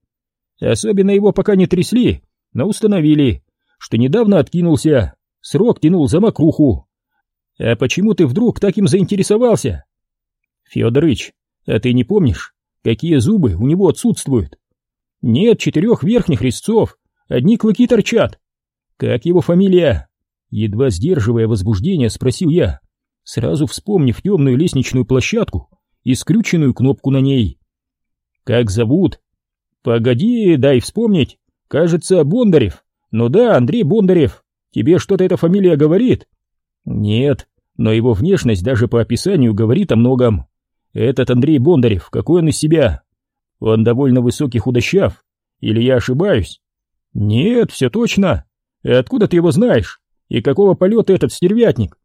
Особенно его пока не трясли, но установили, что недавно откинулся, срок тянул за мокруху. А почему ты вдруг так им заинтересовался? Федорыч, а ты не помнишь, какие зубы у него отсутствуют? Нет четырех верхних резцов, Одни клыки торчат. Как его фамилия? Едва сдерживая возбуждение, спросил я, сразу вспомнив темную лестничную площадку и скрюченную кнопку на ней. Как зовут? Погоди, дай вспомнить. Кажется, Бондарев. Ну да, Андрей Бондарев. Тебе что-то эта фамилия говорит? Нет, но его внешность даже по описанию говорит о многом. Этот Андрей Бондарев, какой он из себя? Он довольно высокий худощав. Или я ошибаюсь? «Нет, все точно. И откуда ты его знаешь? И какого полета этот стервятник?»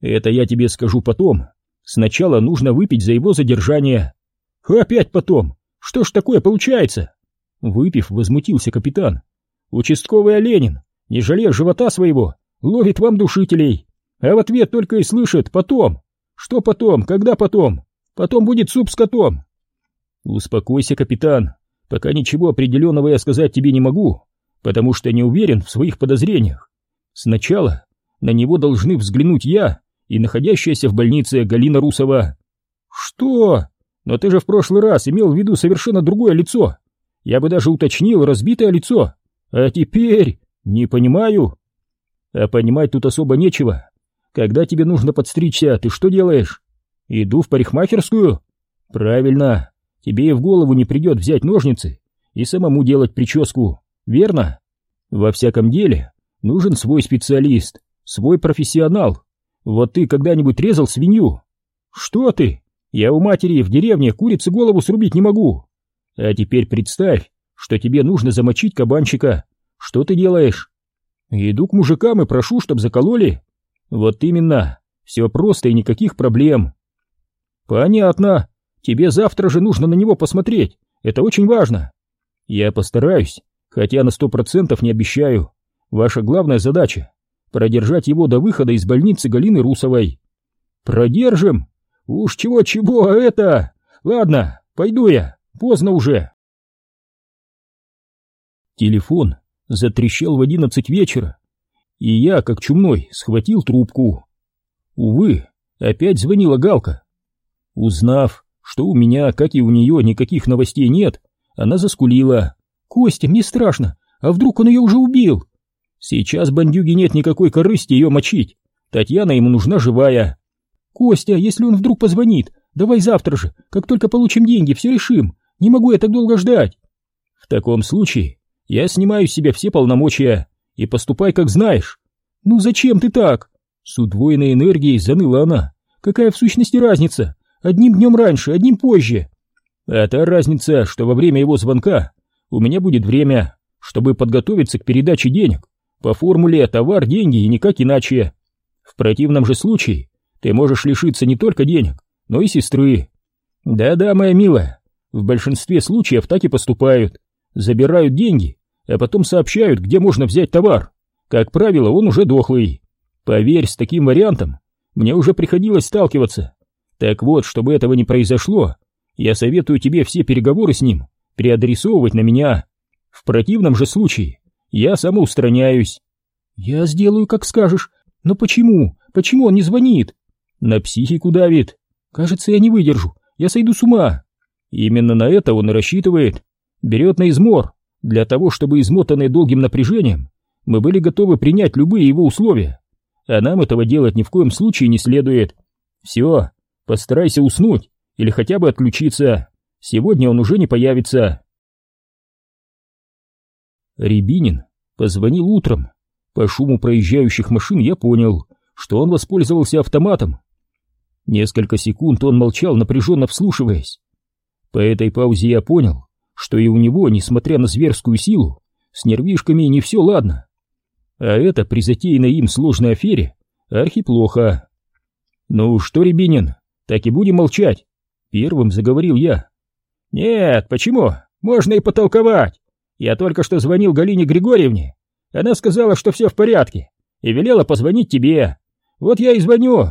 «Это я тебе скажу потом. Сначала нужно выпить за его задержание». «Опять потом? Что ж такое получается?» Выпив, возмутился капитан. «Участковый Оленин, не жалея живота своего, ловит вам душителей, а в ответ только и слышит «потом». Что потом? Когда потом? Потом будет суп с котом. Успокойся, капитан. Пока ничего определенного я сказать тебе не могу, потому что не уверен в своих подозрениях. Сначала на него должны взглянуть я и находящаяся в больнице Галина Русова. Что? Но ты же в прошлый раз имел в виду совершенно другое лицо. Я бы даже уточнил разбитое лицо. А теперь не понимаю. А понимать тут особо нечего. Когда тебе нужно подстричься, ты что делаешь? Иду в парикмахерскую? Правильно. Тебе и в голову не придет взять ножницы и самому делать прическу, верно? Во всяком деле, нужен свой специалист, свой профессионал. Вот ты когда-нибудь резал свинью? Что ты? Я у матери в деревне курицы голову срубить не могу. А теперь представь, что тебе нужно замочить кабанчика. Что ты делаешь? Иду к мужикам и прошу, чтоб закололи. Вот именно, все просто и никаких проблем. Понятно. Тебе завтра же нужно на него посмотреть. Это очень важно. Я постараюсь, хотя на сто процентов не обещаю. Ваша главная задача — продержать его до выхода из больницы Галины Русовой. Продержим? Уж чего-чего, а это... Ладно, пойду я, поздно уже. Телефон затрещал в одиннадцать вечера, и я, как чумной, схватил трубку. Увы, опять звонила Галка. Узнав, что у меня, как и у нее, никаких новостей нет, она заскулила. «Костя, мне страшно, а вдруг он ее уже убил?» «Сейчас бандюги нет никакой корысти ее мочить. Татьяна ему нужна живая». «Костя, если он вдруг позвонит, давай завтра же, как только получим деньги, все решим. Не могу я так долго ждать». «В таком случае я снимаю с себя все полномочия и поступай, как знаешь. Ну зачем ты так? С удвоенной энергией заныла она. Какая в сущности разница? Одним днем раньше, одним позже. Та разница, что во время его звонка у меня будет время, чтобы подготовиться к передаче денег. По формуле товар, деньги и никак иначе. В противном же случае ты можешь лишиться не только денег, но и сестры. Да-да, моя милая, в большинстве случаев так и поступают. Забирают деньги а потом сообщают, где можно взять товар. Как правило, он уже дохлый. Поверь, с таким вариантом мне уже приходилось сталкиваться. Так вот, чтобы этого не произошло, я советую тебе все переговоры с ним переадресовывать на меня. В противном же случае я самоустраняюсь. Я сделаю, как скажешь. Но почему? Почему он не звонит? На психику давит. Кажется, я не выдержу. Я сойду с ума. Именно на это он и рассчитывает. Берет на измор. Для того, чтобы измотанные долгим напряжением, мы были готовы принять любые его условия, а нам этого делать ни в коем случае не следует. Все, постарайся уснуть или хотя бы отключиться. Сегодня он уже не появится. Рябинин позвонил утром. По шуму проезжающих машин я понял, что он воспользовался автоматом. Несколько секунд он молчал, напряженно вслушиваясь. По этой паузе я понял, что и у него, несмотря на зверскую силу, с нервишками не все ладно. А это при затеянной им сложной афере архиплохо. «Ну что, Рябинин, так и будем молчать?» Первым заговорил я. «Нет, почему? Можно и потолковать. Я только что звонил Галине Григорьевне. Она сказала, что все в порядке, и велела позвонить тебе. Вот я и звоню.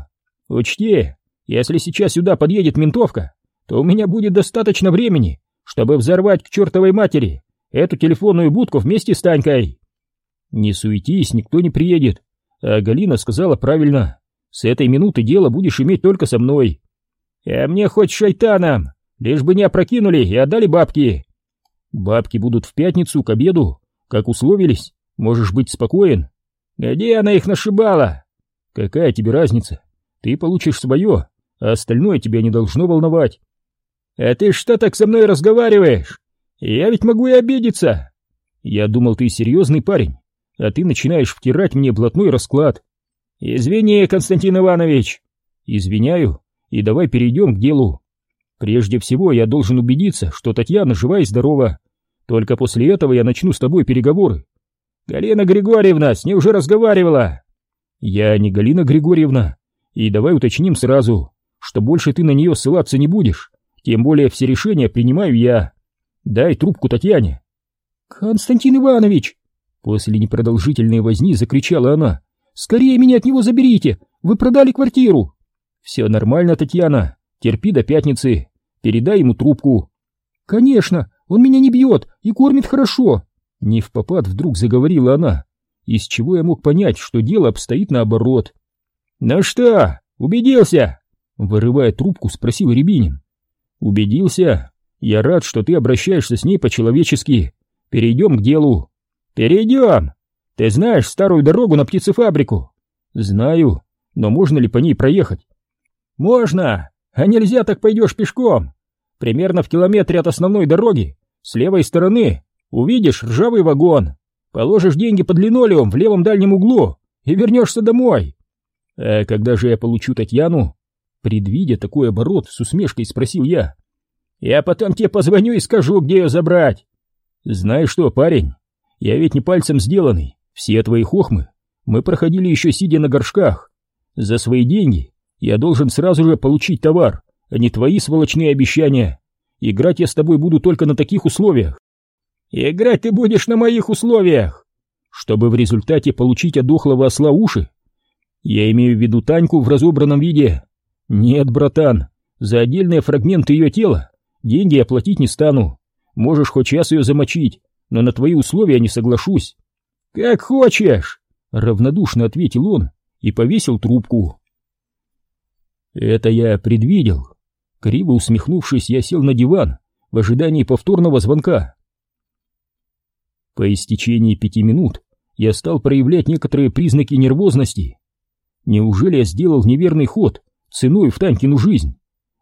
Учти, если сейчас сюда подъедет ментовка, то у меня будет достаточно времени, чтобы взорвать к чертовой матери эту телефонную будку вместе с Танькой. Не суетись, никто не приедет. А Галина сказала правильно. С этой минуты дело будешь иметь только со мной. А мне хоть шайтаном, лишь бы не опрокинули и отдали бабки. Бабки будут в пятницу к обеду, как условились. Можешь быть спокоен. Где она их нашибала? Какая тебе разница? Ты получишь свое, а остальное тебя не должно волновать. «А ты что так со мной разговариваешь? Я ведь могу и обидеться!» «Я думал, ты серьезный парень, а ты начинаешь втирать мне блатной расклад». «Извини, Константин Иванович!» «Извиняю, и давай перейдем к делу. Прежде всего я должен убедиться, что Татьяна жива и здорова. Только после этого я начну с тобой переговоры». «Галина Григорьевна, с ней уже разговаривала!» «Я не Галина Григорьевна, и давай уточним сразу, что больше ты на нее ссылаться не будешь, тем более все решения принимаю я. Дай трубку Татьяне. Константин Иванович! После непродолжительной возни закричала она. Скорее меня от него заберите! Вы продали квартиру!» «Все нормально, Татьяна. Терпи до пятницы. Передай ему трубку». «Конечно, он меня не бьет и кормит хорошо!» Не в попад вдруг заговорила она, из чего я мог понять, что дело обстоит наоборот. «Ну что, убедился?» Вырывая трубку, спросил Рябинин. «Убедился. Я рад, что ты обращаешься с ней по-человечески. Перейдем к делу». «Перейдем. Ты знаешь старую дорогу на птицефабрику?» «Знаю. Но можно ли по ней проехать?» «Можно. А нельзя так пойдешь пешком. Примерно в километре от основной дороги, с левой стороны, увидишь ржавый вагон. Положишь деньги под линолеум в левом дальнем углу и вернешься домой. А когда же я получу Татьяну? Предвидя такой оборот, с усмешкой спросил я. Я потом тебе позвоню и скажу, где ее забрать. Знаешь что, парень, я ведь не пальцем сделанный. Все твои хохмы мы проходили еще сидя на горшках. За свои деньги я должен сразу же получить товар, а не твои сволочные обещания. Играть я с тобой буду только на таких условиях. Играть ты будешь на моих условиях. Чтобы в результате получить от дохлого осла уши. Я имею в виду Таньку в разобранном виде. Нет, братан, за отдельные фрагменты ее тела деньги я платить не стану. Можешь хоть час ее замочить, но на твои условия не соглашусь. Как хочешь, равнодушно ответил он и повесил трубку. Это я предвидел. Криво усмехнувшись, я сел на диван в ожидании повторного звонка. По истечении пяти минут я стал проявлять некоторые признаки нервозности. Неужели я сделал неверный ход ценой в Танькину жизнь?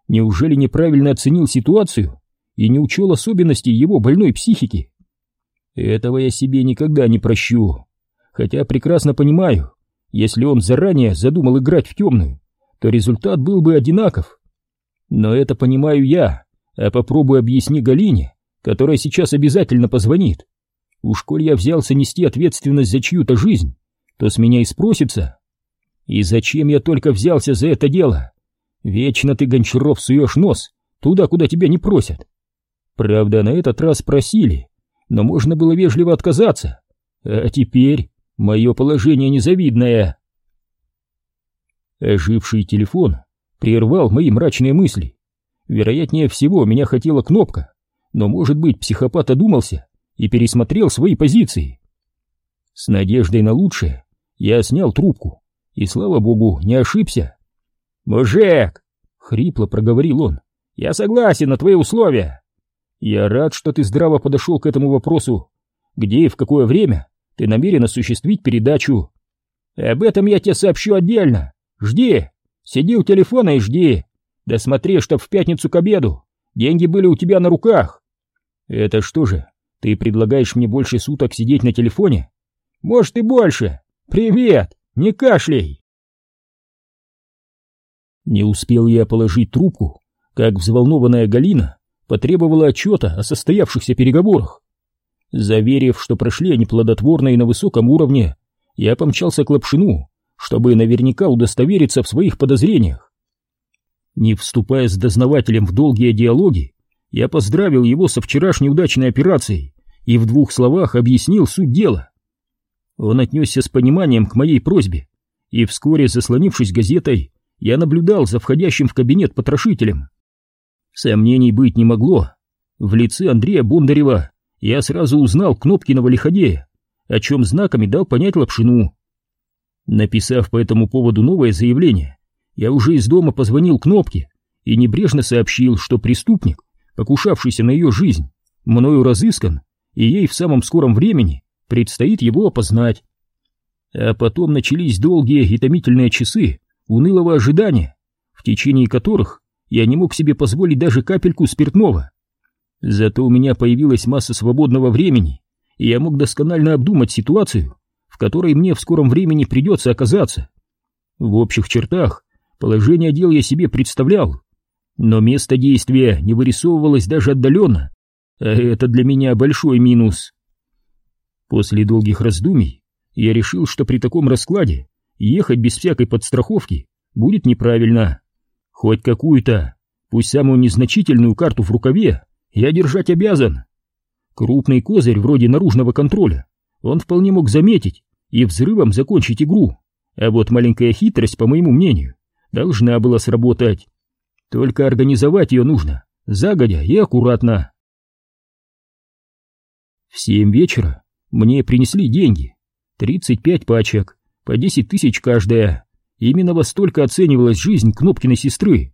Неужели неправильно оценил ситуацию и не учел особенностей его больной психики? Этого я себе никогда не прощу, хотя прекрасно понимаю, если он заранее задумал играть в темную, то результат был бы одинаков. Но это понимаю я, а попробуй объясни Галине, которая сейчас обязательно позвонит. Уж коль я взялся нести ответственность за чью-то жизнь, то с меня и спросится. И зачем я только взялся за это дело? Вечно ты, Гончаров, суешь нос туда, куда тебя не просят. Правда, на этот раз просили, но можно было вежливо отказаться. А теперь мое положение незавидное. Оживший телефон прервал мои мрачные мысли. Вероятнее всего, меня хотела кнопка, но, может быть, психопат одумался и пересмотрел свои позиции. С надеждой на лучшее я снял трубку и, слава богу, не ошибся. «Мужик!» — хрипло проговорил он. «Я согласен на твои условия!» «Я рад, что ты здраво подошел к этому вопросу. Где и в какое время ты намерен осуществить передачу?» «Об этом я тебе сообщу отдельно. Жди, сиди у телефона и жди. Да смотри, чтоб в пятницу к обеду деньги были у тебя на руках. Это что же, ты предлагаешь мне больше суток сидеть на телефоне? Может и больше. Привет, не кашляй. Не успел я положить трубку, как взволнованная Галина потребовала отчета о состоявшихся переговорах. Заверив, что прошли они плодотворно и на высоком уровне, я помчался к Лапшину, чтобы наверняка удостовериться в своих подозрениях. Не вступая с дознавателем в долгие диалоги, я поздравил его со вчерашней удачной операцией и в двух словах объяснил суть дела. Он отнесся с пониманием к моей просьбе, и вскоре, заслонившись газетой, я наблюдал за входящим в кабинет потрошителем. Сомнений быть не могло. В лице Андрея Бондарева я сразу узнал Кнопкиного лиходея, о чем знаками дал понять Лапшину. Написав по этому поводу новое заявление, я уже из дома позвонил Кнопке и небрежно сообщил, что преступник, покушавшийся на ее жизнь, мною разыскан, и ей в самом скором времени предстоит его опознать. А потом начались долгие и томительные часы унылого ожидания, в течение которых я не мог себе позволить даже капельку спиртного. Зато у меня появилась масса свободного времени, и я мог досконально обдумать ситуацию в которой мне в скором времени придется оказаться. В общих чертах положение дел я себе представлял, но место действия не вырисовывалось даже отдаленно, а это для меня большой минус. После долгих раздумий я решил, что при таком раскладе ехать без всякой подстраховки будет неправильно. Хоть какую-то, пусть самую незначительную карту в рукаве я держать обязан. Крупный козырь вроде наружного контроля он вполне мог заметить и взрывом закончить игру, а вот маленькая хитрость, по моему мнению, должна была сработать. Только организовать ее нужно, загодя и аккуратно. В семь вечера мне принесли деньги. 35 пачек, по 10 тысяч каждая. Именно во столько оценивалась жизнь Кнопкиной сестры.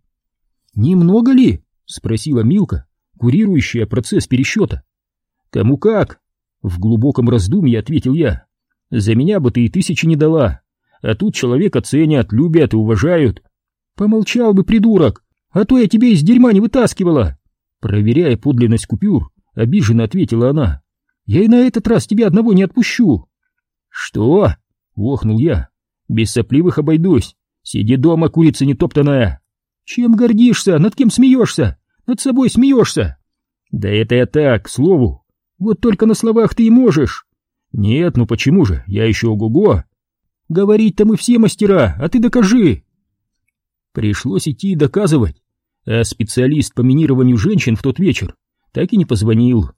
«Немного ли?» — спросила Милка, курирующая процесс пересчета. «Кому как?» — в глубоком раздумье ответил я. «За меня бы ты и тысячи не дала, а тут человека ценят, любят и уважают». «Помолчал бы, придурок, а то я тебе из дерьма не вытаскивала!» Проверяя подлинность купюр, обиженно ответила она. «Я и на этот раз тебя одного не отпущу!» «Что?» — охнул я. «Без сопливых обойдусь. Сиди дома, курица нетоптанная!» «Чем гордишься? Над кем смеешься? Над собой смеешься?» «Да это я так, к слову. Вот только на словах ты и можешь». «Нет, ну почему же? Я еще ого-го!» «Говорить-то мы все мастера, а ты докажи!» Пришлось идти и доказывать, а специалист по минированию женщин в тот вечер так и не позвонил.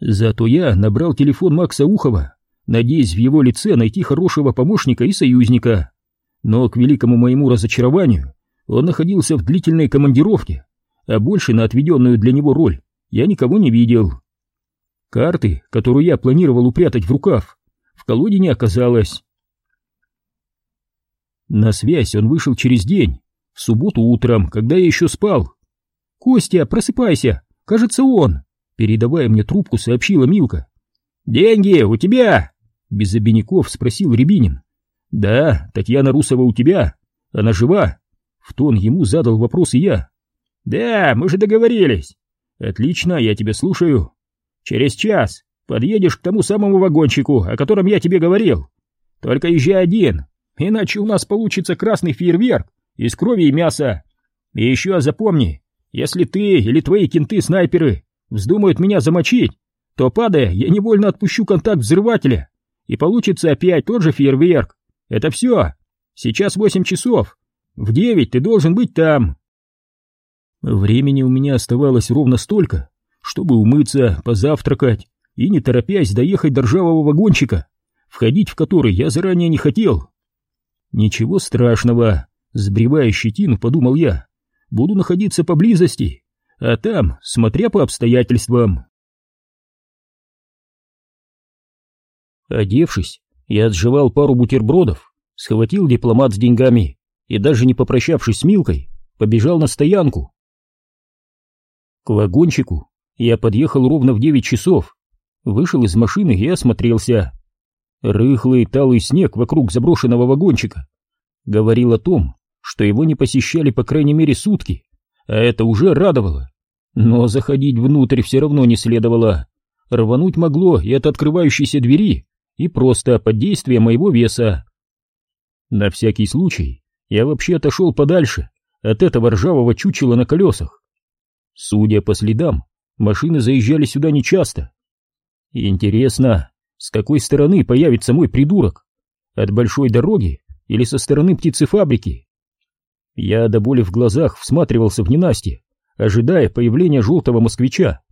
Зато я набрал телефон Макса Ухова, надеясь в его лице найти хорошего помощника и союзника. Но, к великому моему разочарованию, он находился в длительной командировке, а больше на отведенную для него роль я никого не видел. Карты, которую я планировал упрятать в рукав, в колоде не оказалось. На связь он вышел через день, в субботу утром, когда я еще спал. «Костя, просыпайся! Кажется, он!» Передавая мне трубку, сообщила Милка. «Деньги у тебя?» Без обиняков спросил Рябинин. «Да, Татьяна Русова у тебя. Она жива?» В тон ему задал вопрос и я. «Да, мы же договорились». «Отлично, я тебя слушаю. Через час подъедешь к тому самому вагончику, о котором я тебе говорил. Только езжай один, иначе у нас получится красный фейерверк из крови и мяса. И еще запомни, если ты или твои кенты-снайперы вздумают меня замочить, то, падая, я невольно отпущу контакт взрывателя, и получится опять тот же фейерверк. Это все. Сейчас восемь часов. В девять ты должен быть там. Времени у меня оставалось ровно столько, чтобы умыться, позавтракать и, не торопясь, доехать до ржавого вагончика, входить в который я заранее не хотел. Ничего страшного, сбривая щетину, подумал я, буду находиться поблизости, а там, смотря по обстоятельствам. Одевшись, я отживал пару бутербродов, схватил дипломат с деньгами и, даже не попрощавшись с Милкой, побежал на стоянку. К вагончику я подъехал ровно в девять часов, вышел из машины и осмотрелся. Рыхлый талый снег вокруг заброшенного вагончика говорил о том, что его не посещали по крайней мере сутки, а это уже радовало. Но заходить внутрь все равно не следовало. Рвануть могло и от открывающейся двери, и просто под действием моего веса. На всякий случай я вообще отошел подальше от этого ржавого чучела на колесах. Судя по следам, машины заезжали сюда нечасто. Интересно, с какой стороны появится мой придурок? От большой дороги или со стороны птицефабрики? Я до боли в глазах всматривался в ненастье, ожидая появления желтого москвича.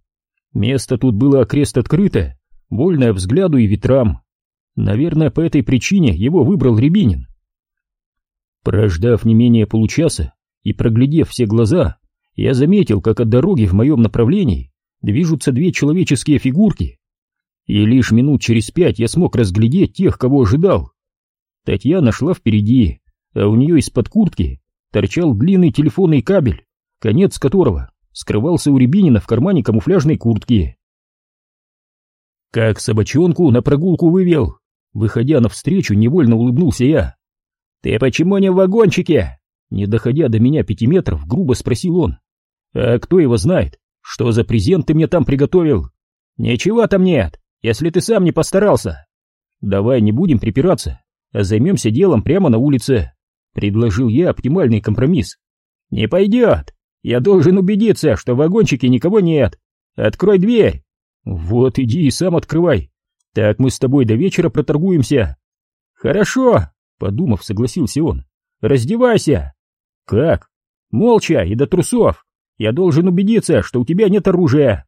Место тут было окрест открытое, вольное взгляду и ветрам. Наверное, по этой причине его выбрал Рябинин. Прождав не менее получаса и проглядев все глаза, я заметил, как от дороги в моем направлении движутся две человеческие фигурки и лишь минут через пять я смог разглядеть тех, кого ожидал. Татьяна шла впереди, а у нее из-под куртки торчал длинный телефонный кабель, конец которого скрывался у Рябинина в кармане камуфляжной куртки. Как собачонку на прогулку вывел, выходя навстречу, невольно улыбнулся я. «Ты почему не в вагончике?» Не доходя до меня пяти метров, грубо спросил он. «А кто его знает? Что за презент ты мне там приготовил?» «Ничего там нет если ты сам не постарался. Давай не будем припираться, а займемся делом прямо на улице. Предложил я оптимальный компромисс. Не пойдет. Я должен убедиться, что в вагончике никого нет. Открой дверь. Вот иди и сам открывай. Так мы с тобой до вечера проторгуемся. Хорошо, подумав, согласился он. Раздевайся. Как? Молча и до трусов. Я должен убедиться, что у тебя нет оружия.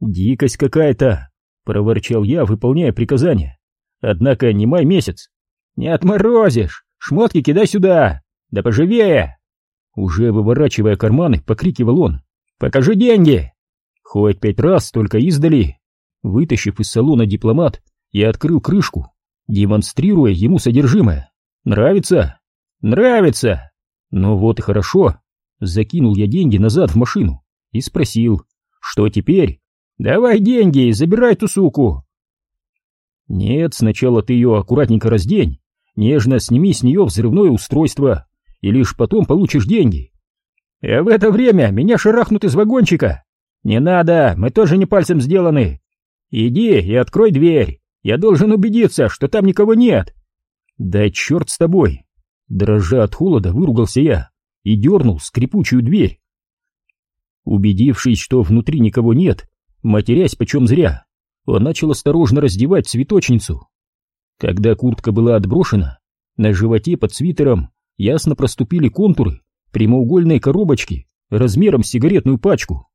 Дикость какая-то. Проворчал я, выполняя приказание. Однако не май месяц. Не отморозишь! Шмотки кидай сюда! Да поживее!» Уже выворачивая карманы, покрикивал он. «Покажи деньги!» Хоть пять раз, только издали. Вытащив из салона дипломат, я открыл крышку, демонстрируя ему содержимое. «Нравится?» «Нравится!» «Ну вот и хорошо!» Закинул я деньги назад в машину и спросил, «Что теперь?» «Давай деньги забирай ту суку!» «Нет, сначала ты ее аккуратненько раздень, нежно сними с нее взрывное устройство, и лишь потом получишь деньги». «А в это время меня шарахнут из вагончика!» «Не надо, мы тоже не пальцем сделаны!» «Иди и открой дверь, я должен убедиться, что там никого нет!» «Да черт с тобой!» Дрожа от холода, выругался я и дернул скрипучую дверь. Убедившись, что внутри никого нет, матерясь почем зря, он начал осторожно раздевать цветочницу. Когда куртка была отброшена, на животе под свитером ясно проступили контуры прямоугольной коробочки размером с сигаретную пачку.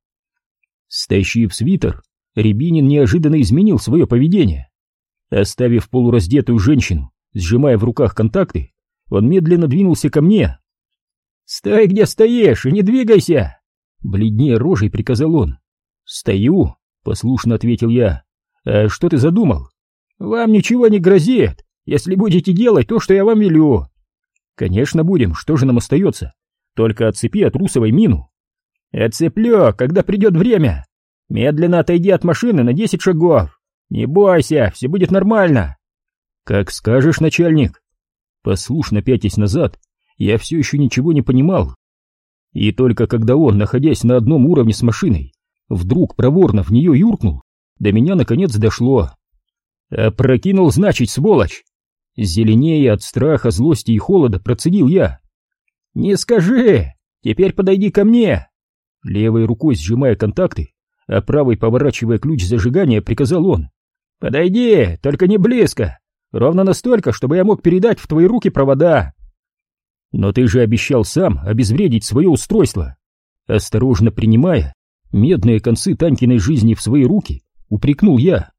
Стащив свитер, Рябинин неожиданно изменил свое поведение. Оставив полураздетую женщину, сжимая в руках контакты, он медленно двинулся ко мне. «Стой, где стоишь, и не двигайся!» Бледнее рожей приказал он. «Стою», — послушно ответил я. «А что ты задумал?» «Вам ничего не грозит, если будете делать то, что я вам велю». «Конечно будем, что же нам остается? Только отцепи от русовой мину». «Отцеплю, когда придет время. Медленно отойди от машины на десять шагов. Не бойся, все будет нормально». «Как скажешь, начальник». Послушно пятясь назад, я все еще ничего не понимал. И только когда он, находясь на одном уровне с машиной, вдруг проворно в нее юркнул, до меня наконец дошло. «Опрокинул, значит, сволочь!» Зеленее от страха, злости и холода процедил я. «Не скажи! Теперь подойди ко мне!» Левой рукой сжимая контакты, а правой поворачивая ключ зажигания, приказал он. «Подойди, только не близко! Ровно настолько, чтобы я мог передать в твои руки провода!» «Но ты же обещал сам обезвредить свое устройство!» Осторожно принимая медные концы Танькиной жизни в свои руки, упрекнул я.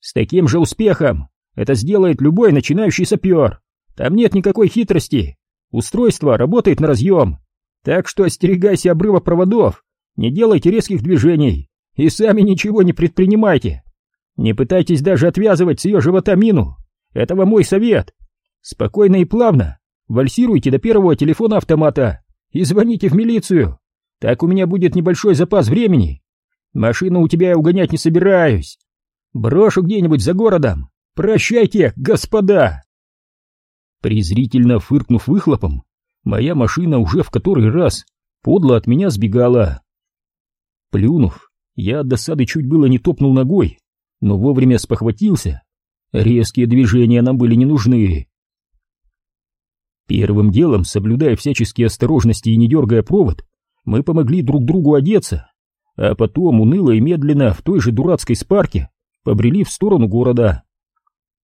«С таким же успехом это сделает любой начинающий сапер. Там нет никакой хитрости. Устройство работает на разъем. Так что остерегайся обрыва проводов, не делайте резких движений и сами ничего не предпринимайте. Не пытайтесь даже отвязывать с ее живота мину. Это вам мой совет. Спокойно и плавно вальсируйте до первого телефона автомата и звоните в милицию. Так у меня будет небольшой запас времени. Машину у тебя я угонять не собираюсь. Брошу где-нибудь за городом. Прощайте, господа!» Презрительно фыркнув выхлопом, моя машина уже в который раз подло от меня сбегала. Плюнув, я от досады чуть было не топнул ногой, но вовремя спохватился. Резкие движения нам были не нужны. Первым делом, соблюдая всяческие осторожности и не дергая провод, мы помогли друг другу одеться, а потом уныло и медленно в той же дурацкой спарке побрели в сторону города.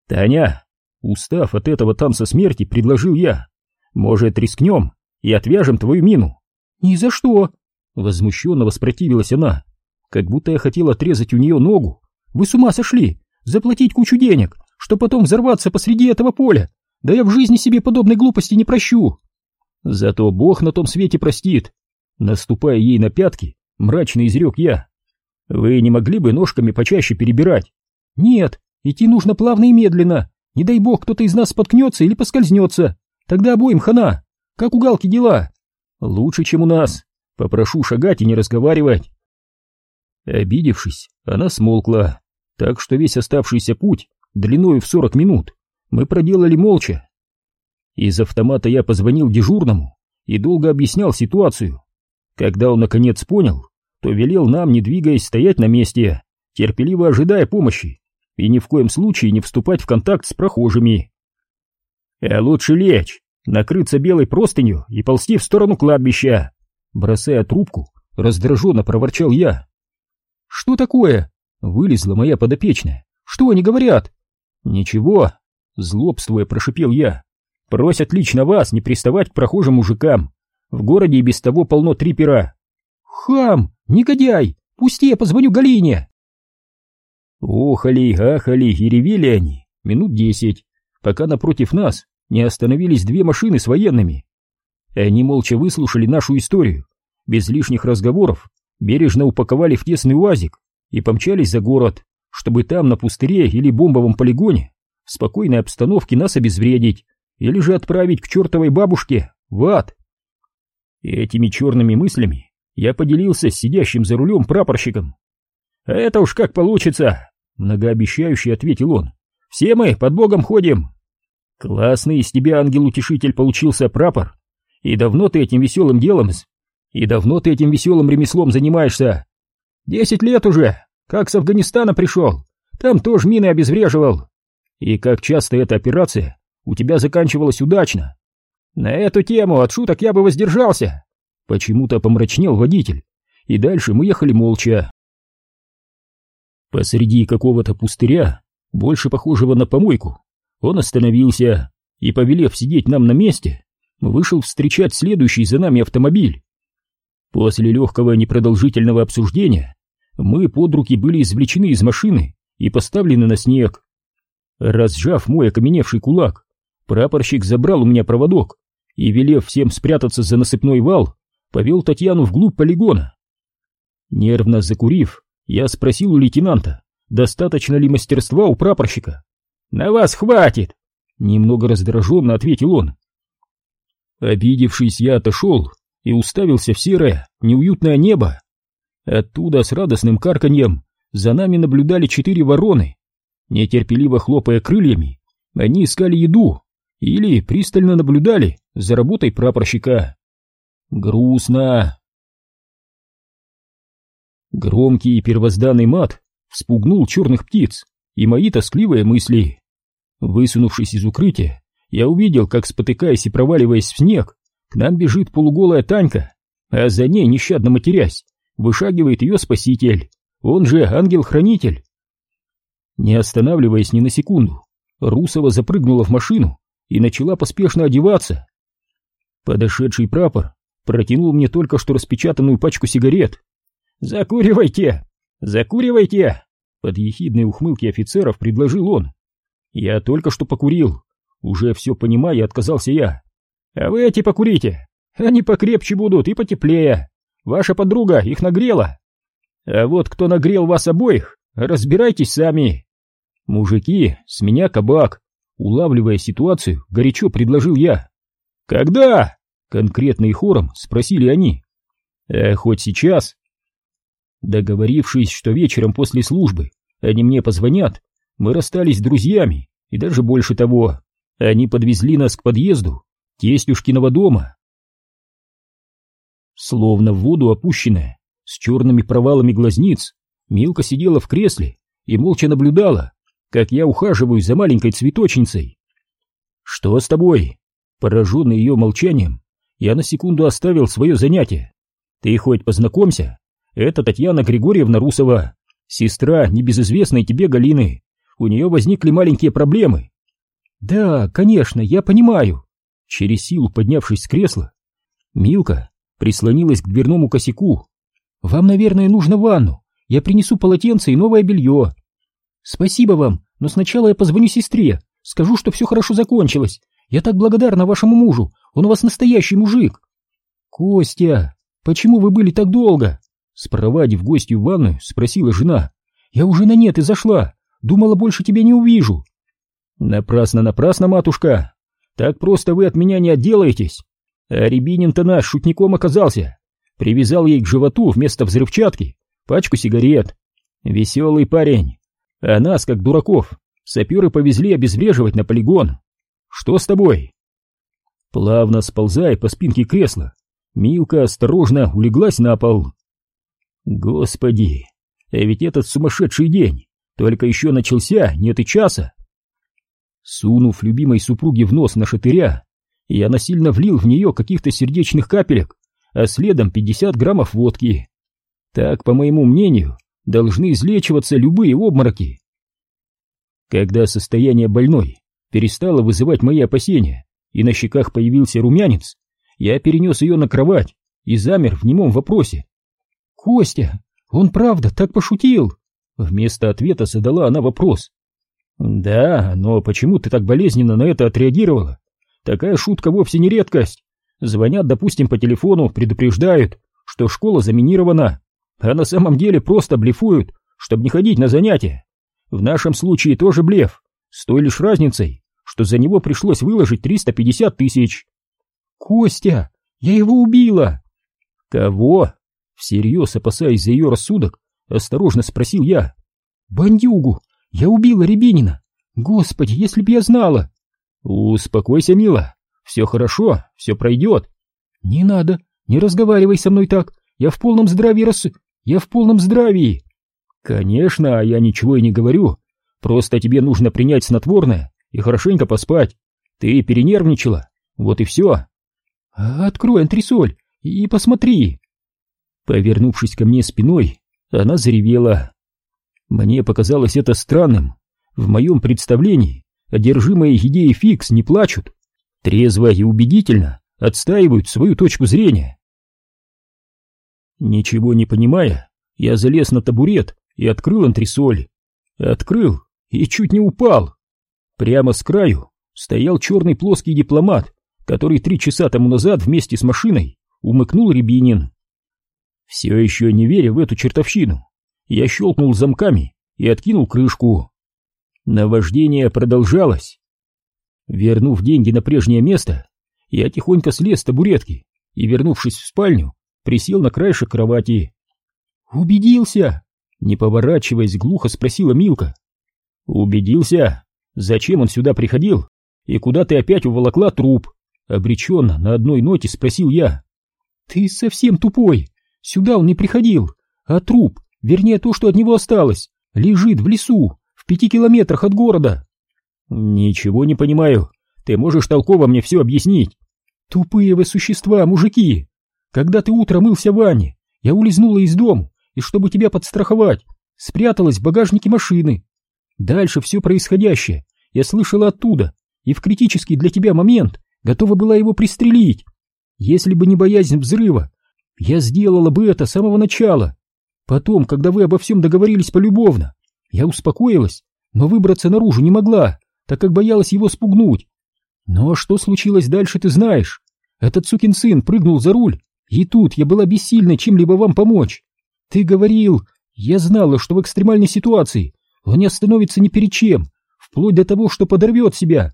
«Таня!» Устав от этого танца смерти, предложил я. «Может, рискнем и отвяжем твою мину?» «Ни за что!» Возмущенно воспротивилась она, как будто я хотел отрезать у нее ногу. «Вы с ума сошли! Заплатить кучу денег, что потом взорваться посреди этого поля! Да я в жизни себе подобной глупости не прощу!» «Зато Бог на том свете простит!» Наступая ей на пятки, мрачно изрек я. «Вы не могли бы ножками почаще перебирать?» «Нет, идти нужно плавно и медленно. Не дай бог, кто-то из нас споткнется или поскользнется. Тогда обоим хана. Как у Галки дела?» «Лучше, чем у нас. Попрошу шагать и не разговаривать». Обидевшись, она смолкла, так что весь оставшийся путь, длиною в сорок минут, мы проделали молча. Из автомата я позвонил дежурному и долго объяснял ситуацию. Когда он наконец понял, то велел нам, не двигаясь, стоять на месте, терпеливо ожидая помощи, и ни в коем случае не вступать в контакт с прохожими. А лучше лечь, накрыться белой простынью и ползти в сторону кладбища. Бросая трубку, раздраженно проворчал я. «Что такое?» — вылезла моя подопечная. «Что они говорят?» «Ничего», — злобствуя прошипел я. «Просят лично вас не приставать к прохожим мужикам. В городе и без того полно трипера». «Хам! Негодяй! Пусти, я позвоню Галине!» Охали, ахали и ревели они минут десять, пока напротив нас не остановились две машины с военными. Они молча выслушали нашу историю, без лишних разговоров, бережно упаковали в тесный УАЗик и помчались за город, чтобы там, на пустыре или бомбовом полигоне, спокойной обстановке нас обезвредить или же отправить к чертовой бабушке в ад. Этими черными мыслями я поделился с сидящим за рулем прапорщиком. «А это уж как получится!» — многообещающе ответил он. «Все мы под Богом ходим!» «Классный из тебя ангел-утешитель получился прапор! И давно ты этим веселым делом... И давно ты этим веселым ремеслом занимаешься?» «Десять лет уже! Как с Афганистана пришел! Там тоже мины обезвреживал!» «И как часто эта операция у тебя заканчивалась удачно?» «На эту тему от шуток я бы воздержался!» Почему-то помрачнел водитель, и дальше мы ехали молча. Посреди какого-то пустыря, больше похожего на помойку, он остановился и, повелев сидеть нам на месте, вышел встречать следующий за нами автомобиль. После легкого непродолжительного обсуждения мы под руки были извлечены из машины и поставлены на снег. Разжав мой окаменевший кулак, прапорщик забрал у меня проводок и, велев всем спрятаться за насыпной вал, повел Татьяну вглубь полигона. Нервно закурив, я спросил у лейтенанта, достаточно ли мастерства у прапорщика. «На вас хватит!» — немного раздраженно ответил он. Обидевшись, я отошел и уставился в серое, неуютное небо. Оттуда с радостным карканьем за нами наблюдали четыре вороны. Нетерпеливо хлопая крыльями, они искали еду или пристально наблюдали за работой прапорщика. Грустно. Громкий первозданный мат вспугнул черных птиц и мои тоскливые мысли. Высунувшись из укрытия, я увидел, как, спотыкаясь и проваливаясь в снег, к нам бежит полуголая Танька, а за ней, нещадно матерясь, вышагивает ее спаситель, он же ангел-хранитель. Не останавливаясь ни на секунду, Русова запрыгнула в машину и начала поспешно одеваться. Подошедший прапор протянул мне только что распечатанную пачку сигарет. «Закуривайте! Закуривайте!» Под ехидной ухмылки офицеров предложил он. «Я только что покурил. Уже все понимая, отказался я. А вы эти покурите. Они покрепче будут и потеплее. Ваша подруга их нагрела. А вот кто нагрел вас обоих, разбирайтесь сами. Мужики, с меня кабак. Улавливая ситуацию, горячо предложил я. Когда? Конкретно и хором спросили они. «Э, хоть сейчас?» Договорившись, что вечером после службы они мне позвонят, мы расстались с друзьями, и даже больше того, они подвезли нас к подъезду тестюшкиного дома. Словно в воду опущенная, с черными провалами глазниц, Милка сидела в кресле и молча наблюдала, как я ухаживаю за маленькой цветочницей. «Что с тобой?» Пораженный ее молчанием, я на секунду оставил свое занятие. Ты хоть познакомься, это Татьяна Григорьевна Русова, сестра небезызвестной тебе Галины. У нее возникли маленькие проблемы. Да, конечно, я понимаю. Через силу поднявшись с кресла, Милка прислонилась к дверному косяку. Вам, наверное, нужно ванну. Я принесу полотенце и новое белье. Спасибо вам, но сначала я позвоню сестре, скажу, что все хорошо закончилось. Я так благодарна вашему мужу, он у вас настоящий мужик. Костя, почему вы были так долго? Спровадив гостью в ванную, спросила жена. Я уже на нет и зашла. Думала, больше тебя не увижу. Напрасно, напрасно, матушка. Так просто вы от меня не отделаетесь. А Рябинин-то наш шутником оказался. Привязал ей к животу вместо взрывчатки пачку сигарет. Веселый парень. А нас, как дураков, саперы повезли обезвреживать на полигон. Что с тобой? Плавно сползая по спинке кресла, Милка осторожно улеглась на пол. Господи, а ведь этот сумасшедший день только еще начался, нет и часа. Сунув любимой супруге в нос на шатыря, я насильно влил в нее каких-то сердечных капелек, а следом 50 граммов водки. Так, по моему мнению, должны излечиваться любые обмороки. Когда состояние больной перестало вызывать мои опасения, и на щеках появился румянец, я перенес ее на кровать и замер в немом вопросе. «Костя, он правда так пошутил?» Вместо ответа задала она вопрос. Да, но почему ты так болезненно на это отреагировала? Такая шутка вовсе не редкость. Звонят, допустим, по телефону, предупреждают, что школа заминирована, а на самом деле просто блефуют, чтобы не ходить на занятия. В нашем случае тоже блеф, с той лишь разницей, что за него пришлось выложить 350 тысяч. Костя, я его убила. Кого? Всерьез опасаясь за ее рассудок, осторожно спросил я. Бандюгу, я убила Рябинина. Господи, если б я знала. Успокойся, мила, все хорошо, все пройдет. Не надо, не разговаривай со мной так, я в полном здравии рас... Я в полном здравии. Конечно, я ничего и не говорю. Просто тебе нужно принять снотворное и хорошенько поспать. Ты перенервничала, вот и все. Открой антресоль и посмотри. Повернувшись ко мне спиной, она заревела. Мне показалось это странным. В моем представлении одержимые идеи фикс не плачут. Трезво и убедительно отстаивают свою точку зрения. Ничего не понимая, я залез на табурет и открыл антресоль. Открыл и чуть не упал. Прямо с краю стоял черный плоский дипломат, который три часа тому назад вместе с машиной умыкнул Рябинин. Все еще не веря в эту чертовщину, я щелкнул замками и откинул крышку. Наваждение продолжалось. Вернув деньги на прежнее место, я тихонько слез с табуретки и, вернувшись в спальню, присел на краешек кровати. «Убедился?» — не поворачиваясь, глухо спросила Милка. «Убедился? Зачем он сюда приходил? И куда ты опять уволокла труп?» Обреченно на одной ноте спросил я. «Ты совсем тупой. Сюда он не приходил, а труп, вернее то, что от него осталось, лежит в лесу, в пяти километрах от города». «Ничего не понимаю. Ты можешь толково мне все объяснить?» «Тупые вы существа, мужики! Когда ты утром мылся в ванне, я улизнула из дому, и чтобы тебя подстраховать, спряталась в багажнике машины. Дальше все происходящее я слышала оттуда, и в критический для тебя момент готова была его пристрелить. Если бы не боязнь взрыва, я сделала бы это с самого начала. Потом, когда вы обо всем договорились полюбовно, я успокоилась, но выбраться наружу не могла, так как боялась его спугнуть. Но что случилось дальше, ты знаешь. Этот сукин сын прыгнул за руль, и тут я была бессильна чем-либо вам помочь. Ты говорил, я знала, что в экстремальной ситуации он не остановится ни перед чем, вплоть до того, что подорвет себя.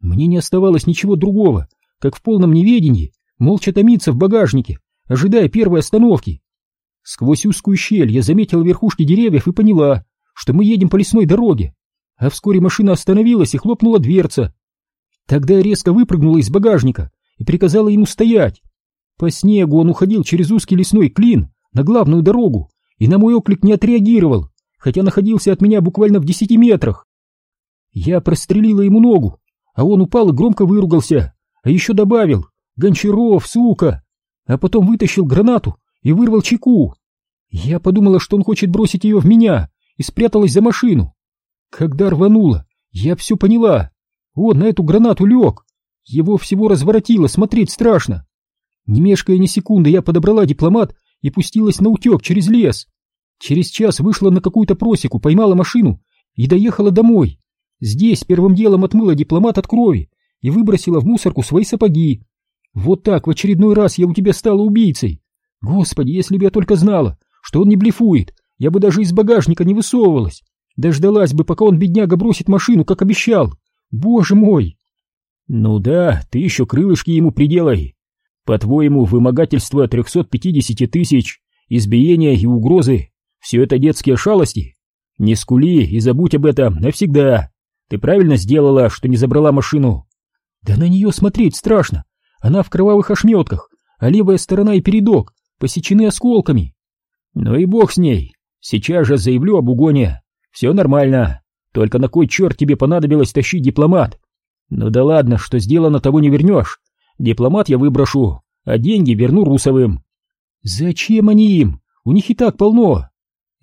Мне не оставалось ничего другого, как в полном неведении молча томиться в багажнике, ожидая первой остановки. Сквозь узкую щель я заметил верхушки деревьев и поняла, что мы едем по лесной дороге, а вскоре машина остановилась и хлопнула дверца. Тогда я резко выпрыгнула из багажника и приказала ему стоять. По снегу он уходил через узкий лесной клин на главную дорогу и на мой оклик не отреагировал, хотя находился от меня буквально в десяти метрах. Я прострелила ему ногу, а он упал и громко выругался, а еще добавил «Гончаров, сука!» а потом вытащил гранату и вырвал чеку. Я подумала, что он хочет бросить ее в меня, и спряталась за машину. Когда рванула, я все поняла. Он на эту гранату лег. Его всего разворотило, смотреть страшно. Не мешкая ни секунды, я подобрала дипломат и пустилась на утек через лес. Через час вышла на какую-то просеку, поймала машину и доехала домой. Здесь первым делом отмыла дипломат от крови и выбросила в мусорку свои сапоги. Вот так в очередной раз я у тебя стала убийцей. Господи, если бы я только знала, что он не блефует, я бы даже из багажника не высовывалась. Дождалась бы, пока он, бедняга, бросит машину, как обещал. Боже мой! Ну да, ты еще крылышки ему приделай. По-твоему, вымогательство 350 тысяч, избиения и угрозы — все это детские шалости? Не скули и забудь об этом навсегда. Ты правильно сделала, что не забрала машину. Да на нее смотреть страшно. Она в кровавых ошметках, а левая сторона и передок посечены осколками. Ну и бог с ней. Сейчас же заявлю об угоне. Все нормально. Только на кой черт тебе понадобилось тащить дипломат? Ну да ладно, что сделано, того не вернешь. Дипломат я выброшу, а деньги верну Русовым. Зачем они им? У них и так полно.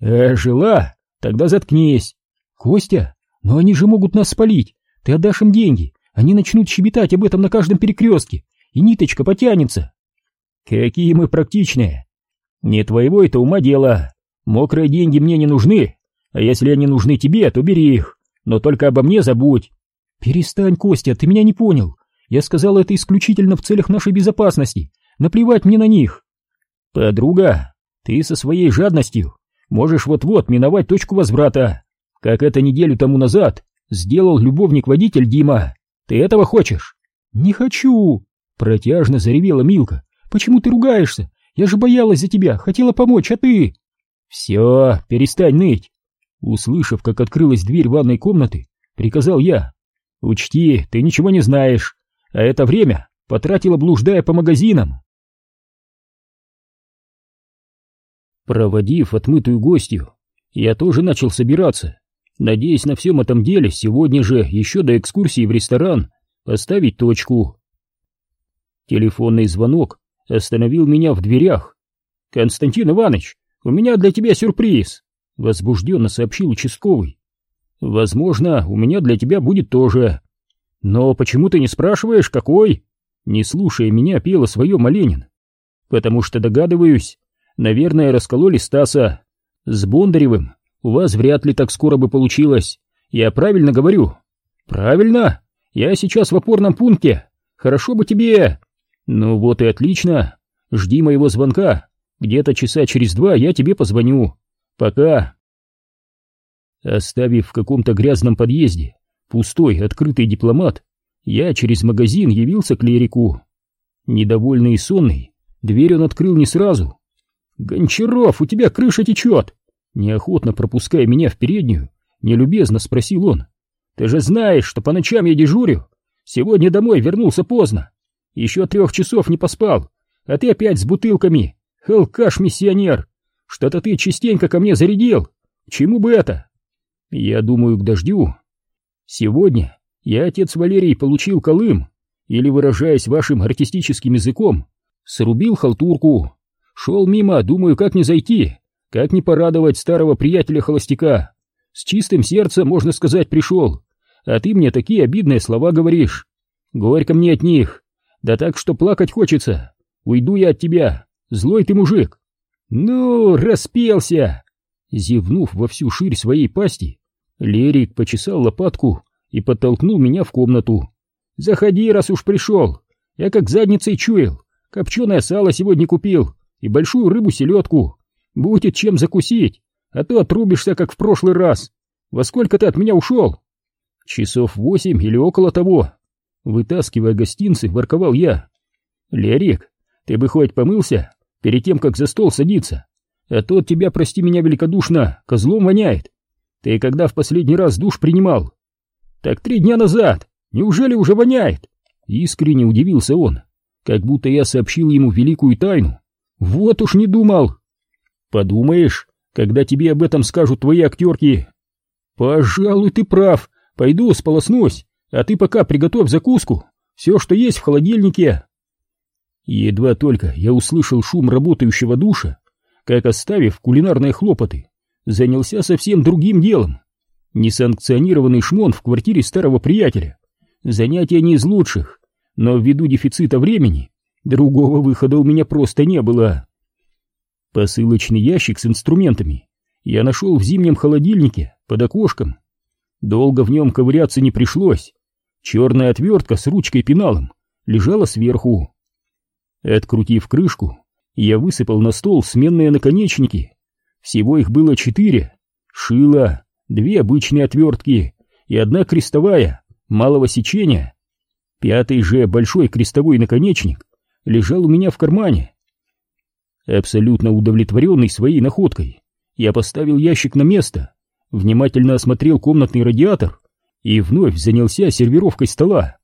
Э, жила? Тогда заткнись. Костя, но они же могут нас спалить. Ты отдашь им деньги, они начнут щебетать об этом на каждом перекрестке, и ниточка потянется. Какие мы практичные. Не твоего это ума дело. Мокрые деньги мне не нужны, а если они нужны тебе, то бери их. но только обо мне забудь. Перестань, Костя, ты меня не понял. Я сказал это исключительно в целях нашей безопасности. Наплевать мне на них. Подруга, ты со своей жадностью можешь вот-вот миновать точку возврата, как это неделю тому назад сделал любовник-водитель Дима. Ты этого хочешь? Не хочу, протяжно заревела Милка. Почему ты ругаешься? Я же боялась за тебя, хотела помочь, а ты... Все, перестань ныть. Услышав, как открылась дверь ванной комнаты, приказал я. Учти, ты ничего не знаешь, а это время потратила, блуждая по магазинам. Проводив отмытую гостью, я тоже начал собираться, надеясь на всем этом деле сегодня же, еще до экскурсии в ресторан, поставить точку. Телефонный звонок остановил меня в дверях. «Константин Иванович, у меня для тебя сюрприз!» — возбужденно сообщил участковый. «Возможно, у меня для тебя будет тоже. Но почему ты не спрашиваешь, какой?» Не слушая меня, пела свое Маленин. «Потому что догадываюсь, наверное, раскололи Стаса. С Бондаревым у вас вряд ли так скоро бы получилось. Я правильно говорю?» «Правильно? Я сейчас в опорном пункте. Хорошо бы тебе...» «Ну вот и отлично. Жди моего звонка. Где-то часа через два я тебе позвоню. Пока!» Оставив в каком-то грязном подъезде пустой открытый дипломат, я через магазин явился к клерику. Недовольный и сонный, дверь он открыл не сразу. «Гончаров, у тебя крыша течет!» Неохотно пропуская меня в переднюю, нелюбезно спросил он. «Ты же знаешь, что по ночам я дежурю. Сегодня домой вернулся поздно. Еще трех часов не поспал, а ты опять с бутылками. Алкаш-миссионер! Что-то ты частенько ко мне зарядил. Чему бы это?» «Я думаю, к дождю. Сегодня я, отец Валерий, получил колым, или, выражаясь вашим артистическим языком, срубил халтурку. Шел мимо, думаю, как не зайти, как не порадовать старого приятеля-холостяка. С чистым сердцем, можно сказать, пришел, а ты мне такие обидные слова говоришь. Горько мне от них, да так, что плакать хочется. Уйду я от тебя, злой ты мужик. Ну, распелся! Зевнув во всю ширь своей пасти, Лерик почесал лопатку и подтолкнул меня в комнату. «Заходи, раз уж пришел. Я как задницей чуял. Копченое сало сегодня купил и большую рыбу-селедку. Будет чем закусить, а то отрубишься, как в прошлый раз. Во сколько ты от меня ушел?» «Часов восемь или около того». Вытаскивая гостинцы, ворковал я. «Лерик, ты бы хоть помылся перед тем, как за стол садиться, а то тебя, прости меня великодушно, козлом воняет. Ты когда в последний раз душ принимал?» «Так три дня назад! Неужели уже воняет?» Искренне удивился он, как будто я сообщил ему великую тайну. «Вот уж не думал!» «Подумаешь, когда тебе об этом скажут твои актерки?» «Пожалуй, ты прав. Пойду сполоснусь, а ты пока приготовь закуску. Все, что есть в холодильнике». Едва только я услышал шум работающего душа, как, оставив кулинарные хлопоты, занялся совсем другим делом. Несанкционированный шмон в квартире старого приятеля. Занятие не из лучших, но ввиду дефицита времени другого выхода у меня просто не было. Посылочный ящик с инструментами я нашел в зимнем холодильнике под окошком. Долго в нем ковыряться не пришлось. Черная отвертка с ручкой-пеналом лежала сверху. Открутив крышку, я высыпал на стол сменные наконечники. Всего их было четыре. Шило, две обычные отвертки и одна крестовая, малого сечения. Пятый же большой крестовой наконечник лежал у меня в кармане. Абсолютно удовлетворенный своей находкой, я поставил ящик на место, внимательно осмотрел комнатный радиатор и вновь занялся сервировкой стола.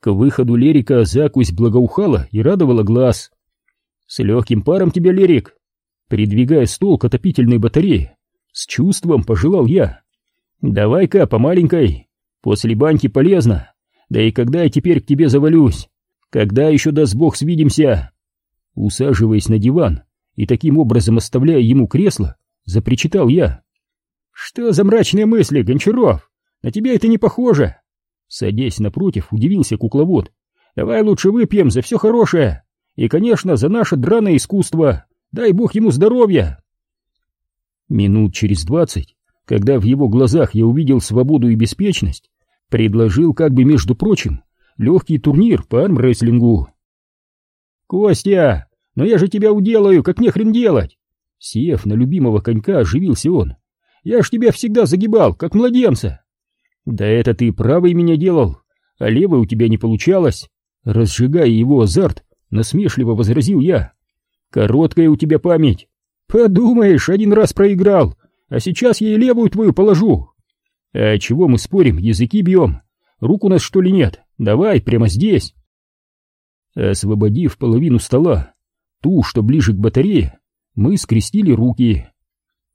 К выходу Лерика закусь благоухала и радовала глаз. «С легким паром тебе, Лерик!» Придвигая стол к отопительной батарее, с чувством пожелал я. Давай-ка по маленькой. После баньки полезно. Да и когда я теперь к тебе завалюсь? Когда еще даст бог свидимся? Усаживаясь на диван и таким образом оставляя ему кресло, запричитал я. Что за мрачные мысли, Гончаров? На тебя это не похоже. Садясь напротив, удивился кукловод. Давай лучше выпьем за все хорошее. И, конечно, за наше драное искусство. Дай бог ему здоровья. Минут через двадцать когда в его глазах я увидел свободу и беспечность, предложил как бы, между прочим, легкий турнир по армрестлингу. «Костя, но я же тебя уделаю, как нехрен делать!» Сев на любимого конька, оживился он. «Я ж тебя всегда загибал, как младенца!» «Да это ты правый меня делал, а левый у тебя не получалось!» Разжигая его азарт, насмешливо возразил я. «Короткая у тебя память! Подумаешь, один раз проиграл, а сейчас я и левую твою положу!» «А чего мы спорим, языки бьем? Рук у нас что ли нет? Давай, прямо здесь!» Освободив половину стола, ту, что ближе к батарее, мы скрестили руки.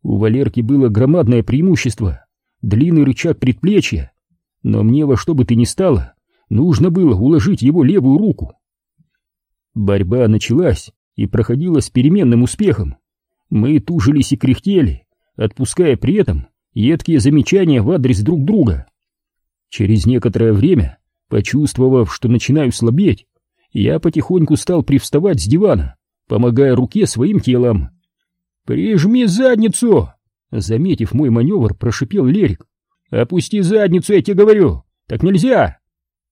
У Валерки было громадное преимущество — длинный рычаг предплечья, но мне во что бы ты ни стало, нужно было уложить его левую руку. Борьба началась и проходила с переменным успехом. Мы тужились и кряхтели, отпуская при этом едкие замечания в адрес друг друга. Через некоторое время, почувствовав, что начинаю слабеть, я потихоньку стал привставать с дивана, помогая руке своим телом. «Прижми задницу!» Заметив мой маневр, прошипел Лерик. «Опусти задницу, я тебе говорю! Так нельзя!»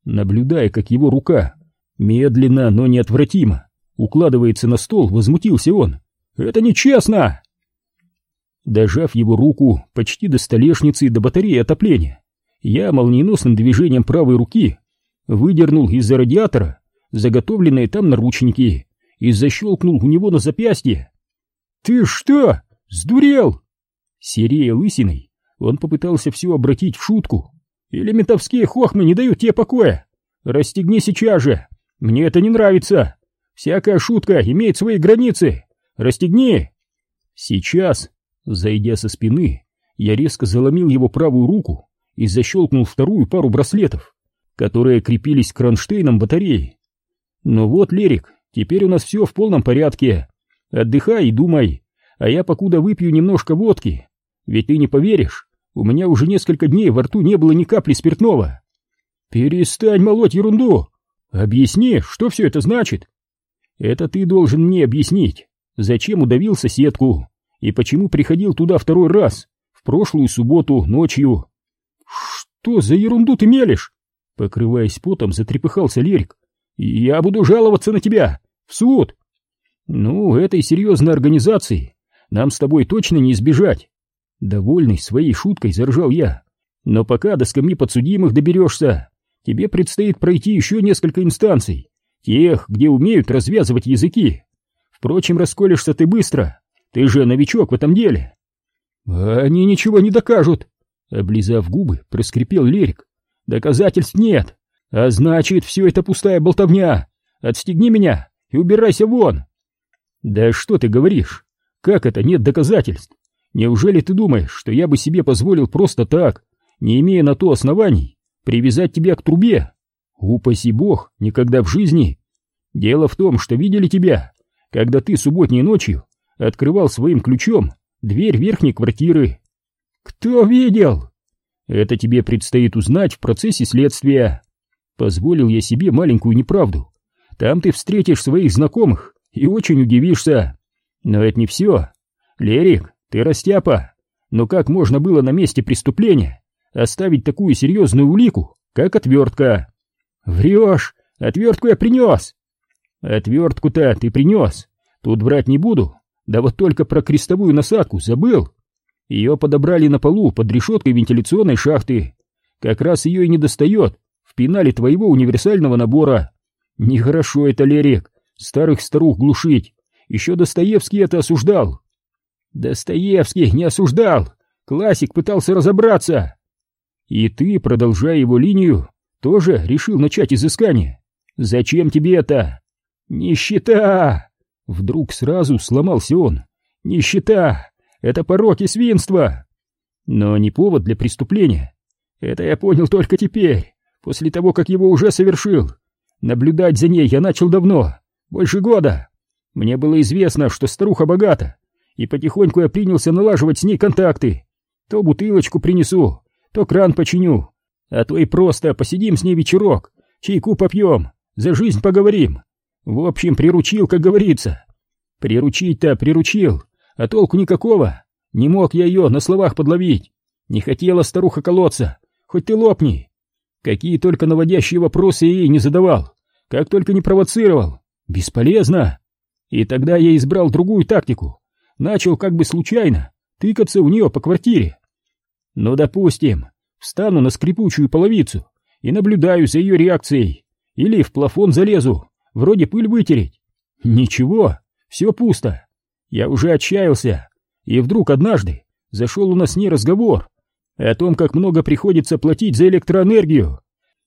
Наблюдая, как его рука, медленно, но неотвратимо, укладывается на стол, возмутился он. «Это нечестно!» Дожав его руку почти до столешницы и до батареи отопления, я молниеносным движением правой руки выдернул из-за радиатора заготовленные там наручники и защелкнул у него на запястье. «Ты что, сдурел?» Серея лысиной, он попытался все обратить в шутку. «Или ментовские хохмы не дают тебе покоя? Расстегни сейчас же! Мне это не нравится! Всякая шутка имеет свои границы! Расстегни!» Сейчас, зайдя со спины, я резко заломил его правую руку и защелкнул вторую пару браслетов, которые крепились к кронштейнам батареи. «Ну вот, Лерик, теперь у нас все в полном порядке. Отдыхай и думай, а я покуда выпью немножко водки. Ведь ты не поверишь, у меня уже несколько дней во рту не было ни капли спиртного». «Перестань молоть ерунду! Объясни, что все это значит?» «Это ты должен мне объяснить, зачем удавил соседку и почему приходил туда второй раз, в прошлую субботу ночью». «Что за ерунду ты мелешь?» Покрываясь потом, затрепыхался Лерик. Я буду жаловаться на тебя! В суд!» «Ну, этой серьезной организации нам с тобой точно не избежать!» Довольный своей шуткой заржал я. «Но пока до скамьи подсудимых доберешься, тебе предстоит пройти еще несколько инстанций, тех, где умеют развязывать языки. Впрочем, расколешься ты быстро, ты же новичок в этом деле». «Они ничего не докажут!» Облизав губы, проскрипел Лерик. «Доказательств нет, а значит, все это пустая болтовня. Отстегни меня и убирайся вон. Да что ты говоришь? Как это нет доказательств? Неужели ты думаешь, что я бы себе позволил просто так, не имея на то оснований, привязать тебя к трубе? Упаси бог, никогда в жизни. Дело в том, что видели тебя, когда ты субботней ночью открывал своим ключом дверь верхней квартиры. Кто видел? Это тебе предстоит узнать в процессе следствия. Позволил я себе маленькую неправду. Там ты встретишь своих знакомых и очень удивишься. Но это не все. Лерик, ты растяпа. Но как можно было на месте преступления оставить такую серьезную улику, как отвертка? Врешь, отвертку я принес. Отвертку-то ты принес. Тут врать не буду. Да вот только про крестовую насадку забыл. Ее подобрали на полу под решеткой вентиляционной шахты. Как раз ее и не достает в пенале твоего универсального набора. Нехорошо это, Лерик, старых старух глушить. Еще Достоевский это осуждал. Достоевский не осуждал. Классик пытался разобраться. И ты, продолжая его линию, тоже решил начать изыскание. Зачем тебе это? Нищета! Вдруг сразу сломался он. Нищета! Это пороки свинства! Но не повод для преступления. Это я понял только теперь после того, как его уже совершил. Наблюдать за ней я начал давно, больше года. Мне было известно, что старуха богата, и потихоньку я принялся налаживать с ней контакты. То бутылочку принесу, то кран починю, а то и просто посидим с ней вечерок, чайку попьем, за жизнь поговорим. В общем, приручил, как говорится. Приручить-то приручил, а толку никакого. Не мог я ее на словах подловить. Не хотела старуха колоться, хоть ты лопни. Какие только наводящие вопросы ей не задавал, как только не провоцировал. Бесполезно. И тогда я избрал другую тактику. Начал как бы случайно тыкаться у нее по квартире. Ну, допустим, встану на скрипучую половицу и наблюдаю за ее реакцией. Или в плафон залезу, вроде пыль вытереть. Ничего, все пусто. Я уже отчаялся. И вдруг однажды зашел у нас с ней разговор о том, как много приходится платить за электроэнергию.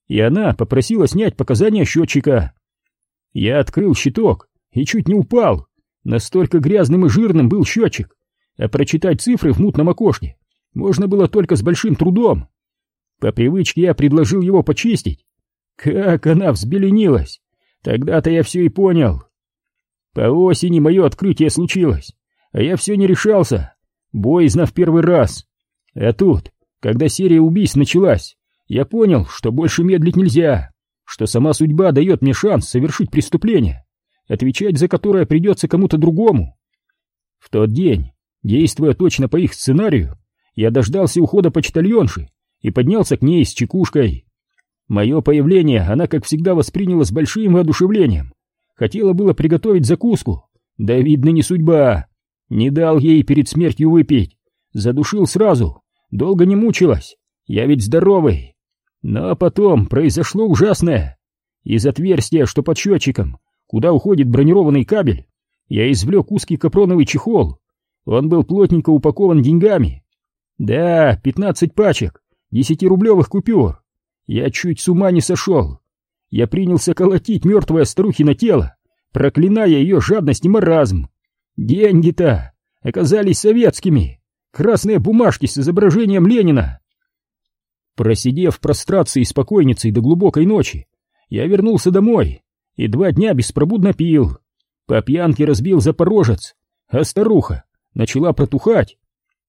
И она попросила снять показания счетчика. Я открыл щиток и чуть не упал. Настолько грязным и жирным был счетчик, а прочитать цифры в мутном окошке можно было только с большим трудом. По привычке я предложил его почистить. Как она взбеленилась! Тогда-то я все и понял. По осени мое открытие случилось, а я все не решался. Боязно в первый раз. А тут, когда серия убийств началась, я понял, что больше медлить нельзя, что сама судьба дает мне шанс совершить преступление, отвечать за которое придется кому-то другому. В тот день, действуя точно по их сценарию, я дождался ухода почтальонши и поднялся к ней с чекушкой. Мое появление она, как всегда, восприняла с большим воодушевлением. Хотела было приготовить закуску, да, видно, не судьба. Не дал ей перед смертью выпить, задушил сразу, долго не мучилась, я ведь здоровый. Но потом произошло ужасное. Из отверстия, что под счетчиком, куда уходит бронированный кабель, я извлек узкий капроновый чехол. Он был плотненько упакован деньгами. Да, пятнадцать пачек, десятирублевых купюр. Я чуть с ума не сошел. Я принялся колотить мертвое старухино тело, проклиная ее жадность и маразм. Деньги-то оказались советскими, красные бумажки с изображением Ленина. Просидев в прострации с покойницей до глубокой ночи, я вернулся домой и два дня беспробудно пил. По пьянке разбил запорожец, а старуха начала протухать.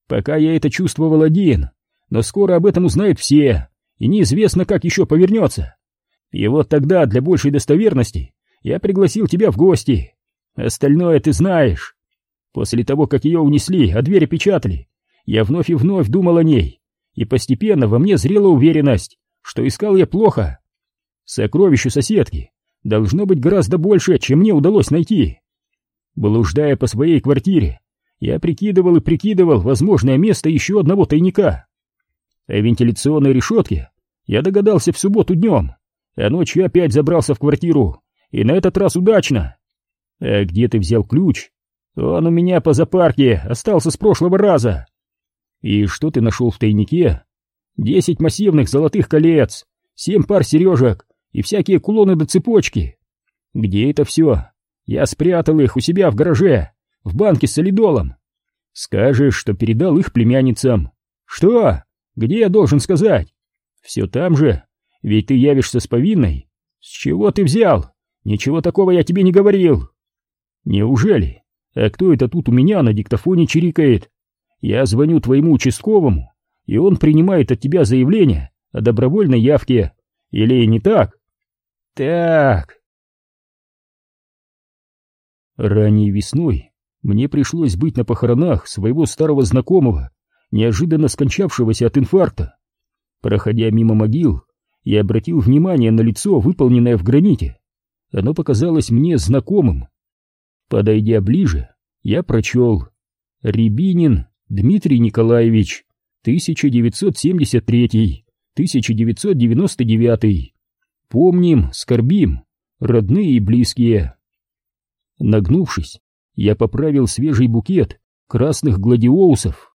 Пока я это чувствовал один, но скоро об этом узнают все, и неизвестно, как еще повернется. И вот тогда, для большей достоверности, я пригласил тебя в гости. Остальное ты знаешь. После того, как ее унесли, а двери печатали, я вновь и вновь думал о ней, и постепенно во мне зрела уверенность, что искал я плохо. Сокровищу соседки должно быть гораздо больше, чем мне удалось найти. Блуждая по своей квартире, я прикидывал и прикидывал возможное место еще одного тайника. Вентиляционной решетке я догадался в субботу днем, а ночью опять забрался в квартиру, и на этот раз удачно. А где ты взял ключ? Он у меня по запарке остался с прошлого раза. И что ты нашел в тайнике? Десять массивных золотых колец, семь пар сережек и всякие кулоны до цепочки. Где это все? Я спрятал их у себя в гараже, в банке с солидолом. Скажешь, что передал их племянницам. Что? Где я должен сказать? Все там же, ведь ты явишься с повинной. С чего ты взял? Ничего такого я тебе не говорил. Неужели? А кто это тут у меня на диктофоне чирикает? Я звоню твоему участковому, и он принимает от тебя заявление о добровольной явке. Или не так? Так. Ранней весной мне пришлось быть на похоронах своего старого знакомого, неожиданно скончавшегося от инфаркта. Проходя мимо могил, я обратил внимание на лицо, выполненное в граните. Оно показалось мне знакомым. Подойдя ближе, я прочел «Рябинин Дмитрий Николаевич, 1973-1999. Помним, скорбим, родные и близкие». Нагнувшись, я поправил свежий букет красных гладиолусов.